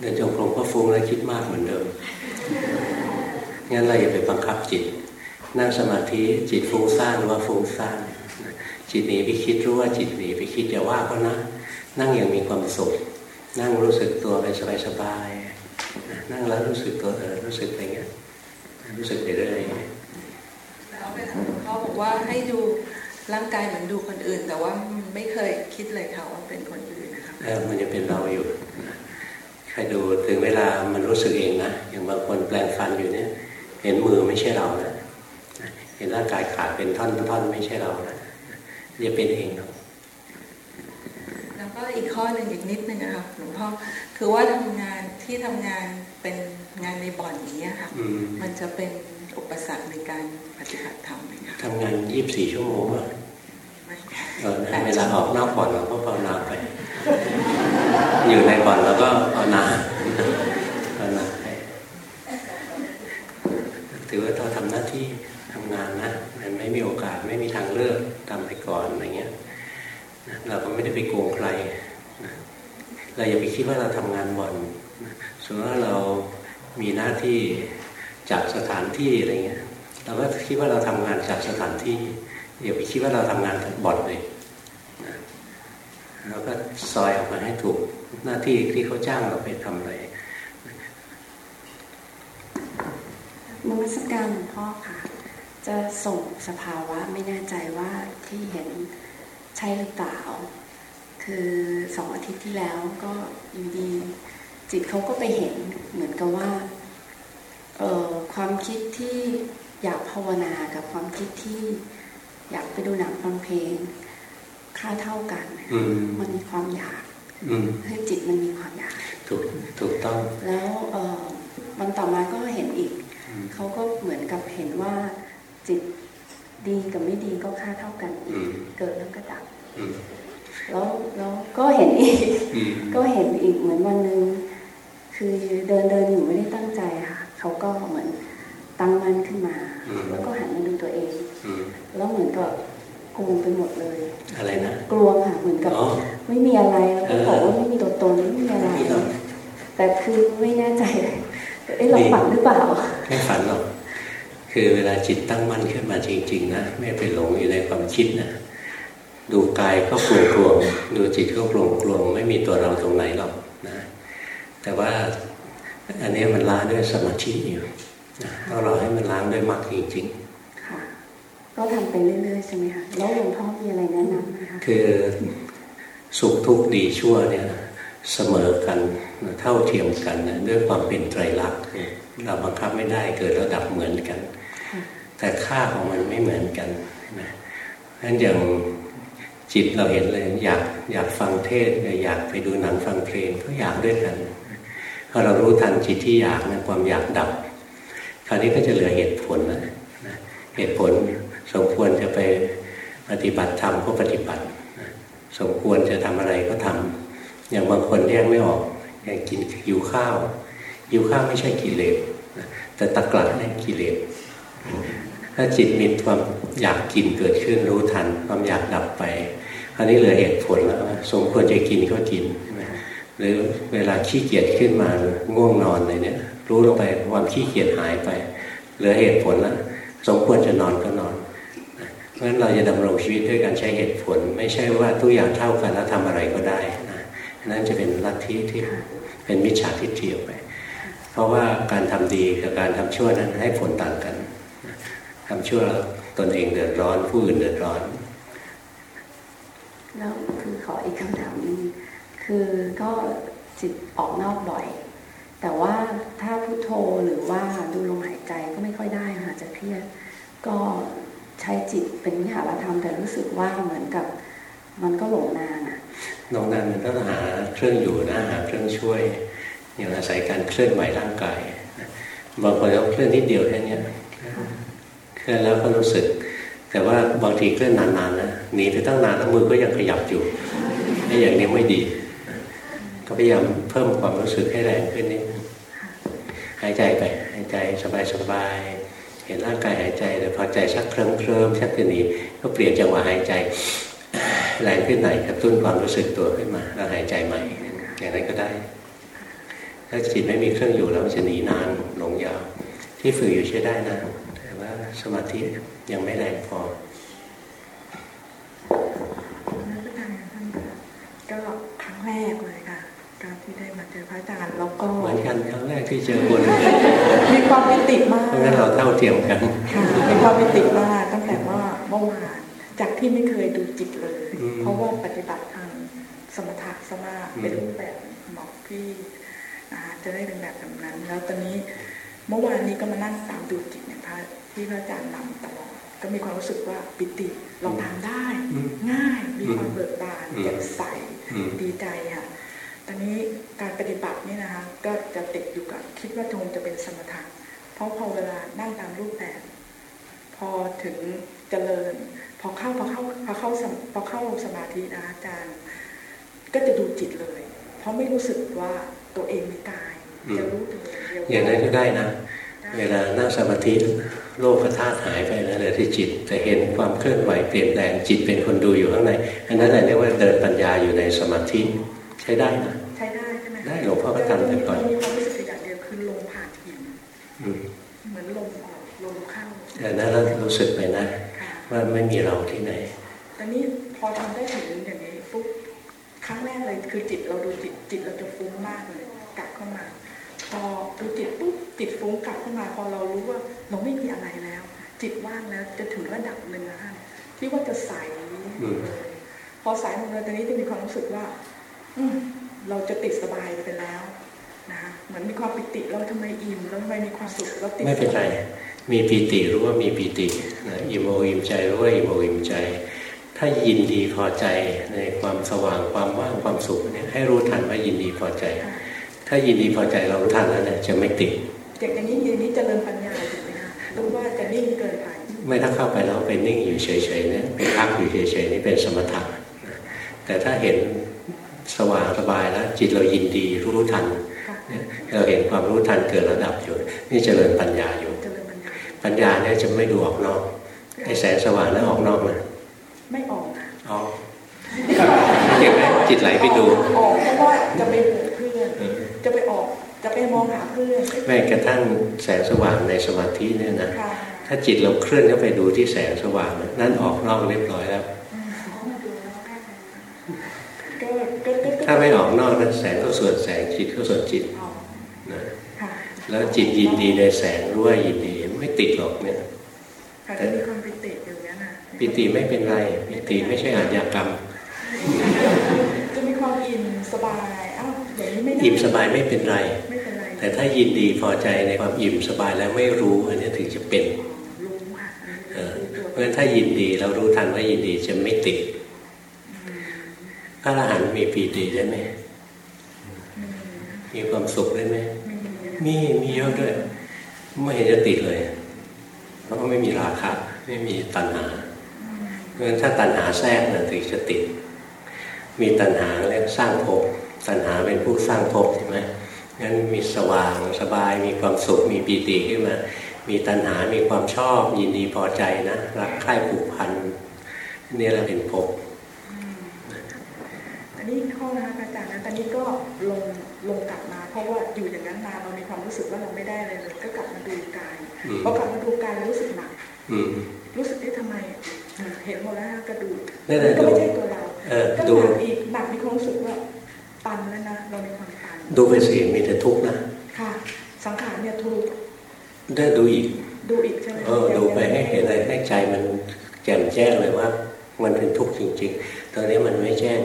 เดินจงกรมก็ฟุ้งแล้วคิดมากเหมือนเดิมงั้นเราอย่าไปบังคับจิต นั่งสมาธิจิตฟุ้งซ่านรู้ว่าฟุ้งซ่านจิตหนีไปคิดรู้ว่าจิตหนีไปคิดอย่าว่าก็นะ นั่งอย่างมีความสุข นั่งรู้สึกตัวไปสบายๆนั่งแล้วรู้สึกตัวเออรู้สึกอะไรเงี้ย รู้สึกไปเรื่อยแล้วเวลาหลวงพ่อบอกว่าให้ดูร่างกายเหมือนดูคนอื่น แต่ว่าไม่เคยคิดเลยค่ะว่าเป็นคนอื่นนะคะเออมันจะเป็นเราอยู่ขรดูถึงเวลามันรู้สึกเองนะอย่างบางคนแปลงฟันอยู่เนี่ยเห็นมือไม่ใช่เรานะเห็นร่างกายขาดเป็นท่อนๆไม่ใช่เรานะจะเป็นเองเนาะแล้ว ก็อีกข้อหนึ่งอีกนิดนึงนะคะหลวงพ่อคือว่าทำงานที่ทำงานเป็นงานในบ่อนอย่างเงี้ยค่ะมันจะเป็นอุปสรรคในการปฏิบัติธรรมไหมคะทำงานยี่สิบสี่ชั่วโมงอะเออเวลาออกนอกบ่อนเราก็ภาวนาไป อยู่ในบ่อนเราก็ภาวนาภาวนาไปถือว่าเราทำหน้าที่ทำงานนะมันไม่มีโอกาสไม่มีทางเลือกทำไปก่อนอะไรเงี้ย เราก็ไม่ได้ไปโกงใครเราอย่าไปคิดว่าเราทำงานบ่อนสมมติว่าเรามีหน้าที่จากสถานที่อะไรเงี้ย เราก็คิดว่าเราทำงานจากสถานที่อย่าไปคิดว่าเราทำงานบ่อนเลยเราก็ซอยออกมาให้ถูกหน้าที่ที่เขาจ้างเราไปทำอะไรมรสการหลวงพ่อค่ะ จะส่งสภาวะไม่แน่ใจว่าที่เห็น ใช่หรือเปล่า คือสองอาทิตย์ที่แล้วก็อยู่ดี จิตเขาก็ไปเห็นเหมือนกับว่าเออความคิดที่อยากภาวนากับความคิดที่อยากไปดูหนังฟังเพลง ค่าเท่ากัน มันมีความอยากให้จิตมันมีความอยากถูกถูกต้อง แล้วเออมันต่อมาก็เห็นอีก เขาก็เหมือนกับเห็นว่าจิต ดีกับไม่ดีก็ค่าเท่ากันอีกเกิดแล้วก็ดับแล้วแล้วก็เห็นอีก ก็เห็นอีกเหมือนวันหนึ่งคือเดินเดินอยู่ไม่ได้ตั้งใจค่ะเขาก็เหมือนตั้งมั่นขึ้นมา แล้วก็หันมาดูตัวเองแล้วเหมือนกับกลัวไปหมดเลย อะไรนะกลัวค่ะเหมือนกับไม่มีอะไรแล้วก็บอกว่าไม่มีตัวตนไม่มีอะไร แต่คือไม่แน่ใจเอ๊ะเราฝันหรือเปล่าไม่ฝันหรอก คือเวลาจิตตั้งมั่นขึ้นมาจริง ๆ นะ ไม่ไปหลงอยู่ในความคิดนะดูกายก็กลวงกลวงดูจิตก็กลวงกลวงไม่มีตัวเราตรงไหนหรอกนะ แต่ว่าอันนี้มันล้างด้วยสมาธิอยู่ต้องรอให้มันล้างด้วยมรรคจริงๆค่ะก็ทำไปเรื่อยๆใช่ไหมคะแล้วหลวงพ่อมีอะไรแนะนำไหมคะคือสุขทุกข์ดีชั่วเนี่ยเสมอกันเท่าเทียมกันนะด้วยความเป็นไตรลักษณ์เราบังคับไม่ได้เกิดระดับเหมือนกัน แต่ค่าของมันไม่เหมือนกันนะนั้นอย่างจิตเราเห็นเลยอยากอยากฟังเทศอยากไปดูหนังฟังเพลงก็อยากด้วยกันพอเรารู้ทันจิตที่อยากนะความอยากดับ คราวนี้ก็จะเหลือเหตุผลนะเหตุผลสมควรจะไปปฏิบัติธรรมก็ปฏิบัติ สมควรจะทำอะไรก็ทำอย่างบางคนแยกไม่ออกอย่างกินหิวข้าวหิวข้าวไม่ใช่กิเลสแต่ตะกลัดนี่กิเลส ถ้าจิตมีความอยากกินเกิดขึ้นรู้ทัน ความอยากดับไปคราวนี้เหลือเหตุผลแล้วสมควรจะกินก็กินหรือเวลาขี้เกียจขึ้นมาง่วงนอนอะไรเนี่ย รู้ลงไปความขี้เกียจหายไป เหลือเหตุผลแล้วสมควรจะนอนก็นอนเพราะฉะนั้นเราจะดำรงชีวิตด้วยการใช้เหตุผล ไม่ใช่ว่าทุกอย่างเท่ากันแล้วทำอะไรก็ได้นะนั่นจะเป็นลัทธิที่เป็นมิจฉาทิฏฐิออกไป เพราะว่าการทำดีกับการทำชั่วนั้นให้ผลต่างกัน ทำชั่วตนเองเดือดร้อน ผู้อื่นเดือดร้อน แล้วคือขออีกคำถามนึงคือก็จิตออกนอกบ่อย แต่ว่าถ้าพุโทโธหรือว่าดูลมหายใจก็ไม่ค่อยได้ค่ะจะเครียดก็ใช้จิตเป็นวิหารธรรมแต่รู้สึกว่าเหมือนกับมันก็หลงนานอะหลงนานมันต้องหาเครื่องอยู่นะหาเครื่องช่วยอย่างอาศัยการเคลื่อนไหวร่างกายบางคนเขาเคลื่อนนิดเดียวแค่นี้เค ลื่อนแล้วก็รู้สึก แต่ว่าบางทีเคลื่อนนานๆนะหนีไปตั้งนานแล้วมือก็ยังขยับอยู่ไอ้อย่างนี้ไม่ดี ก็พยายามเพิ่มความรู้สึกให้แรงขึ้นนิดหายใจไปหายใจสบายๆเห็นร่างกายหายใจแต่พอใจชักเคลิ้มเคลิ้มชักจะหนีก็เปลี่ยนจังหวะหายใจแรงขึ้นไหนกระตุ้นความรู้สึกตัวขึ้นมาแล้วหายใจใหม่อย่างนั้นก็ได้ ถ้าจิตไม่มีเครื่องอยู่แล้วจะหนีนานหลงยาว ที่ฝึกอยู่ใช้ได้นะ สมาธิยังไม่แรงพอก็ครั้งแรกเลยค่ะ การที่ได้มาเจอพระอาจารย์แล้วก็เหมือนกันครั้งแรกที่เจอคนมีความเป็นติดมากเพราะงั้นเราเท่าเทียมกันมีความเป็นติดมากตั้งแต่ว่าเมื่อวานจากที่ไม่เคยดูจิตเลย เพราะว่าปฏิบัติทางสมถะสมาเป็นรูปแบบหมอกพี่นะคะจะได้เป็นแบบแบบนั้น แล้วตอนนี้เมื่อวานนี้ก็มานั่งตามดูจิตเนี่ยพระ ที่พระอาจารย์นำตลอดก็มีความรู้สึกว่าปิติเราทำได้ ง่ายมีความเบิกบานแจ่มใสดีใจค่ะตอนนี้การปฏิบัตินี่นะคะก็จะติดอยู่กับคิดว่าคงจะเป็นสมถะเพราะพอเวลานั่งตามรูปแบบ พอถึงเจริญ พอเข้าพอเข้าพอเข้าสมพอเข้าสมาธินะอาจารย์ ก็จะดูจิตเลย เพราะไม่รู้สึกว่าตัวเองมีกาย จะรู้ตัวเดียวอย่างนั้นก็ได้นะ เวลานั่งสมาธิโลกธาตุหายไปแล้วเหลือที่จิตจะเห็นความเคลื่อนไหวเปลี่ยนแปลงจิตเป็นคนดูอยู่ข้างในอันนั้นแหละเรียกว่าเดินปัญญาอยู่ในสมาธิใช้ได้นะใช้ได้ใช่ไหมได้หลวงพ่อก็ทำแต่ก่อนมีความรู้สึกอย่างเดียวคือลมผ่านหินอืมเหมือนลมออกลมเข้าแต่นั้นเรารู้สึกไปนะค่ะว่าไม่มีเราที่ไหนตอนนี้พอทำได้ถึงอย่างนี้ปุ๊บครั้งแรกเลยคือจิตเราดูจิตจิตเราจะฟุ้งมากเลยกลับเข้ามา พอดูจิตปุ๊บจิตฟุ้งกลับเข้ามาพอเรารู้ว่าเราไม่มีอะไรแล้ว จิตว่างแล้วจะถึงระดับหนึ่งนะฮะที่ว่าจะใสเลยพอใสหมดเลยตอนนี้จะมีความรู้สึกว่า อืมเราจะติดสบายไปแล้วนะคะเหมือนมีความปิติเราทำไมอิ่มแล้วทำไมมีความสุขเราติดไม่เป็นไรมีปีติรู้ว่ามีปีตินะอิ่มอกอิ่มใจรู้ว่าอิ่มอกอิ่มใจ ถ้ายินดีพอใจในความสว่างความว่างความสุขเนี่ยให้รู้ทันว่ายินดีพอใจค่ะ ถ้ายินดีพอใจเรารู้ทันแล้วเนี่ยจะไม่ติดอย่างนี้อย่างนี้เจริญปัญญาถูกไหมคะรู้ว่าจะนิ่งเกินไปไม่ถ้าเข้าไปแล้วไปนิ่งอยู่เฉยๆเนี่ยไปพักอยู่เฉยๆนี่เป็นสมถะนะแต่ถ้าเห็นสว่างสบายแล้ว จิตเรายินดีรู้ทันค่ะเนี่ยเราเห็นความรู้ทันเกิดระดับอยู่ นี่เจริญปัญญาอยู่เจริญปัญญาปัญญาเนี่ยจะไม่ดูออกนอกไอ้แสงสว่างนั้นออกนอกนะไม่ออกนะออกเห็นไหมจิตไหลไปดูออกเพราะว่าจะไปหาเพื่อน จะไปออกจะไปมองหาเพื่อนแม้กระทั่งแสงสว่างในสมาธิเนี่ยนะค่ะถ้าจิตเราเคลื่อนเข้าไปดูที่แสงสว่างนะนั่นออกนอกเรียบร้อยแล้วก็ก็ก็ก็ถ้าไม่ออกนอกนั้นแสงก็ส่วนแสงจิตก็ส่วนจิตออกนะค่ะแล้วจิตยินดีในแสงรู้ว่ายินดีไม่ติดหรอกเนี่ยค่ะจะมีความปิติอยู่เนี้ยนะปิติไม่เป็นไรปิติไม่ใช่อาชญากรรม จะมีความอิ่มสบายอ้าว อย่างนี้ไม่ได้อิ่มสบายไม่เป็นไรไม่เป็นไร แต่ถ้ายินดีพอใจในความอิ่มสบายแล้วไม่รู้อันนี้ถึงจะเป็นรู้ค่ะเออรู้เพตัวราะฉะนั้นถ้ายินดีเรารู้ทันว่ายินดีจะไม่ติดพระอรหันต์มีปีติได้ไหมมีความสุขได้ไหมมีมีมีเยอะด้วยไม่เห็นจะติดเลยเพราะว่าไม่มีราคะไม่มีตัณหาเพราะฉะนั้นถ้าตัณหาแทรกนะถึงจะติด มีตัณหาเรียกสร้างภพ ตัณหาเป็นผู้สร้างภพใช่ไหมงั้นมีสว่างสบายมีความสุขมีปีติขึ้นมา มีตัณหา มีความชอบ ยินดีพอใจนะรักใคร่ผูกพันนี่แหละเป็นภพอันนี้ข้อนะคะอาจารย์นะตอนนี้ก็ลงลงกลับมาเพราะว่าอยู่อย่างนั้นนานเรามีความรู้สึกว่าเราไม่ได้อะไรเลยก็กลับมาดูกายอืมพอกลับมาดูกายแล้วรู้สึกหนักอืมรู้สึกได้ทำไมอ่าเห็นหมดแล้วนะกระดูกนั่นแหละก็ไม่ดูใช่ตัวเราเออก็ดูหนักอีกหนักมีความรู้สึกว่า ตันแล้วนะเรามีความตันดูไปสิมีแต่ทุกข์นะค่ะ สังขารเนี่ยทุกได้ดูอีก ดูอีกใช่ไหมเออดูไปให้เห็นอะไรให้ใจมันแจ่มแจ้งเลยว่า มันเป็นทุกข์จริง ๆ ตอนนี้มันไม่แจ้ง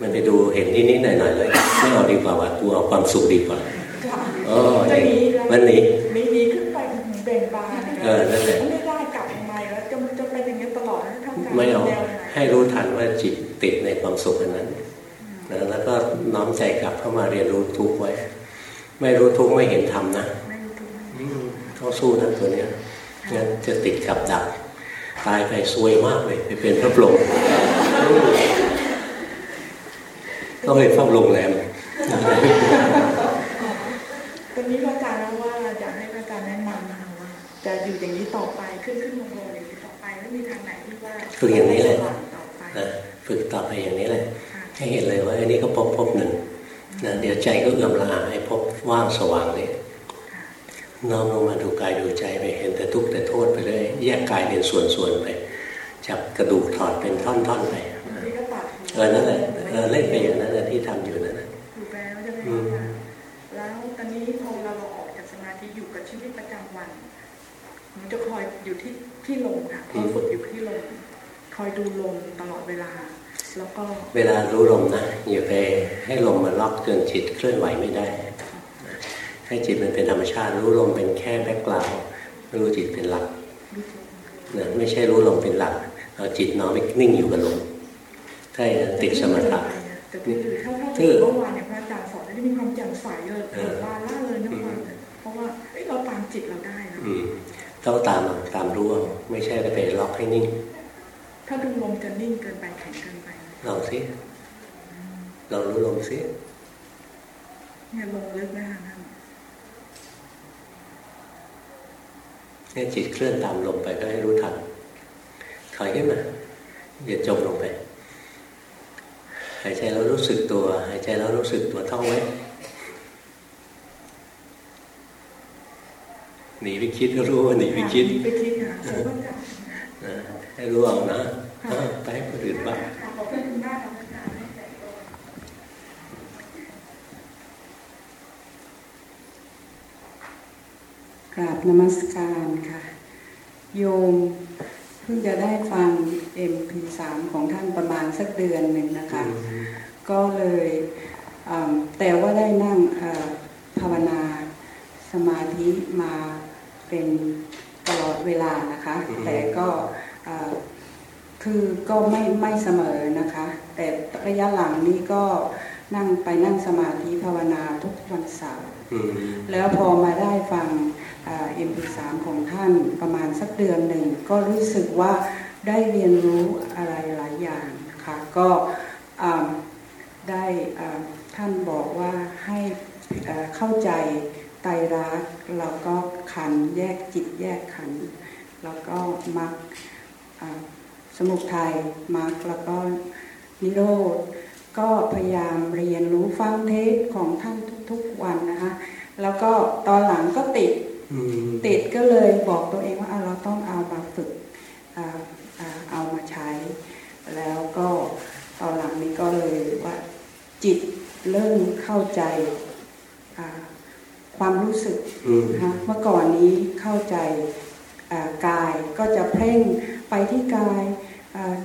มันไปดูเห็นนิดๆหน่อยๆเลยไม่เอาดีกว่าว่ากูเอาความสุขดีกว่าค่ะเออจะหนีแล้วมันหนีหนีหนีขึ้นไปเบ่งบานเออนั่นแหละไม่ได้กลับมาแล้วจะจะเป็นอย่างนี้ยตลอดนะทำการไม่เอาแนวไหนให้รู้ทันว่าจิตติดในความสุขอันนั้นนะ แล้วก็น้อมใจกลับเข้ามาเรียนรู้ทุกข์ไว้ ไม่รู้ทุกข์ไม่เห็นธรรมนะไม่รู้ถูกไหมอืมต้องสู้นะตัวเนี้ยงั้นจะติดกับดัก ตายไปซวยมากเลยไปเป็นพระพรหมอืมต้องไปเฝ้าโรงแรมตอนนี้พระอาจารย์นะว่าอยากให้พระอาจารย์แนะนำนะคะว่าจะอยู่อย่างนี้ต่อไปขึ้นขึ้นลงลงอย่างนี้ต่อไปแล้วมีทางไหนที่ว่าฝึกอย่างนี้เลยสว่างต่อไปนะฝึกต่อไปอย่างนี้เลยค่ะ ให้เห็นเลยว่าอันนี้ก็พบพบหนึ่งนะเดี๋ยวใจก็เอื้อมละอาให้พบว่างสว่างนี่ค่ะน้อมลงมาดูกายดูใจไปเห็นแต่ทุกข์แต่โทษไปเลยแยกกายเป็นส่วนๆไปจับกระดูกถอดเป็นท่อนๆไปนะที่ก็ตัดเออนั่นแหละเออเล่นไปอย่างนั้นนะที่ทำอยู่นั่นนะถูกแล้วใช่ไหมอืมคะแล้วตอนนี้พอเราออกจากสมาธิอยู่กับชีวิตประจำวันหนูจะคอยอยู่ที่ที่ลมค่ะคอยฝึกอยู่ที่ลมคอยดูลมตลอดเวลา แล้วก็เวลารู้ลมนะอย่าไปให้ลมมาล็อกจนจิตเคลื่อนไหวไม่ได้คให้จิตมันเป็นธรรมชาติ รู้ลมเป็นแค่แบ็กกราวด์รู้จิตเป็นหลักนะไม่ใช่รู้ลมเป็นหลักเอาจิตน้อมไปนิ่งอยู่กับลมถ้าติดสมถะแต่คือถ้าถ้าเมื่อวานเนี่ยพระอาจารย์สอนได้มีความแจ่มใสเลยเปิดบานล่าเลยนะคะเพราะว่าเราตามจิตเราได้นะต้องตามตามรู้ไม่ใช่ไปล็อกให้นิ่ง ถ้าดูลมจะนิ่งเกินไปแข็งเกิน ไปลองสิลองรู้ลมสิเนี่ยลงลึกนะคะนั่นเนี่ยจิตเคลื่อนตามลมไปก็ให้รู้ทันถอยขึ้นมาอย่าจมลงไป หายใจแล้วรู้สึกตัว หายใจแล้วรู้สึกตัวท่องไว้หนีไปคิดก็รู้ว่าหนีไปคิดไปคิดค่ะใช่ว่าจะนะให้รู้เอานะเอาไปให้คนอื่นบ้าง ขอบคุณมากค่ะอาจารย์กราบนมัสการค่ะ โยมเพิ่งจะได้ฟัง MP3 ของท่านประมาณสักเดือนหนึ่งนะคะ ก็เลยอ่าแต่ว่าได้นั่งอ่าภาวนาสมาธิมาเป็นตลอดเวลานะคะ แต่ก็อ่า คือก็ไม่ไม่เสมอนะคะ แต่ระยะหลังนี้ก็นั่งไปนั่งสมาธิภาวนาทุกวันเสาร์อืมแล้วพอมาได้ฟังเอ็มพีสามของท่านประมาณสักเดือนหนึ่ง ก็รู้สึกว่าได้เรียนรู้อะไรหลายอย่างนะคะก็อ่าได้อ่าท่านบอกว่าให้อ่าเข้าใจไตรลักษณ์แล้วก็ขันธ์แยกจิตแยกขันธ์แล้วก็มรรคอ่า สมุทัยมรรคแล้วก็นิโรธก็พยายามเรียนรู้ฟังเทศของท่านทุกๆวันนะคะแล้วก็ตอนหลังก็ติดอืมติดก็เลยบอกตัวเองว่าอะเราต้องเอามาฝึกอ่าอ่าเอามาใช้ แล้วก็ตอนหลังนี้ก็เลยว่าจิตเริ่มเข้าใจอ่าความรู้สึกอืมนะคะเมื่อก่อนนี้เข้าใจอ่ากายก็จะเพ่งไปที่กายอ่า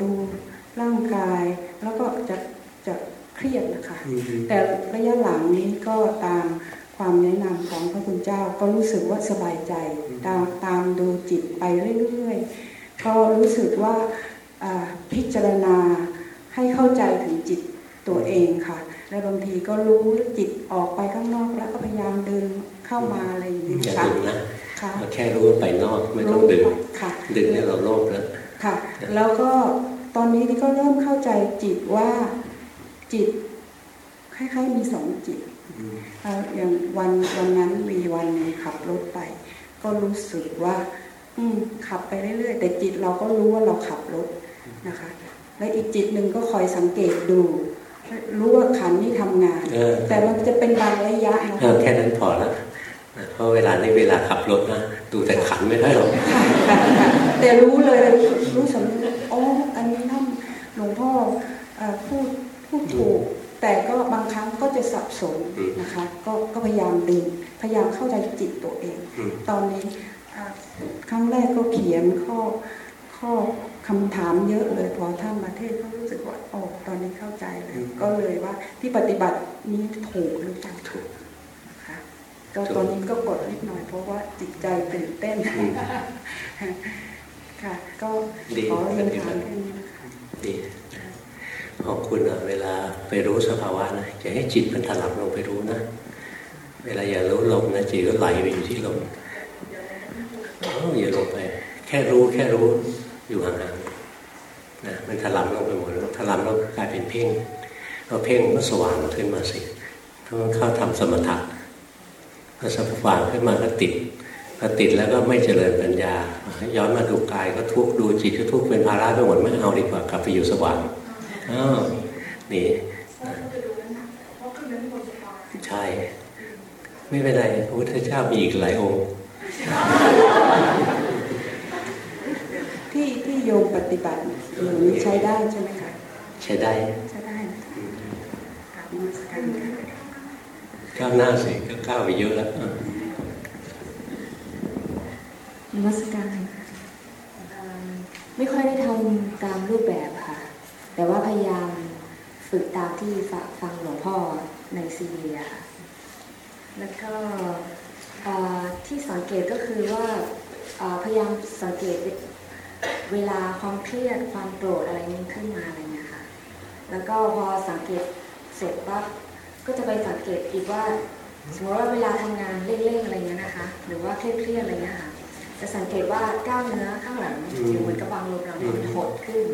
ดูร่างกาย แล้วก็จะจะเครียดนะคะอืมแต่ระยะหลังนี้ก็ตามความแนะนำของพระคุณเจ้าก็รู้สึกว่าสบายใจตามตามดูจิตไปเรื่อยๆก็รู้สึกว่าอ่าพิจารณาให้เข้าใจถึงจิตตัวเองค่ะ และบางทีก็รู้จิตออกไปข้างนอกแล้วก็พยายามดึงเข้ามาอะไรอย่างนี้อย่าค่ะดึงนะค่ะเราแค่รู้ว่าไปนอกไม่ต้องดึงค่ะดึงเนี่ยเราโลภแล้ว ค่ะ แล้วก็ตอนนี้นี่ก็เริ่มเข้าใจจิตว่าจิตคล้ายๆมีสองจิตอืมเอ่ออย่างวันวันนั้นมีวันหนึงขับรถไป ก็รู้สึกว่า อืมขับไปเรื่อยๆแต่จิตเราก็รู้ว่าเราขับรถนะคะ และอีกจิตหนึ่งก็คอยสังเกตดู รู้ว่าขันนี่ทำงานเออแต่มันจะเป็นบางระยะนะเออคะแค่นั้นพอแล้วนะ เพราะเวลานี้เวลาขับรถนะดูแต่ขันไม่ได้หรอกค่ะค่ะค่ะแต่รู้เลยรู้สำนึกอ๋ออันนี้ท่านหลวงพ่อเอ่อพูดพูดถูก แต่ก็บางครั้งก็จะสับสนนะคะ ก็ก็พยายามดึงพยายามเข้าใจจิตตัวเองอืมตอนนี้อ่าครั้งแรกก็เขียนข้อข้อคำถามเยอะเลยพอท่านมาเทศก็รู้สึกว่าโอ้ตอนนี้เข้าใจแล้วก็เลยว่าที่ปฏิบัตินี้ถูกหรือเปล่าถูกนะคะ ก็ตอนนี้ก็กดนิดหน่อย เพราะว่าจิตใจตื่นเต้นค่ะ ก็ดีขอเรียนปฏิบัถามติแค่นี้นะคะดีขอบคุณนะเวลาไปรู้สภาวะนะอย่าให้จิตมันถลำลงไปรู้นะ เวลาอย่ารู้ลมนะจิตก็ไหลไปอยู่ที่ลมเอ้าอย่าลงไป แค่รู้แค่รู้อยู่ห่างๆนะมันถลำลงไปหมดแล้วถลำแล้วกลายเป็นเพ่งพอเพ่งมันก็สว่างขึ้นมาสิถ้ามันเข้าทำสมถะ พอสว่างขึ้นมาก็ติดพอติดแล้วก็ไม่เจริญปัญญา ย้อนมาดูกายก็ทุกข์ดูจิตก็ทุกข์เป็นภาระไปหมดไม่เอาดีกว่ากลับไปอยู่สว่างอ้าวนี่ใช่ ไม่เป็นไรพระพุทธเจ้ามีอีกหลายองค์ที่ที่โยมปฏิบัติอยู่นี้ใช้ได้ใช่ไหมคะ ใช้ได้ ใช้ได้นะคะกราบนมัสการค่ะ ก้าวหน้าสิก็ก้าวไปเยอะแล้วอะนมัสการค่ะเอิ่มไม่ค่อยได้ทำตามรูปแบบค่ะ แต่ว่าพยายามฝึกตามที่ฝฟังหลวงพ่อในซีดีอะค่ะ แล้วก็ที่สังเกตก็คือว่าพยายามสังเกตเวลาความเครียดความโกรธอะไรนี้ขึ้นมาอะไรเงี้ยค่ะ แล้วก็พอสังเกตเสร็จปั๊บ ก็จะไปสังเกตอีกว่าสมมติว่าเวลาทำงานเร่งๆอะไรเงี้ยนะคะ หรือว่าเครียดๆอะไรเงี้ยค่ะจะสังเกตว่ากล้ามเนื้อข้างหลังอยู่เหมือนกับบางลมเราเนี่ยมันหดขึ้น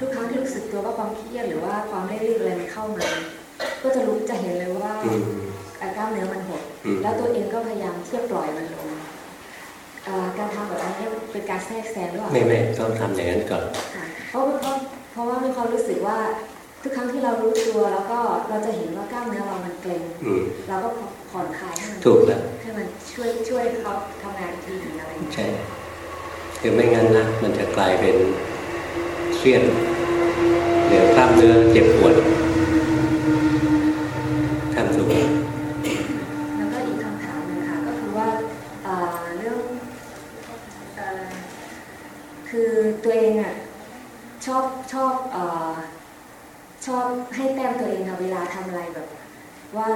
ทุกครั้งที่รู้สึกตัวว่าความเครียดหรือว่าความเร่งๆอะไรมันเข้ามา ก็จะรู้จะเห็นเลยว่ากล้ามเนื้อมันหด แล้วตัวเองก็พยายามที่จะปล่อยมันลงการทำแบบนี้เป็นการแทรกแซงหรือเปล่าไม่ไม่ต้องทำอย่างนั้นก่อนเพราะเพราะเพราะว่ามีความรู้สึกว่า ทุกครั้งที่เรารู้ตัวแล้วก็เราจะเห็นว่ากล้ามเนื้อเรามันเกร็งเราก็ผ่อนคลายให้มันถูกแล้วให้มันช่วยช่วยเขาทำงานทีหนึ่งอะไรใช่คือไม่งั้นนะมันจะกลายเป็นเครียดเดี๋ยวกล้ามเนื้อเจ็บปวด ว่า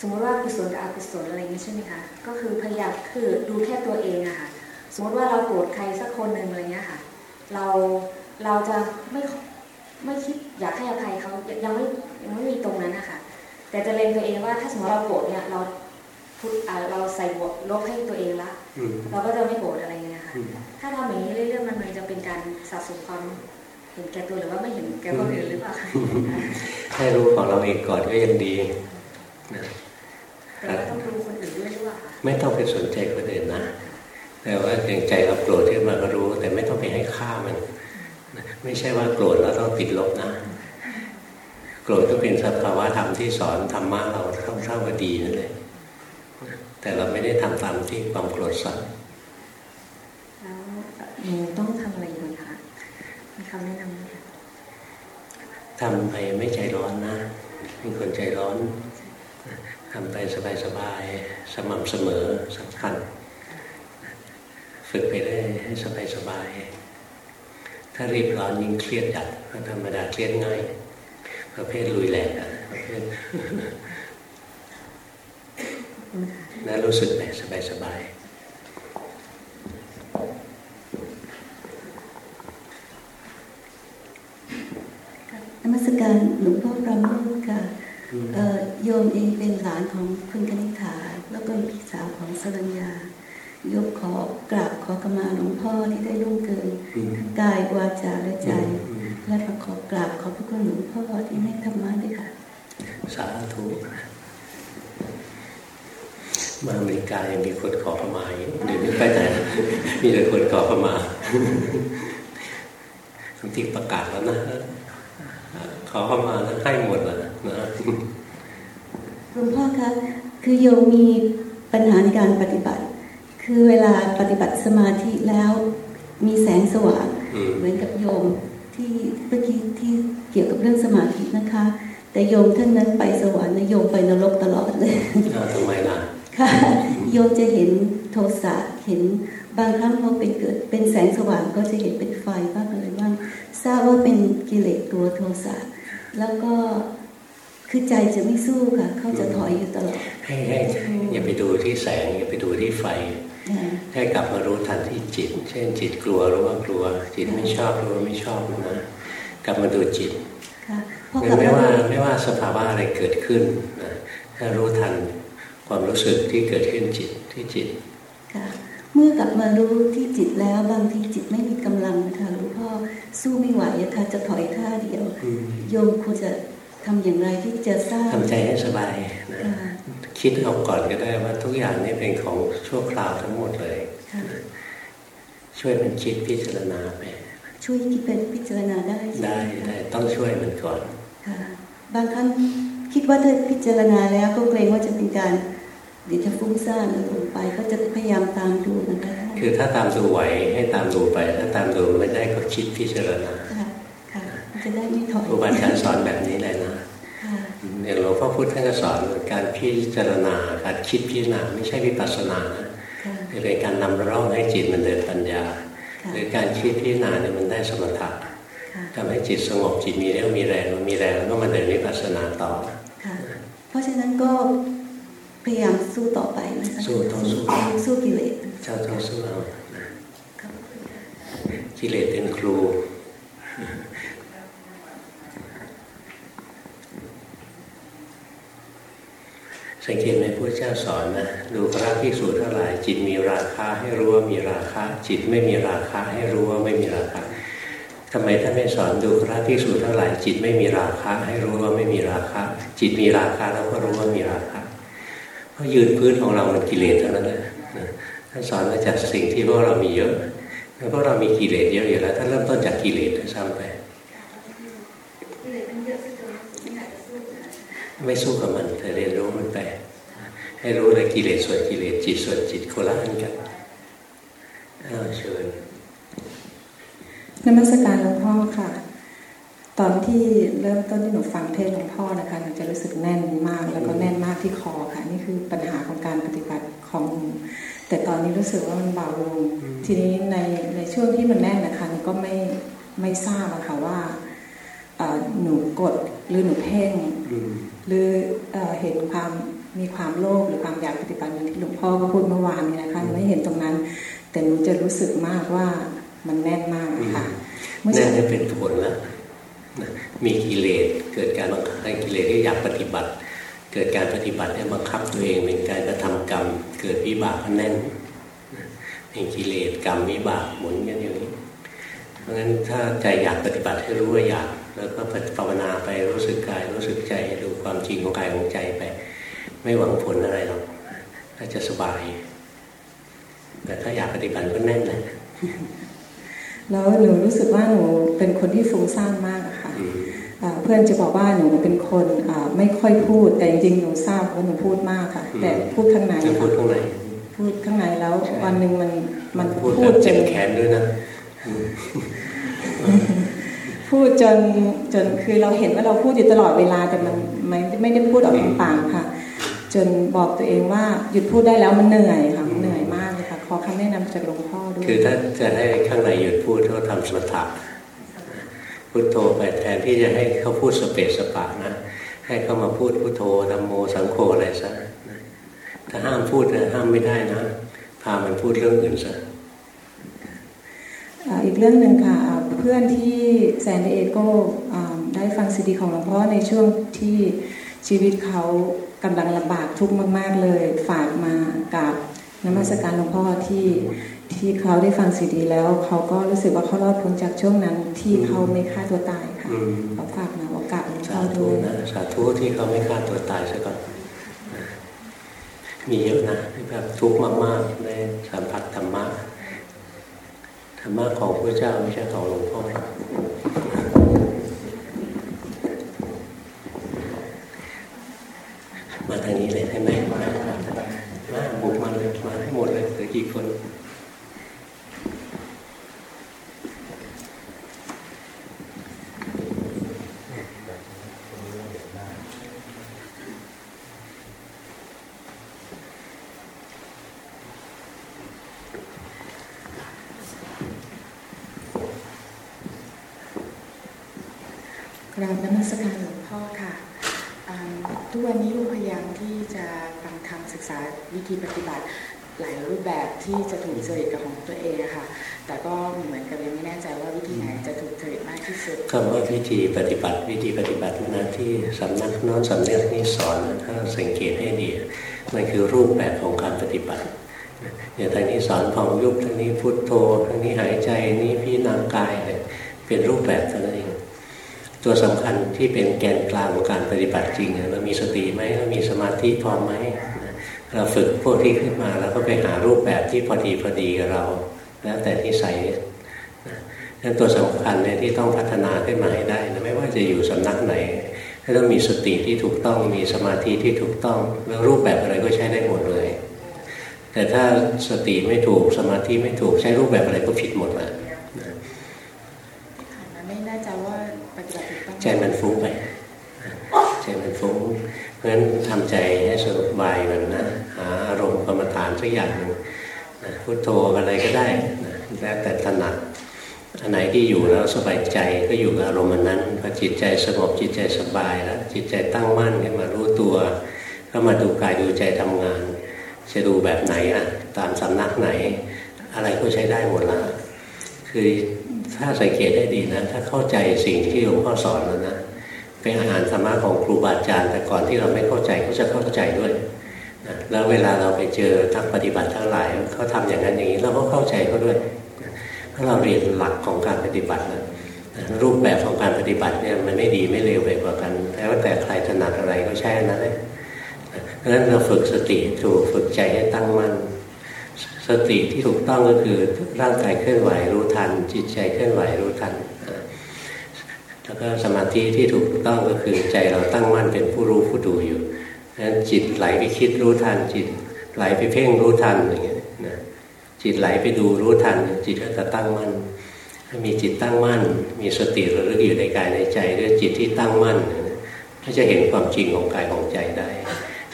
สมมติว่ากุศลกับอกุศลอะไรอย่างนี้ใช่ไหมคะก็คือพยายามคือดูแค่ตัวเองอะค่ะสมมติว่าเราโกรธใครสักคนหนึ่งอะไรเงี้ยค่ะ เราเราจะไม่ไม่คิดอยากให้อภัยเขายังไม่ยังไม่มีตรงนั้นนะคะแต่จะเล็งตัวเองว่าถ้าสมมติเราโกรธเนี่ยเราพุทเราใส่บวกลบให้ตัวเองละเราก็จะไม่โกรธอะไรเงี้ยค่ะถ้าทำอย่างนี้เรื่อยๆมันมันจะเป็นการสะสมความเห็นแก่ตัวหรือว่าไม่เห็นแก่คนอื่นหรือเปล่าคะให้รู้ของเราเองก่อนก็ยังดี นะแต่ต้องดูคนอื่นด้วยหรือเปล่าไม่ต้องไปสนใจคนอื่นนะ แต่ว่าอย่างใจเราโกรธขึ้นมาก็รู้ แต่ไม่ต้องไปให้ค่ามันไม่ใช่ว่าโกรธแล้วต้องติดลบนะ โกรธก็เป็นสภาวะธรรมที่สอนธรรมะเราเท่าเท่ากับดีนั่นเลยแต่เราไม่ได้ทำตามที่ความโกรธสอนแล้วหนูต้องทำอะไรอยู่คะมีคำแนะนำไหมทำไปไม่ใจร้อนนะเป็นคนใจร้อน ทำไปสบายๆสม่ำเสมอสำคัญ ฝึกไปได้ให้สบายๆถ้ารีบร้อนยิ่งเครียดจัดธรรมดาเครียดง่ายประเภทลุยแหลกอะประเภทน่ารู้สึกแบบสบายๆนมัสการหลวงพ่อประโมทค่ะ โยมเองเป็นหลานของคุณกนิษฐาแล้วก็พี่สาวของสรัญญาโยมขอกราบขอกมาหลวงพ่อที่ได้ล่วงเกินกายวาจาและใจ และขอกราบขอบพระคุณหลวงพ่อที่ให้ธรรมะด้วยค่ะ สาธุมาอเมริกายังมีคนขอเข้ามาอยู่เดี๋ยวนี้ไปไหนมีแต่คนขอเข้ามาบางทีประกาศแล้วนะ ขอเข้ามาแล้วให้หมดแล้วนะหลวงพ่อคะคือโยมมีปัญหาในการปฏิบัติ คือเวลาปฏิบัติสมาธิแล้วมีแสงสว่างเหมือนกับโยมที่เมื่อกี้ที่เกี่ยวกับเรื่องสมาธินะคะ แต่โยมท่านนั้นไปสวรรค์นะโยมไปนรกตลอดเลยทำไมล่ะค่ะโยมจะเห็นโทสะเห็นบางครั้งพอเป็นเกิดเป็นแสงสว่างก็จะเห็นเป็นไฟบ้างอะไรบ้างทราบว่าเป็นกิเลสตัวโทสะ แล้วก็คือใจจะไม่สู้ค่ะ เขาจะถอยอยู่ตลอดให้ให้อย่าไปดูที่แสง อย่าไปดูที่ไฟ ให้กลับมารู้ทันที่จิต เช่นจิตกลัวรู้ว่ากลัว จิตไม่ชอบรู้ว่าไม่ชอบนะกลับมาดูจิตไม่ว่าไม่ว่าสภาวะอะไรเกิดขึ้นนะถ้ารู้ทันความรู้สึกที่เกิดขึ้นจิตที่จิตเมื่อกลับมารู้ที่จิตแล้วบางทีจิตไม่มีกำลังนะคะหลวงพ่อ สู้ไม่ไหวค่ะจะถอยท่าเดียว โยมควรจะทำอย่างไรที่จะสร้างทำใจให้สบายนะคิดเอาก่อนก็ได้ว่าทุกอย่างนี่เป็นของชั่วคราวทั้งหมดเลย ช่วยมันคิดพิจารณาไป ช่วยคิดเป็นพิจารณาได้ได้ได้ต้องช่วยมันก่อนบางครั้งคิดว่าถ้าพิจารณาแล้วก็เกรงว่าจะเป็นการเดี๋ยวจะฟุ้งซ่านลงไปก็จะพยายามตามดูนะคะ คือถ้าตามดูไหวให้ตามดูไป ถ้าตามดูไม่ได้ก็คิดพิจารณาค่ะจะได้ไม่ถอยครูบาอาจารย์สอนแบบนี้เลยนะเนี่ยหลวงพ่อพุธท่านก็สอนการพิจารณาการคิดพิจารณาไม่ใช่วิปัสสนานะเป็นการนำร่องให้จิตมันเดินปัญญา หรือการคิดพิจารณาเนี่ยมันได้สมถะทำให้จิตสงบจิตมีเรี่ยวมีแรงมันมีแรงแล้วก็มาเดินวิปัสสนาต่อเพราะฉะนั้นก็ พยายามสู้ต่อไปนะคะสู้ต่อสู้สู้กิเลสเจ้าต่อสู้เอากิเลสเป็นครูสังเกตไหมพระเจ้าสอนนะดูพระพิสูจน์เท่าไหร่จิตมีราคาให้รู้ว่ามีราคาจิตไม่มีราคาให้รู้ว่าไม่มีราคาทำไมท่านไม่สอนดูพระพิสูจน์เท่าไหร่จิตไม่มีราคาให้รู้ว่าไม่มีราคาจิตมีราคาแล้วก็รู้ว่ามีราคา เพราะยืนพื้นของเรามันกิเลสเท่านั้นแหละท่านสอนมาจากสิ่งที่พวกเรามีเยอะแล้วพวกเรามีกิเลสเยอะอยู่แล้วท่านเริ่มต้นจากกิเลสซ้ำไปไม่สู้กับมันแต่เรียนรู้มันไปให้รู้เลยกิเลสส่วนกิเลสจิตส่วนจิตโคละอันกันอ้าเชิญนมัสการหลวงพ่อค่ะ ตอนที่เริ่มต้นที่หนูฟังเทศหลวงพ่อนะคะหนูจะรู้สึกแน่นมาก แล้วก็แน่นมากที่คอค่ะ นี่คือปัญหาของการปฏิบัติของหนูแต่ตอนนี้รู้สึกว่ามันเบาลงทีนี้ในในช่วงที่มันแน่นนะคะหนูก็ไม่ไม่ทราบอะค่ะว่าหนูกดหรือหนูเพ่งหรือเห็นความมีความโลภหรือความอยากปฏิบัติอย่างที่หลวงพ่อก็พูดเมื่อวานนี้นะคะไม่เห็นตรงนั้น แต่หนูจะรู้สึกมากว่ามันแน่นมากค่ะแน่นจะเป็นผลแล้ว มีกิเลสเกิดการบังคับกิเลสที่อยากปฏิบัติ เกิดการปฏิบัติให้บังคับตัวเองเป็นการกระทำกรรม เกิดวิบากแน่นเป็นกิเลสกรรมวิบากหมุนกันอย่างนี้ เพราะฉะนั้นถ้าใจอยากปฏิบัติให้รู้ว่าอยาก แล้วก็ภาวนาไปรู้สึกกายรู้สึกใจดูความจริงของกายของใจไป ไม่หวังผลอะไรหรอกถ้าจะสบาย แต่ถ้าอยากปฏิบัติก็แน่นเลยแล้วหนูรู้สึกว่าหนูเป็นคนที่ฟุ้งซ่านมากค่ะ เพื่อนจะบอกว่าหนูเป็นคนไม่ค่อยพูด แต่จริงๆหนูทราบว่าหนูพูดมากค่ะ แต่พูดข้างในพูดข้างในพูดข้างในแล้ววันหนึ่งมันมันพูดเจ็บแขนด้วยนะพูดจนจนคือเราเห็นว่าเราพูดอยู่ตลอดเวลาแต่มันไม่ไม่ได้พูดออกทางปากค่ะ จนบอกตัวเองว่าหยุดพูดได้แล้วมันเหนื่อยค่ะมันเหนื่อยมากเลยค่ะขอคำแนะนำจากหลวงพ่อด้วยคือถ้าจะให้ข้างในหยุดพูดเขาทำสมถะ พุทโธไปแทนที่จะให้เขาพูดสเปสสปะนะ ให้เขามาพูดพุทโธธรรมโมสังโฆอะไรซะถ้าห้ามพูดนะห้ามไม่ได้นะ พามันพูดเรื่องอื่นซะอีกเรื่องหนึ่งค่ะ เพื่อนที่แซนิเอโกได้ฟังซีดีของหลวงพ่อในช่วงที่ชีวิตเขากำลังลำบากทุกข์มาก ๆ เลย ฝากมากับนมัสการหลวงพ่อที่ที่เขาได้ฟังซีดีแล้วเขาก็รู้สึกว่าเขารอดพ้นจากช่วงนั้นที่เขาไม่ฆ่าตัวตายค่ะเขาฝากมาโอกาสหลวงพ่อด้วยสาธุที่เขาไม่ฆ่าตัวตายซะก่อนมีเยอะนะที่แบบทุกข์มากๆในสัมผัสธรรมะรรมะของพระเจ้าไม่ใช่ของหลวงพ่อมาทางนี้เลยให้ไหมมามาบุกมาเลยมาให้หมดเลยเหลือกี่คนราบนมัสการหลวงพ่อค่ะทุกวันนี้ลูกพยายามที่จะฟังธรรมศึก ษาวิธีปฏิบัติหลายรูปแบบที่จะถูกจริตกับของตัวเองค่ะ แต่ก็เหมือนกับยังไม่แน่ใจว่าวิธีไหนจะถูกจริตมากที่สุดคำว่าวิธีปฏิบัติวิธีปฏิบัตินะที่สำนักน้อนสำนักนี้สอนถ้าสังเกตให้ดีมันคือรูปแบบของการปฏิบัติอย่างทางนี้สอนพองยุบทางนี้พุทโธทางนี้หายใจนี้พิจารณากายเป็นรูปแบบเท่านั้นเองตัวสำคัญที่เป็นแกนกลางของการปฏิบัติจริงเรามีสติไหมเรามีสมาธิพร้อมไหม เราฝึกพวกที่ขึ้นมาเราก็ไปหารูปแบบที่พอดีพอดีกับเรา แล้วแต่ที่ใส่นั่นตัวสำคัญเนี่ยที่ต้องพัฒนาขึ้นมาให้ได้นะไม่ว่าจะอยู่สำนักไหนก็ต้องมีสติที่ถูกต้องมีสมาธิที่ถูกต้องแล้วรูปแบบอะไรก็ใช้ได้หมดเลย แต่ถ้าสติไม่ถูกสมาธิไม่ถูกใช้รูปแบบอะไรก็ผิดหมดเลยใจมันฟุ้งไปใจมันฟุ้งเพ ราะฉะนั้นทำใจให้สบายมันนะหาอารมณ์กรรมฐานสักอย่างหนึ่งพุทโธอะไรก็ได้นะแล้วแต่ถนัดอันไหนที่อยู่แล้วสบายใจก็อยู่กับอารมณ์นั้นพอจิตใจสงบจิตใจสบายแล้ว จิตใจตั้งมั่นขึ้นมารู้ตัว ก็มาดูกายดูใจทำงาน จะดูแบบไหนอะตามสำนักไหน อะไรก็ใช้ได้หมดละคือถ้าสังเกตได้ดีนะ ถ้าเข้าใจสิ่งที่หลวงพ่อสอนแล้วนะ ไปอ่านธรรมะของครูบาอาจารย์ แต่ก่อนที่เราไม่เข้าใจก็จะเข้าใจด้วยนะแล้วเวลาเราไปเจอทักปฏิบัติทั้งหลายเขาทาอย่างนั้นอย่างนี้เราก็เข้าใจเขาด้วยเพราะเราเรียนหลักของการปฏิบัตินะรูปแบบของการปฏิบัติเนี่ยมันไม่ดีไม่เลวไปกว่ากันแต่ว่าแต่ใครถนัดอะไรก็ใช่นั้นเลยเพราะฉะนั้นเราฝึกสติถูกฝึกใจให้ตั้งมั่นสติที่ถูกต้องก็คือร่างกายเคลื่อนไหวรู้ทัน จิตใจเคลื่อนไหวรู้ทัน แล้วก็สมาธิที่ถูกต้องก็คือใจเราตั้งมั่นเป็นผู้รู้ผู้ดูอยู่นั้นจิตไหลไปคิดรู้ทัน จิตไหลไปเพ่งรู้ทันอย่างเงี้ยนะจิตไหลไปดูรู้ทัน จิตก็จะตั้งมั่นถ้ามีจิตตั้งมั่น มีสติระลึกอยู่ในกายในใจด้วยจิตที่ตั้งมั่นก็จะเห็นความจริงของกายของใจได้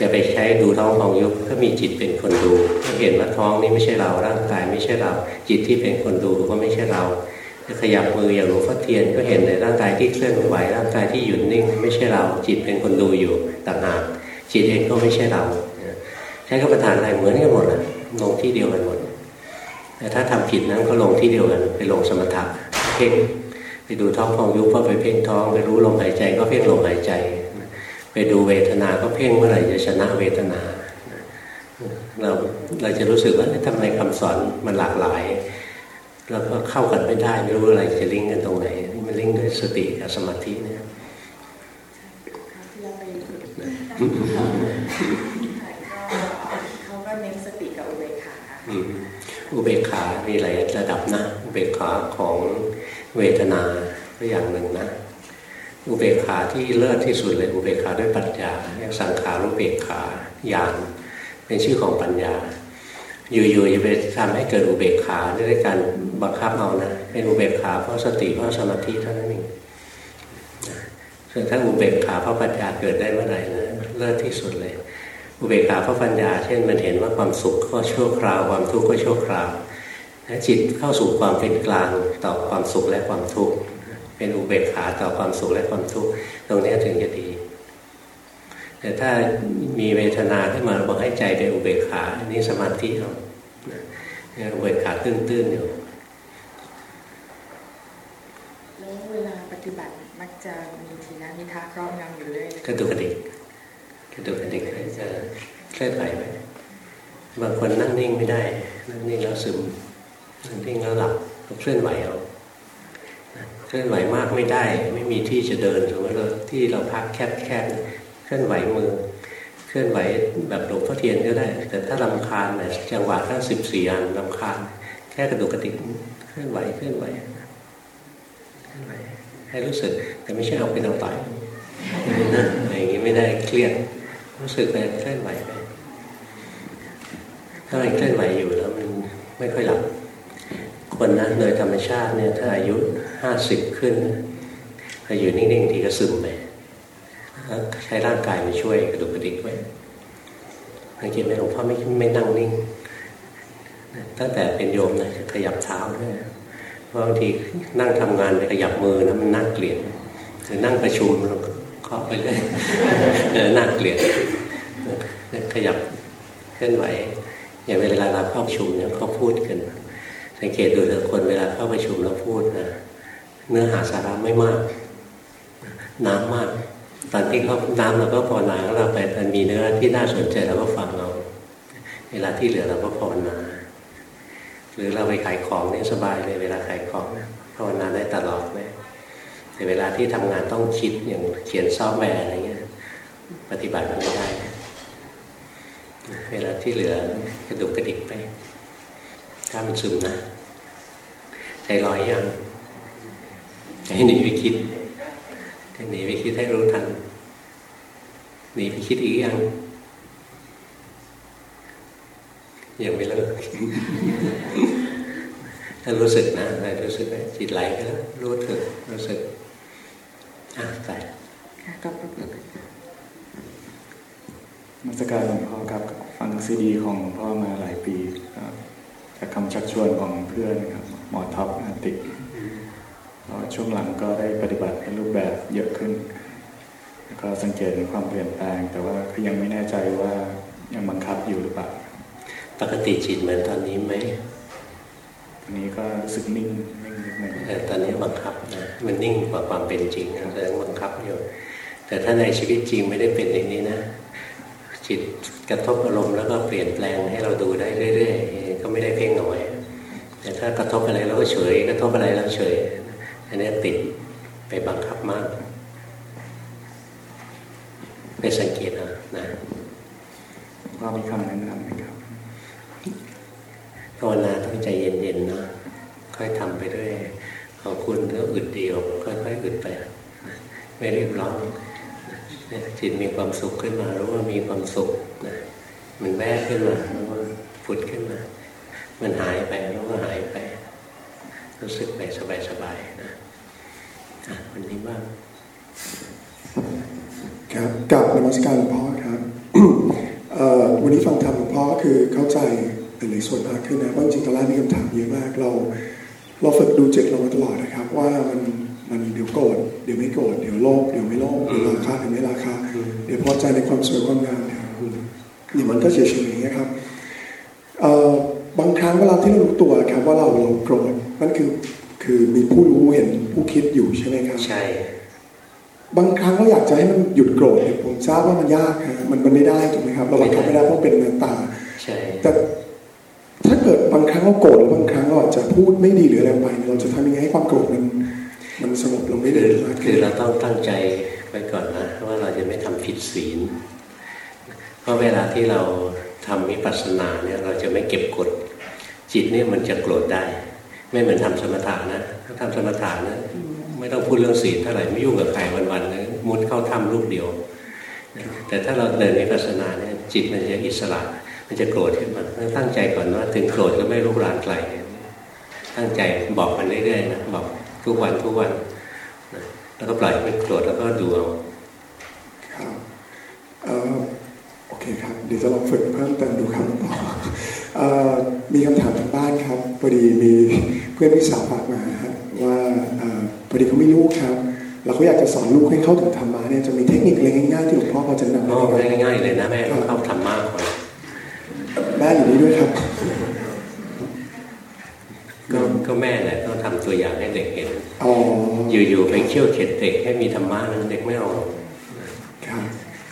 จะไปใช้ดูท้องของยุบก็มีจิตเป็นคนดูก็เห็นว่าท้องนี้ไม่ใช่เราร่างกายไม่ใช่เรา จิตที่เป็นคนดูก็ไม่ใช่เรา ขยับมืออย่างหลวงพ่อเทียนก็เห็นในร่างกายที่เคลื่อนไหวร่างกายที่หยุดนิ่งไม่ใช่เราจิตเป็นคนดูอยู่ต่างหากจิตเองก็ไม่ใช่เราใช้กรรมฐานอะไรเหมือนกันหมดนะลงที่เดียวกันหมด แต่ถ้าทำผิดนั้นก็ลงที่เดียวกันไปลงสมถะเพ่งไปดูท้องของยุบก็ไปเพ่งท้องไปรู้ลมหายใจก็เพ่งลมหายใจ ไปดูเวทนาก็เพ่งเมื่อไหร่จะชนะเวทนาเราเราจะรู้สึกว่าทำไมคำสอนมันหลากหลาย แล้วก็เข้ากันไม่ได้ไม่รู้อะไรจะลิงก์กันตรงไหนมันลิงก์ด้วยสติกับสมาธิเนี่ยเขาก็เน้นสติกับอุเบกขาอุเบกขา มีหลายระดับนะ อุเบกขาของเวทนาก็อย่างหนึ่งนะ อุเบกขาที่เลิศที่สุดเลย อุเบกขาด้วยปัญญาเรียกสังขารุเบกขาญาณเป็นชื่อของปัญญา อยู่ๆจะไปทำให้เกิดอุเบกขาด้วยการบังคับเอานะเป็นอุเบกขาเพราะสติเพราะสมาธิเท่านั้นเองส่วนถ้าอุเบกขาเพราะปัญญาเกิดได้เมื่อไหร่นะเลิศที่สุดเลย อุเบกขาเพราะปัญญา เช่นมันเห็นว่าความสุขก็ชั่วคราวความทุกข์ก็ชั่วคราวจิตเข้าสู่ความเป็นกลางต่อความสุขและความทุกข์เป็นอุเบกขาต่อความสุขและความทุกข์ตรงนี้ถึงจะดี แต่ถ้ามีเวทนาขึ้นมาบอกให้ใจเป็นอุเบกขาอันนี้สมาธิเราอุเบกขาตื้นๆอยู่แล้วเวลาปฏิบัติมักจะมีทีนะมิทาครอบงำอยู่เลยกระดุกกระดิกกระดุกกระดิกจะเคลื่อนไหวไหมบางคนนั่งนิ่งไม่ได้ นั่งนิ่งแล้วซึมนั่งนิ่งแล้วหลับเคลื่อนไหวเอาเคลื่อนไหวมากไม่ได้ ไม่มีที่จะเดินสมมติเราที่เราพักแคบแคบ เคลื่อนไหวมือ เคลื่อนไหวแบบหลวงพ่อเทียนก็ได้ แต่ถ้าลำคาญเนี่ยจังหวะทั้งสิบสี่อันลำคาญแค่กระดุกกระดิกเคลื่อนไหวเคลื่อนไหวเคลื่อนไหวให้รู้สึกแต่ไม่ใช่เอาเป็นเอาต่อยนะอะไรอย่างนี้ไม่ได้เครียดรู้สึกไปเคลื่อนไหวไปถ้ามันเคลื่อนไหวอยู่แล้วมันไม่ค่อยหลับคนนะโดยธรรมชาติเนี่ยถ้าอายุห้าสิบขึ้นพออยู่นิ่งๆทีก็ซึมไป ใช้ร่างกายมาช่วยกระดุกกระดิกไว้สังเกตไหมหลวงพ่อไม่ไม่นั่งนิ่งตั้งแต่เป็นโยมนะขยับเท้าด้วยเพราะบางทีนั่งทำงานไปขยับมือนะมันน่าเกลียดคือนั่งประชุมเราเคาะไปเลยน่าเกลียดขยับเคลื่อนไหวอย่างเวลาเราเข้าประชุมเนี่ยเขาพูดกัน สังเกตดูแต่คนเวลาเข้าประชุมแล้วพูดนะเนื้อหาสาระไม่มาก น้ำมาก ตอนที่เขาน้ำเราก็ภาวนาเราไปมันมีเนื้อที่น่าสนใจเราก็ฟังเรา เวลาที่เหลือเราก็ภาวนา หรือเราไปขายของเนี่ยสบายเลยเวลาขายของภาวนาได้ตลอดเลยแต่เวลาที่ทำงานต้องคิดอย่างเขียนซอฟต์แวร์อะไรเงี้ย ปฏิบัติไม่ได้ เวลาที่เหลือกระดุกกระดิกไป ถ้ามันซึมนะใจลอยอยังให้หนีไปคิด ห้หนีไปคิดให้รู้ทัน หนีไปคิดอีกยังยังไม่เลิกถ้ารู้สึกนะอะไรรู้สึกไหมจิตไหลไปแล้วรู้ถึกรู้สึกอะใส่ค่ะก็มาสการหลวงพ่อครับฟังซีดีของหลวงพ่อมาหลายปีจากคำชักชวนของเพื่อนครับ หมอท็อปอาติ ช่วงหลังก็ได้ปฏิบัติในรูปแบบเยอะขึ้น ก็สังเกตในความเปลี่ยนแปลง แต่ว่าก็ยังไม่แน่ใจว่ายังบังคับอยู่หรือเปล่า ปกติจิตเหมือนตอนนี้ไหมตอนนี้ก็รู้สึกนิ่งนิ่งนิดนึงตอนนี้บังคับนะมันนิ่งกว่าความเป็นจริงแสดงบังคับอยู่ แต่ถ้าในชีวิตจริงไม่ได้เป็นอย่างนี้นะ จิตกระทบอารมณ์แล้วก็เปลี่ยนแปลงให้เราดูได้เรื่อยๆก็ไม่ได้เพ่งหน่อยแต่ถ้ากระทบอะไรเราก็เฉย กระทบอะไรเราเฉย อันนี้ติดไปบังคับมาก ไปสังเกตนะนะว่ามีคำแนะนำไหมครับภาวนาต้องใจเย็นๆนะค่อยทำไปด้วยของคุณก็อึดเดียว ค่อยๆอึดไปไม่รีบร้อนจิตมีความสุขขึ้นมารู้ว่ามีความสุขนะมันแวบขึ้นมารู้ว่าผุดขึ้นมา มันหายไปรู้ว่าหายไป รู้สึกไปสบายๆนะ วันนี้บ้าครับกับนมัสการหลวงพ่อครับวันนี้ฟังธรรมหลวงพ่อคือเข้าใจหลายส่วนมากขึ้นนะว่าจริงตอนแรกมีคำถามเยอะมากเรา เราฝึกดูจิตเรามาตลอดนะครับ ว่ามันมันเดี๋ยวโกรธเดี๋ยวไม่โกรธเดี๋ยวโลภเดี๋ยวไม่โลภเดี๋ยวราคาเดี๋ยวไม่ราคาเดี๋ยวพอใจในความสวยความงามเดี๋ยวเดี๋ยวมันก็เฉยๆอย่างเงี้ยครับบางครั้งเวลาที่เรารู้ตัวครับว่าเราเราโกรธนั่นคือ คือมีผู้รู้เห็นผู้คิดอยู่ใช่ไหมครับ ใช่ บางครั้งเราอยากจะให้มันหยุดโกรธผมทราบว่ามันยากฮะมันมันไม่ได้ถูกไหมครับ เราบังคับไม่ได้เพราะเป็นเนื้อตาใช่แต่ถ้าเกิดบางครั้งเราโกรธหรือบางครั้งเราอาจจะพูดไม่ดีหรืออะไรไป เราจะทำยังไงให้ความโกรธมันมันสงบลงไม่ได้คือเราต้องตั้งใจไว้ก่อนนะว่าเราจะไม่ทำผิดศีล เพราะเวลาที่เราทำมิปัสสนาเนี่ยเราจะไม่เก็บกด จิตเนี่ยมันจะโกรธได้ ไม่เหมือนทำสมถะนะถ้าทำสมถะนะไม่ต้องพูดเรื่องศีลเท่าไหร่ไม่ยุ่งกับใครวันๆนะมุดเข้าถ้ำลูกเดียว แต่ถ้าเราเดินในปัสนาเนี่ยจิตมันจะอิสระ มันจะโกรธขึ้นมาตั้งใจก่อนว่าถึงโกรธก็ไม่ลุกรานไกลตั้งใจบอกมันเรื่อยๆนะบอกทุกวันทุกวันนะแล้วก็ปล่อยมันโกรธแล้วก็ดูเอาครับโอเคครับเดี๋ยวจะลองฝึกเพิ่มเติมดูครับหลวงพ่อ มีคำถามทางบ้านครับพอดีมีเพื่อนพี่สาวฝากมาว่าพอดีเขาไม่รู้ครับเราเขาอยากจะสอนลูกให้เข้าถึงธรรมะเนี่ยจะมีเทคนิคอะไรง่ายๆที่หลวงพ่อพอจะนำได้ง่ายๆเลยนะแม่เข้าธรรมะก่อนแม่อยู่นี่ด้วยครับก็ก็แม่แหละต้องทำตัวอย่างให้เด็กเห็นอยู่ๆไปเชี่ยวเข็ดเด็กให้มีธรรมะนั้นเด็กไม่เอา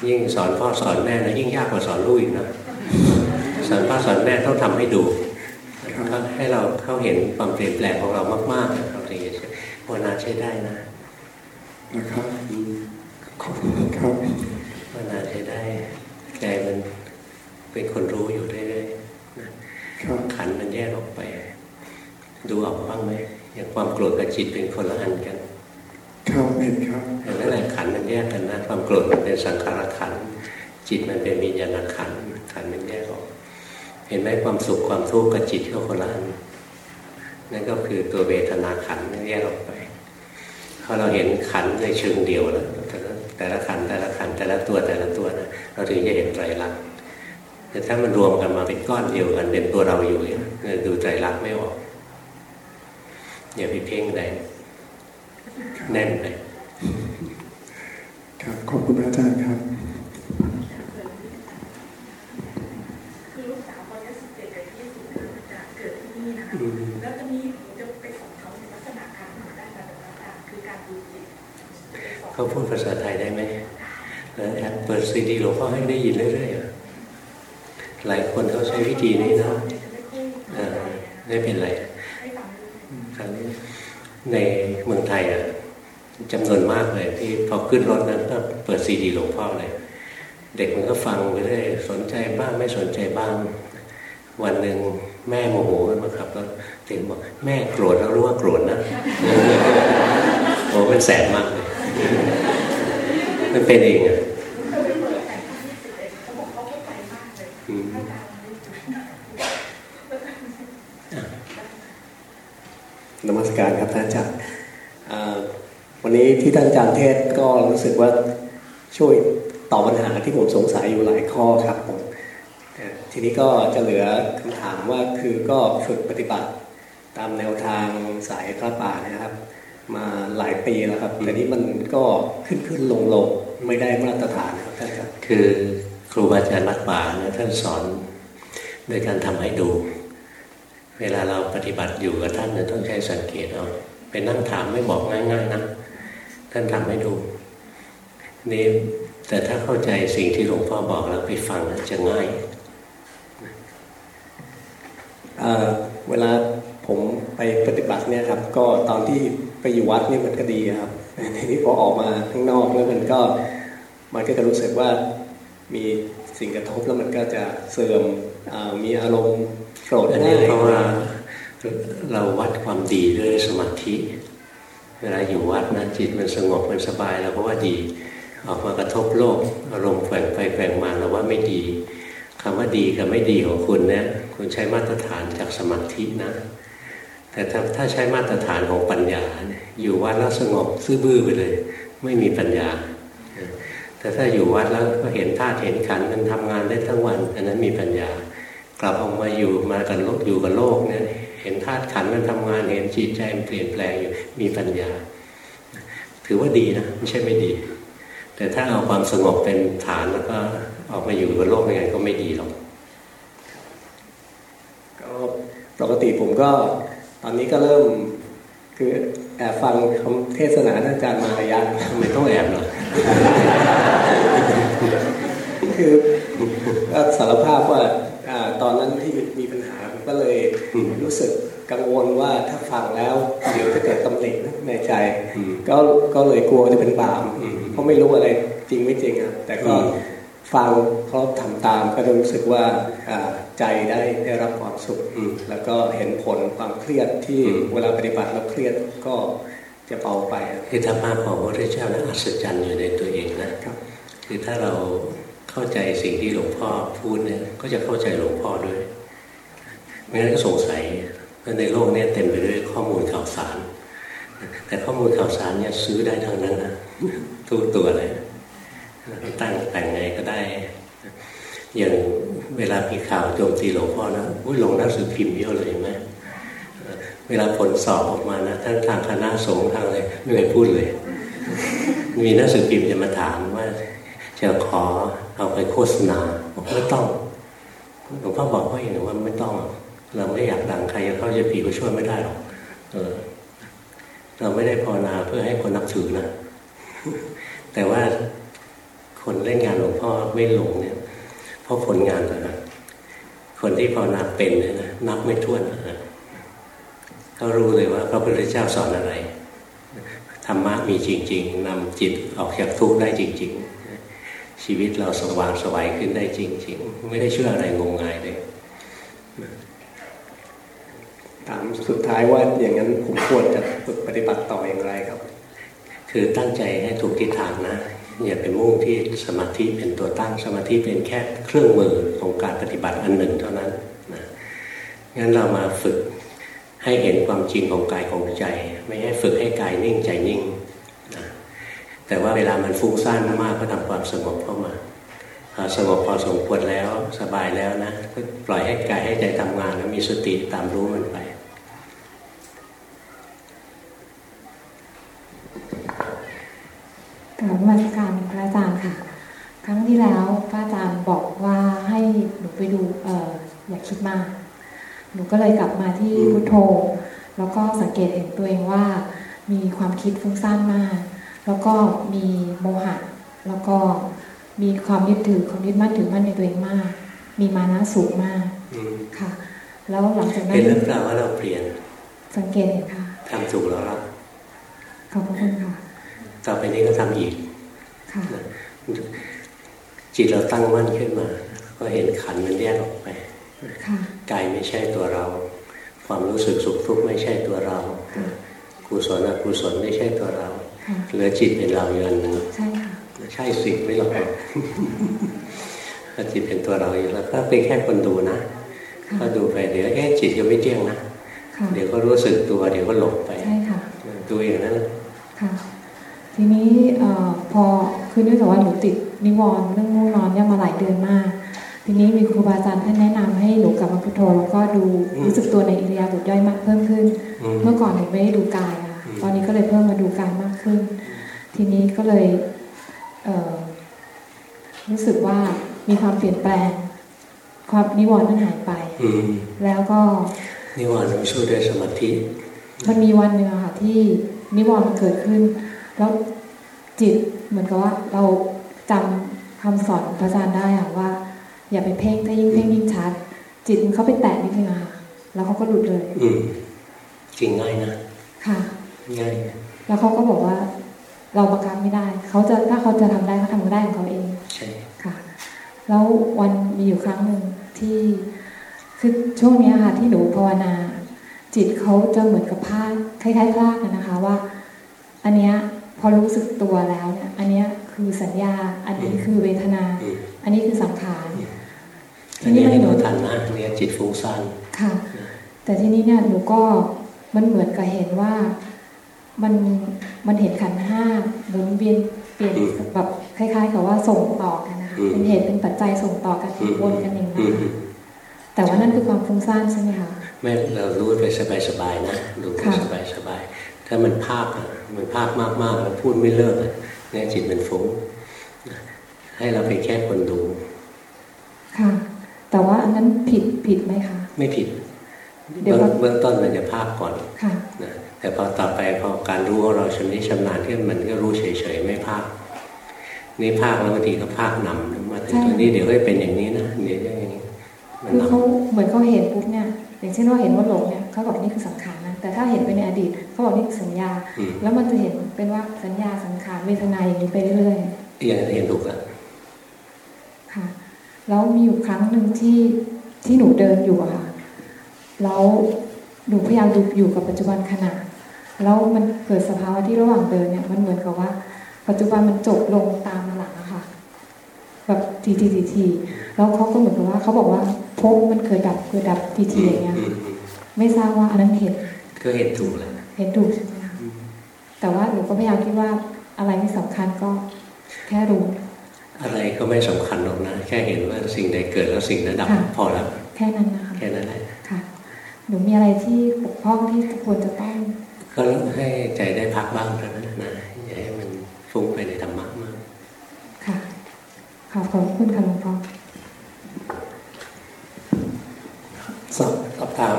ยิ่งสอนพ่อสอนแม่นะยิ่งยากกว่าสอนลูกอีกนะ สอนพ่อสอนแม่ต้องทำให้ดูให้เราเข้าเห็นความเปลี่ยนแปลงของเรามากๆเราถึงจะภาวนาใช้ได้นะนะครับขอบคุณครับภาวนาใช้ได้ใจมันเป็นคนรู้อยู่เรื่อยๆขันมันแยกออกไป ดูออกบ้างไหมอย่างความโกรธกับจิตเป็นคนละอันกันครับเห็นครับนั่นแหละขันมันแยกกันนะ ความโกรธมันเป็นสังขารขันจิตมันเป็นวิญญาณขันขันมันแยกออก เห็นไหมความสุขความทุกข์กับจิตก็คนละอันนั่นก็คือตัวเวทนาขันแยกออกไปพอเราเห็นขันในเชิงเดียวแล้วแต่ละขันแต่ละขันแต่ละตัวแต่ละตัวนะเราถึงจะเห็นไตรลักษณ์แต่ถ้ามันรวมกันมาเป็นก้อนเดียวกันเป็นตัวเราอยู่เนี่ยดูไตรลักษณ์ไม่ออกอย่าไปเพ่งใดแน่นไปครับขอบคุณอาจารย์ครับแล้วจะมีจะไปสอนเขาในลักษณะการทำได้แบบต่างคือการดูจิต เขาพูดภาษาไทยได้ไหมแล้วแอปเปิดซีดีหลวงพ่อให้ได้ยินเรื่อยๆหลายคนเขาใช้วิธีนี้นะไม่เป็นไรครั้งนี้ในเมืองไทยอะจำนวนมากเลยที่พอขึ้นรถนั้นก็เปิดซีดีหลวงพ่อเลย เด็กมันก็ฟังไปเรื่อยสนใจบ้างไม่สนใจบ้าง วันหนึ่งแม่โมโหกันมาครับแล้วถึงบอกแม่โกรธแล้วรู้ว่าโกรธนะโอ้เป็นแสนมากเลย มันเป็นเองอะนมัสการครับท่านอาจารย์วันนี้ที่ท่านอาจารย์เทศก็รู้สึกว่าช่วยตอบปัญหาที่ผมสงสัยอยู่หลายข้อครับผมทีนี้ก็จะเหลือคำถามว่าคือก็ฝึกปฏิบัติตามแนวทางสายพระป่านะครับ มาหลายปีแล้วครับ แต่นี้มันก็ขึ้นขึ้นลงลงไม่ได้มาตรฐานครับท่านครับคือครูบาอาจารย์รักป่าเนี่ยท่านสอนโดยการทำให้ดู เวลาเราปฏิบัติอยู่กับท่านเนี่ยต้องใช้สังเกตเอาไปนั่งถามไม่บอกง่ายๆนะท่านทำให้ดูนี่แต่ถ้าเข้าใจสิ่งที่หลวงพ่อบอกแล้วไปฟังจะง่ายเวลาผมไปปฏิบัติเนี่ยครับ ก็ตอนที่ ไปอยู่วัดนี่มันก็ดีครับทีนี้พอออกมาข้างนอกแล้วมันก็ มันก็จะรู้สึกว่ามีสิ่งกระทบแล้วมันก็จะเสื่อมมีอารมณ์โกรธอันนี้เพราะว่าเราวัดความดีด้วยสมาธิ เวลาอยู่วัดนะจิตมันสงบมันสบายเราก็ว่าดี ออกมากระทบโลก อารมณ์แฝงไปแฝงมาเราว่าไม่ดีคำว่าดีกับไม่ดีของคุณเนี่ยคุณใช้มาตรฐานจากสมาธินะ แต่ถ้าถ้าใช้มาตรฐานของปัญญาอยู่วัดแล้วสงบซื่อบื้อไปเลย ไม่มีปัญญา แต่ถ้าอยู่วัดแล้วก็เห็นธาตุเห็นขันมันทำงานได้ทั้งวันอันนั้นมีปัญญา กลับออกมาอยู่มากันโลกอยู่กับโลกเนี่ยเห็นธาตุขันมันทำงานเห็นจิตใจมันเปลี่ยนแปลงอยู่มีปัญญา ถือว่าดีนะไม่ใช่ไม่ดี แต่ถ้าเอาความสงบเป็นฐานแล้วก็ออกมาอยู่กับโลกยังไงก็ไม่ดีหรอกก็ปกติผมก็ ตอนนี้ก็เริ่มคือแอบฟังคำเทศนาอาจารย์มาระยะทำไมต้องแอบหรอคือสารภาพว่าตอนนั้นที่มีปัญหาก็เลยรู้สึกกังวลว่าถ้าฟังแล้ว เดี๋ยวจะเกิดตำหนิในใจ ก็ก็เลยกลัวจะเป็นบาปเพราะไม่รู้อะไรจริงไม่จริงครับแต่ก็ ฟังเขาทำตามก็รู้สึกว่าใจได้ได้รับความสุข แล้วก็เห็นผลความเครียดที่เวลาปฏิบัติแล้วเครียดก็จะเบาไปคือธรรมะของพระพุทธเจ้านั้นอัศจรรย์อยู่ในตัวเองนะครับคือถ้าเราเข้าใจสิ่งที่หลวงพ่อพูดเนี่ยก็จะเข้าใจหลวงพ่อด้วยไม่งั้นก็สงสัยว่าในโลกนี้เต็มไปด้วยข้อมูลข่าวสาร แต่ข้อมูลข่าวสารเนี่ยซื้อได้ทั้งนั้นนะทุกตัวเลย ตั้งแต่งไงก็ได้ อย่างเวลามีข่าวโจมตีหลวงพ่อนะอุ้ยลงหนังสือพิมพ์เยอะเลยไหมเวลาผลสอบออกมานะทั้งทางคณะสงฆ์ทางอะไรไม่เคยพูดเลย มีหนังสือพิมพ์จะมาถามว่าจะขอเอาไปโฆษณาบอกไม่ต้องหลวงพ่อบอกว่าอย่างว่าไม่ต้อง เราไม่อยากดังใครเขาจะผีก็ช่วยไม่ได้หรอกเออ เราไม่ได้ภาวนาเพื่อให้คนนับถือนะแต่ว่า คนเล่นงานหลวงพ่อไม่หลงเนี่ยเพราะผลงานนะคนที่ภาวนาเป็นเนี่ยนะนับไม่ถ้วนนะเขารู้เลยว่าพระพุทธเจ้าสอนอะไรธรรมะมีจริง ๆนำจิตออกจากทุกข์ได้จริง ๆ ชีวิตเราสว่างสวัยขึ้นได้จริง ๆ ไม่ได้เชื่ออะไรงมงายเลยถามสุดท้ายว่าอย่างนั้นผมควรจะฝึกปฏิบัติต่ออย่างไรครับ คือตั้งใจให้ถูกทิศทางนะ อย่าไปมุ่งที่สมาธิเป็นตัวตั้งสมาธิเป็นแค่เครื่องมือของการปฏิบัติอันหนึ่งเท่านั้นนะงั้นเรามาฝึกให้เห็นความจริงของกายของใจ ไม่ให้ฝึกให้กายนิ่งใจนิ่งนะแต่ว่าเวลามันฟุ้งซ่านมากก็ทำความสงบเข้ามาสงบพอสมควรแล้วสบายแล้วนะก็ปล่อยให้กายให้ใจทำงานแล้วมีสติตามรู้มันไป กราบมาสการพระอาจารย์ค่ะ ครั้งที่แล้วพระอาจารย์บอกว่าให้หนูไปดูเอออย่าคิดมาก หนูก็เลยกลับมาที่พุทโธ แล้วก็สังเกตเห็นตัวเองว่า มีความคิดฟุ้งซ่านมาก แล้วก็มีโมหะ แล้วก็มีความยึดถือความยึดมั่นถือมั่นในตัวเองมาก มีมานะสูงมากค่ะ แล้วหลังจากนั้นเป็นเรื่องราวว่าเราเปลี่ยน สังเกตเห็นค่ะทำถูกแล้วครับขอบคุณค่ะ ต่อไปนี้ก็ทำอีกจิตเราตั้งมั่นขึ้นมา ก็เห็นขันมันแยกออกไปกายไม่ใช่ตัวเรา ความรู้สึกสุขทุกข์ไม่ใช่ตัวเรากุศลอกุศลไม่ใช่ตัวเราเหลือจิตเป็นเราอยู่อันหนึ่งใช่ค่ะใช่สิ่งไม่หรอกถ้าจิตเป็นตัวเราอยู่แล้วก็เป็นแค่คนดูนะก็ดูไปเดี๋ยวเอ๊ะจิตยังไม่เที่ยงนะเดี๋ยวก็รู้สึกตัว เดี๋ยวก็หลงไปดูอย่างนั้นค่ะ ทีนี้พอคือเนื่องจากว่าหนูติดนิวรณ์เรื่องง่วงนอนเนี่ยมาหลายเดือนมาก ทีนี้มีครูบาอาจารย์ท่านแนะนำให้หนูกลับมาพุทโธแล้วก็ดูรู้สึกตัวในอิริยาบถย่อยมากเพิ่มขึ้น เมื่อก่อนหนูไม่ได้ดูกายอะตอนนี้ก็เลยเพิ่มมาดูกายมากขึ้น ทีนี้ก็เลยรู้สึกว่ามีความเปลี่ยนแปลง ความนิวรณ์นั้นหายไปแล้วก็นิวรณ์ต้องสู้ด้วยสมาธิมันมีวันหนึ่งค่ะที่นิวรณ์มันเกิดขึ้น แล้วจิตเหมือนกับว่าเราจำคำสอนพระอาจารย์ได้ค่ะว่า อย่าไปเพ่งถ้ายิ่งเพ่งยิ่งชัด จิตมันเขาไปแตะนิดนึงค่ะแล้วเขาก็หลุดเลย อืมจริงง่ายนะค่ะง่ายแล้วเขาก็บอกว่า เราประกันไม่ได้ เขาจะถ้าเขาจะทำได้เขาทำได้ของเขาเองใช่ค่ะ แล้ววันมีอยู่ครั้งหนึ่งที่คือช่วงนี้ค่ะที่หนูภาวนา จิตเขาจะเหมือนกับพาดคล้ายๆพลาดนะคะว่า อันเนี้ย พอรู้สึกตัวแล้วเนี่ยอันเนี้ยคือสัญญา อันนี้คือเวทนา อันนี้คือสังขารทีนี้หนูทันนะเนี่ยจิตฟุ้งซ่านค่ะ แต่ทีนี้เนี่ยหนูก็มันเหมือนกับเห็นว่ามันมันเห็นขันห้าหมุนเวียนเปลี่ยนแบบคล้าย ๆ กับว่าส่งต่อกันนะคะเป็นเหตุเป็นปัจจัยส่งต่อกันวนกันอย่างนั้นแต่ว่านั่นคือความฟุ้งซ่านใช่ไหมคะไม่เรารู้ไปสบายๆนะดูไปสบายๆ ถ้ามันภาคมันภาคมากๆแล้วพูดไม่เลิกเนี่ยจิตมันฟุ้งให้เราไปแค่คนดู ค่ะ แต่ว่าอันนั้นผิดผิดไหมคะ ไม่ผิดเบื้องต้นมันจะภาคก่อนนะแต่พอต่อไปพอการรู้ของเราชำนิชำนาญที่มันก็รู้เฉยๆไม่ภาคนี่ภาคแล้วบางทีก็ภาคนำมาถึงตรงนี้เดี๋ยวก็เป็นอย่างนี้นะเดี๋ยวอย่างนี้คือเขาเหมือนเขาเห็นปุ๊บเนี่ยอย่างเช่นว่าเห็นว่าหลงเนี่ยเขาบอกนี่คือสังขารนะ แต่ถ้าเห็นไปในอดีตเขาบอกนี่คือสัญญา แล้วมันจะเห็นเป็นว่าสัญญาสังขารเวทนาอย่างนี้ไปเรื่อยๆอย่างเห็นถูกแล้วค่ะ แล้วมีอยู่ครั้งหนึ่งที่ที่หนูเดินอยู่อะค่ะแล้วหนูพยายามดูอยู่กับปัจจุบันขณะแล้วมันเกิดสภาวะที่ระหว่างเดินเนี่ยมันเหมือนกับว่า ปัจจุบันมันจบลงตามหลังอะค่ะแบบทีทีทีทีแล้วเขาก็เหมือนกับว่าเขาบอกว่าพบมันเคยดับเคยดับทีทีอย่างเงี้ยไม่ทราบว่าอันนั้นเห็น ก็เห็นถูกแล้วเห็นถูกใช่ไหมคะแต่ว่าหนูก็พยายามคิดว่าอะไรที่สำคัญก็แค่รู้ อะไรก็ไม่สำคัญหรอกนะ แค่เห็นว่าสิ่งใดเกิดแล้วสิ่งนั้นดับพอแล้วแค่นั้นนะคะแค่นั้นแหละค่ะหนูมีอะไรที่ปกพ้องที่ควรจะต้องก็ให้ใจได้พักบ้างเท่านั้นนะอย่าให้มันฟุ้งไปในธรรมะมากค่ะขอบคุณค่ะหลวงพ่อสอบสอบถาม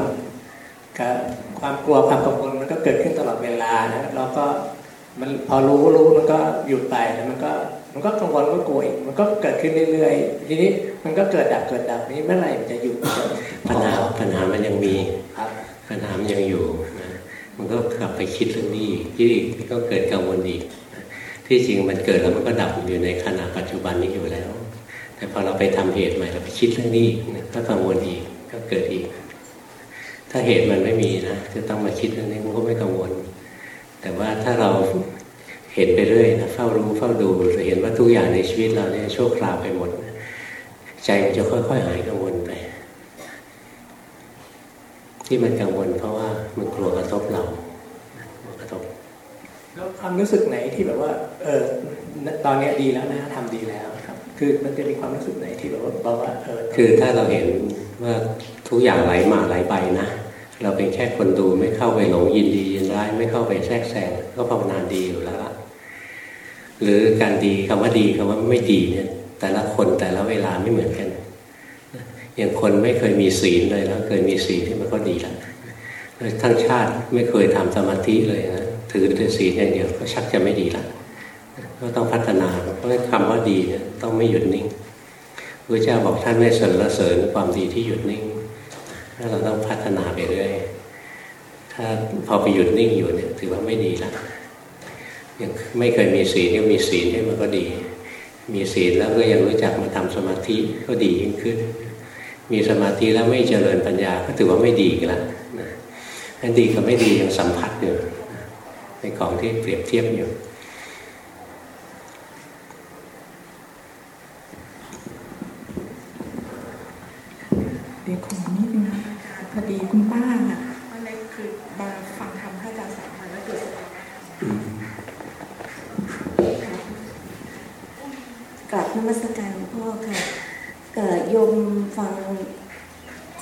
กับความกลัวความกังวลมันก็เกิดขึ้นตลอดเวลานะแล้วก็มันพอรู้รู้มันก็หยุดไปแล้วมันก็มันก็กังวลก็กลัวอีกมันก็เกิดขึ้นเรื่อยๆ ทีนี้มันก็เกิดดับเกิดดับนี้เมื่อไหร่มันจะหยุดปัญหาปัญหามันยังมีครับปัญหามันยังอยู่นะมันก็กลับไปคิดเรื่องนี้ที่ก็เกิดกังวลอีกที่จริงมันเกิดแล้วมันก็ดับอยู่ในขณะปัจจุบันนี้อยู่แล้ว แต่พอเราไปทำเหตุใหม่เราไปคิดเรื่องนี้ก็กังวลอีกก็เกิดอีก ถ้าเหตุมันไม่มีนะจะต้องมาคิดเรื่องนี้มันก็ไม่กังวล แต่ว่าถ้าเราเห็นไปเรื่อยนะเฝ้ารู้เฝ้าดูจะเห็นว่าทุกอย่างในชีวิตเราเนี่ยชั่วคราวไปหมด ใจมันจะค่อยๆหายกังวลไป ที่มันกังวลเพราะว่ามันกลัวกระทบเรากระทบแล้วความรู้สึกไหนที่แบบว่า เออตอนนี้ดีแล้วนะทำดีแล้วครับ คือมันจะมีความรู้สึกไหนที่แบบว่าบอกว่าเออคือถ้าเราเห็นว่า ทุกอย่างไหลมาไหลไปนะ เราเป็นแค่คนดูไม่เข้าไปหลงยินดียินร้ายไม่เข้าไปแทรกแซงก็ภาวนาดีอยู่แล้วหรือการดีคำว่าดีคำว่าไม่ดีเนี่ย แต่ละคนแต่ละเวลาไม่เหมือนกันอย่างคนไม่เคยมีศีลเลยแล้วเคยมีศีลที่มันก็ดีแล้วทั้งชาติไม่เคยทำสมาธิเลยนะถือแต่ศีลอย่างเดียวก็ชักจะไม่ดีละก็ต้องพัฒนาเพราะคำว่าดีเนี่ยต้องไม่หยุดนิ่งพระเจ้าบอกท่านไม่สรรเสริญความดีที่หยุดนิ่ง้าเราต้องพัฒนาไปเรื่อยถ้าพอไปหยุดนิ่งอยู่เนี่ย ถือว่าไม่ดีล้วยังไม่เคยมีศีลยังมีศีลให้มันก็ดี มีศีลแล้วก็ยังรู้จักมาทำสมาธิก็ดียิ่งขึ้น มีสมาธิแล้วไม่เจริญปัญญาก็ถือว่าไม่ดีกันละนันดีกับไม่ดียังสัมผัสอยู่เป็นของที่เปรียบเทียบอยู่เดี๋ยวขอนิดนึงนะ พอดีคุณป้าอะอะไรคือมาฟังธรรมพระอาจารย์สอนมาแล้วเกิดสภาวะกลับนมัสการหลวงพ่อค่ะก็โยมฟัง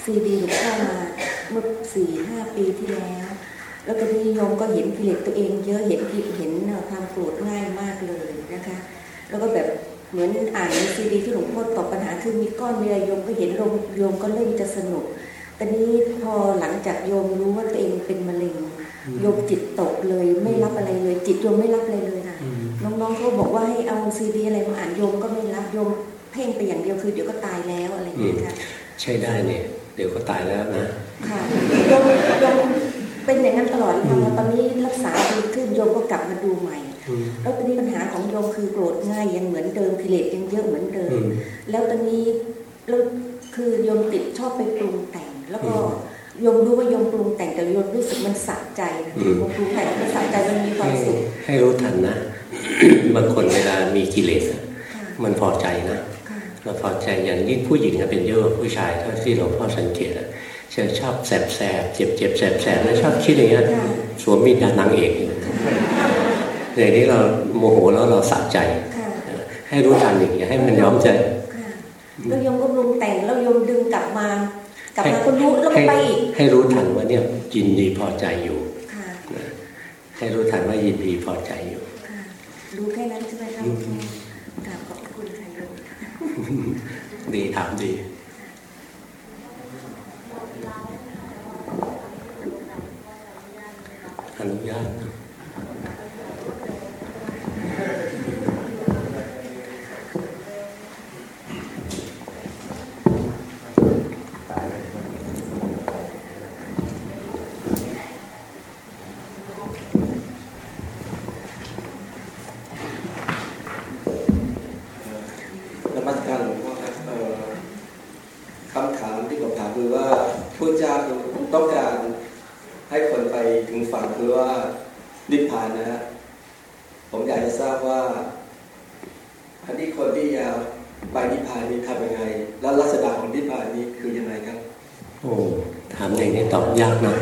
ซีดีหลวงพ่อมาเมื่อสี่ห้าปีที่แล้ว แล้วก็ที่โยมก็เห็นกิเลสตัวเอง เยอะเห็นกิเห็นความโกรธง่ายมากเลยนะคะ แล้วก็แบบเหมือนอ่านในซีดีที่หลวงพ่อตอบปัญหาคือมีก้อนมีอะไรโยมก็เห็นโยมโยมก็เริ่มจะสนุก ตอนนี้พอหลังจากโยมรู้ว่าตัวเองเป็นมะเร็งโยมจิตตกเลยไม่รับอะไรเลย จิตโยมไม่รับอะไรเลยค่ะน้องๆเขาบอกว่าให้เอาซีดีอะไรมาอ่านโยมก็ไม่รับโยมเพ่งไปอย่างเดียวคือเดี๋ยวก็ตายแล้วอะไรอย่างเงี้ยค่ะใช่ได้เนี่ยเดี๋ยวก็ตายแล้วนะค่ะโยมโยมเป็นอย่างนั้นตลอดค่ะตอนนี้รักษาดีขึ้นโยมก็กลับมาดูใหม่แล้วตอนนี้ปัญหาของโยมคือโกรธง่ายยังเหมือนเดิมกิเลสยังเยอะเหมือนเดิม แล้วตอนนี้แล้วคือโยมติดชอบไปปรุงแต่ง แล้วก็โยมรู้ว่าโยมปรุงแต่งแต่โยมรู้สึกมันสะใจโยมปรุงแต่งมันสะใจมันมีความสุขให้รู้ทันนะบางคนเวลามีกิเลสมันพอใจนะเราพอใจอย่างยิ่งผู้หญิงเป็นเยอะผู้ชายเท่าที่หลวงพ่อสังเกตอะเชื่อชอบแสบแสบเจ็บเจ็บแสบแสบแล้วชอบคิดอย่างเงี้ยสวมมีดนางเอกในนี้เราโมโหแล้วเราสะใจ ให้รู้ทันอย่างเงี้ยให้มันย้อมใจแล้วยมก็ปรุงแต่งแล้วยมดึงกลับมา กลับมาคนรู้แล้วก็ไปอีกให้รู้ทันว่าเนี่ยยินดีพอใจอยู่ให้รู้ทันว่ายินดีพอใจอยู่รู้แค่นั้นใช่ไหมครับกราบขอบคุณค่ะโยมดีถามดีอนุญาตนิพพานนะฮะผมอยากจะทราบว่าอันนี้คนที่จะไปนิพพานนี้ทำยังไง แล้วลักษณะของนิพพานนี้คือยังไงครับ โอ้ถามอย่างนี้ตอบยากนะ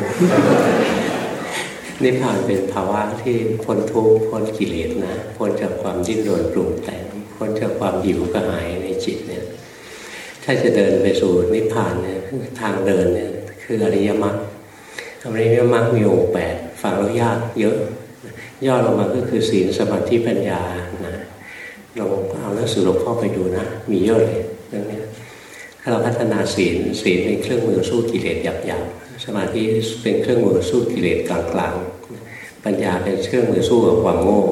นิพพานเป็นภาวะที่ พ้นทุกข์พ้นกิเลสนะ พ้นจากความดิ้นรนปรุงแต่ง พ้นจากความหิวกระหายในจิตเนี่ย ถ้าจะเดินไปสู่นิพพานเนี่ยทางเดินเนี่ยคืออริยมรรคอริยมรรคมีองค์แปดฟังแล้วยากเยอะ ย่อลงมาก็คือศีลสมาธิปัญญานะลองเอาหนังสือหลวงพ่อไปดูนะ มีเยอะเลยเรื่องนี้ถ้าเราพัฒนาศีลศีลเป็นเครื่องมือสู้กิเลสหยาบๆสมาธิเป็นเครื่องมือสู้กิเลสกลางๆ ปัญญาเป็นเครื่องมือสู้กับความโง่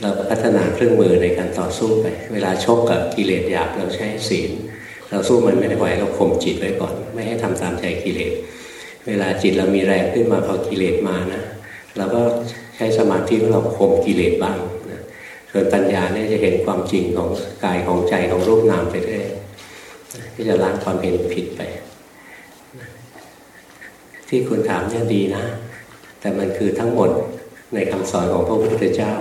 เราพัฒนาเครื่องมือในการต่อสู้ไป เวลาชกกับกิเลสหยาบเราใช้ศีล เราสู้มันไม่ได้ไหวเราข่มจิตไว้ก่อน ไม่ให้ทำตามใจกิเลส เวลาจิตเรามีแรงขึ้นมาพอกิเลสมานะเราก็ใช้สมาธิของเราข่มกิเลสบ้างนะส่วนปัญญาเนี่ยจะเห็นความจริงของกายของใจของรูปนามไปเรื่อยที่จะล้างความเห็นผิดไป ที่คุณถามเนี่ยดีนะ แต่มันคือทั้งหมดในคำสอนของพระพุทธเจ้า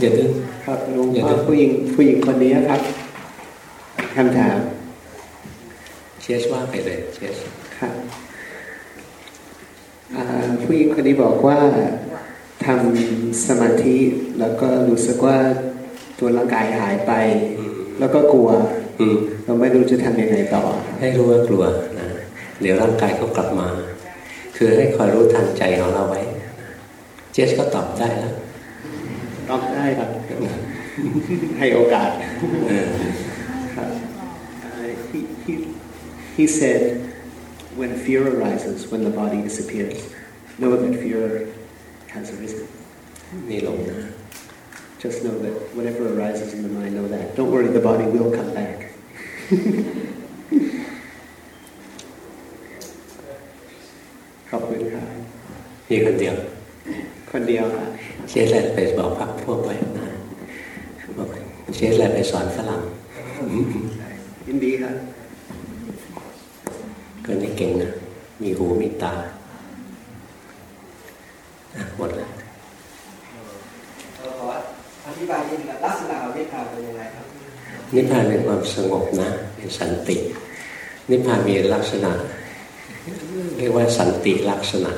อย่าดึงครับลุงพ่อผู้หญิงผู้หญิงคนนี้ครับคำถาม เชสว่าไปเลยเชสครับผู้หญิงคนนี้บอกว่าทำสมาธิแล้วก็รู้สึกว่าตัวร่างกายหายไป แล้วก็กลัวเราไม่รู้จะทำยังไงต่อ ให้รู้ว่ากลัวนะเดี๋ยวร่างกายก็กลับมา คือให้คอยรู้ทันใจของเราไว้ เจสก็ตอบได้แล้วตอบได้ครับ ให้โอกาส he, he, he said when fear arises when the body disappears know that fear has arisen นี่ลงนะ just know that whatever arises in the mind know that don't worry the body will come back ขอบคุณครับมีคนเดียวคนเดียวค่ะเชสแลนไปบอกพักพวกไว้นะบอกเชสแลนไปสอนฝรั่งยินดีครับ คนนี้เก่งนะ มีหูมีตาหมดแล้วอธิบายนิดนึงลักษณะนิพพานเป็นยังไงครับ นิพพานเป็นความสงบนะเป็นสันติ นิพพานมีลักษณะ เรียกว่าสันติลักษณะ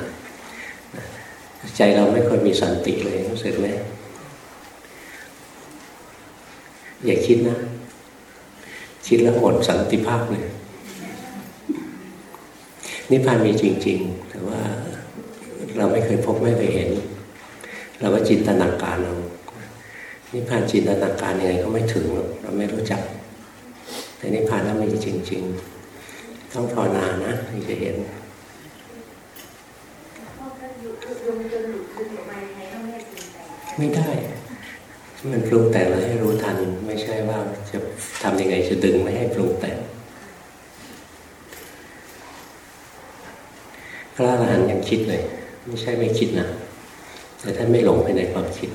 ใจเราไม่ค่อยมีสันติเลยรู้สึกไหมอย่าคิดนะ คิดแล้วหมดสันติภาพเลย นิพพานมีจริง ๆ แต่ว่าเราไม่เคยพบไม่เคยเห็น เราก็จินตนาการเรานิพพานจินตนาการยังไงก็ไม่ถึงเราไม่รู้จัก แต่นิพพานแล้วมันจริง ๆ ต้องภาวนานะถึงจะเห็นไม่ได้ มันปรุงแต่งแล้ให้รู้ทัน ไม่ใช่ว่าจะทำยังไงจะดึงไม่ให้ปรุงแต่ง พระอรหันต์ยังคิดเลย ไม่ใช่ไม่คิดนะแต่ท่านไม่หลงไปในความคิด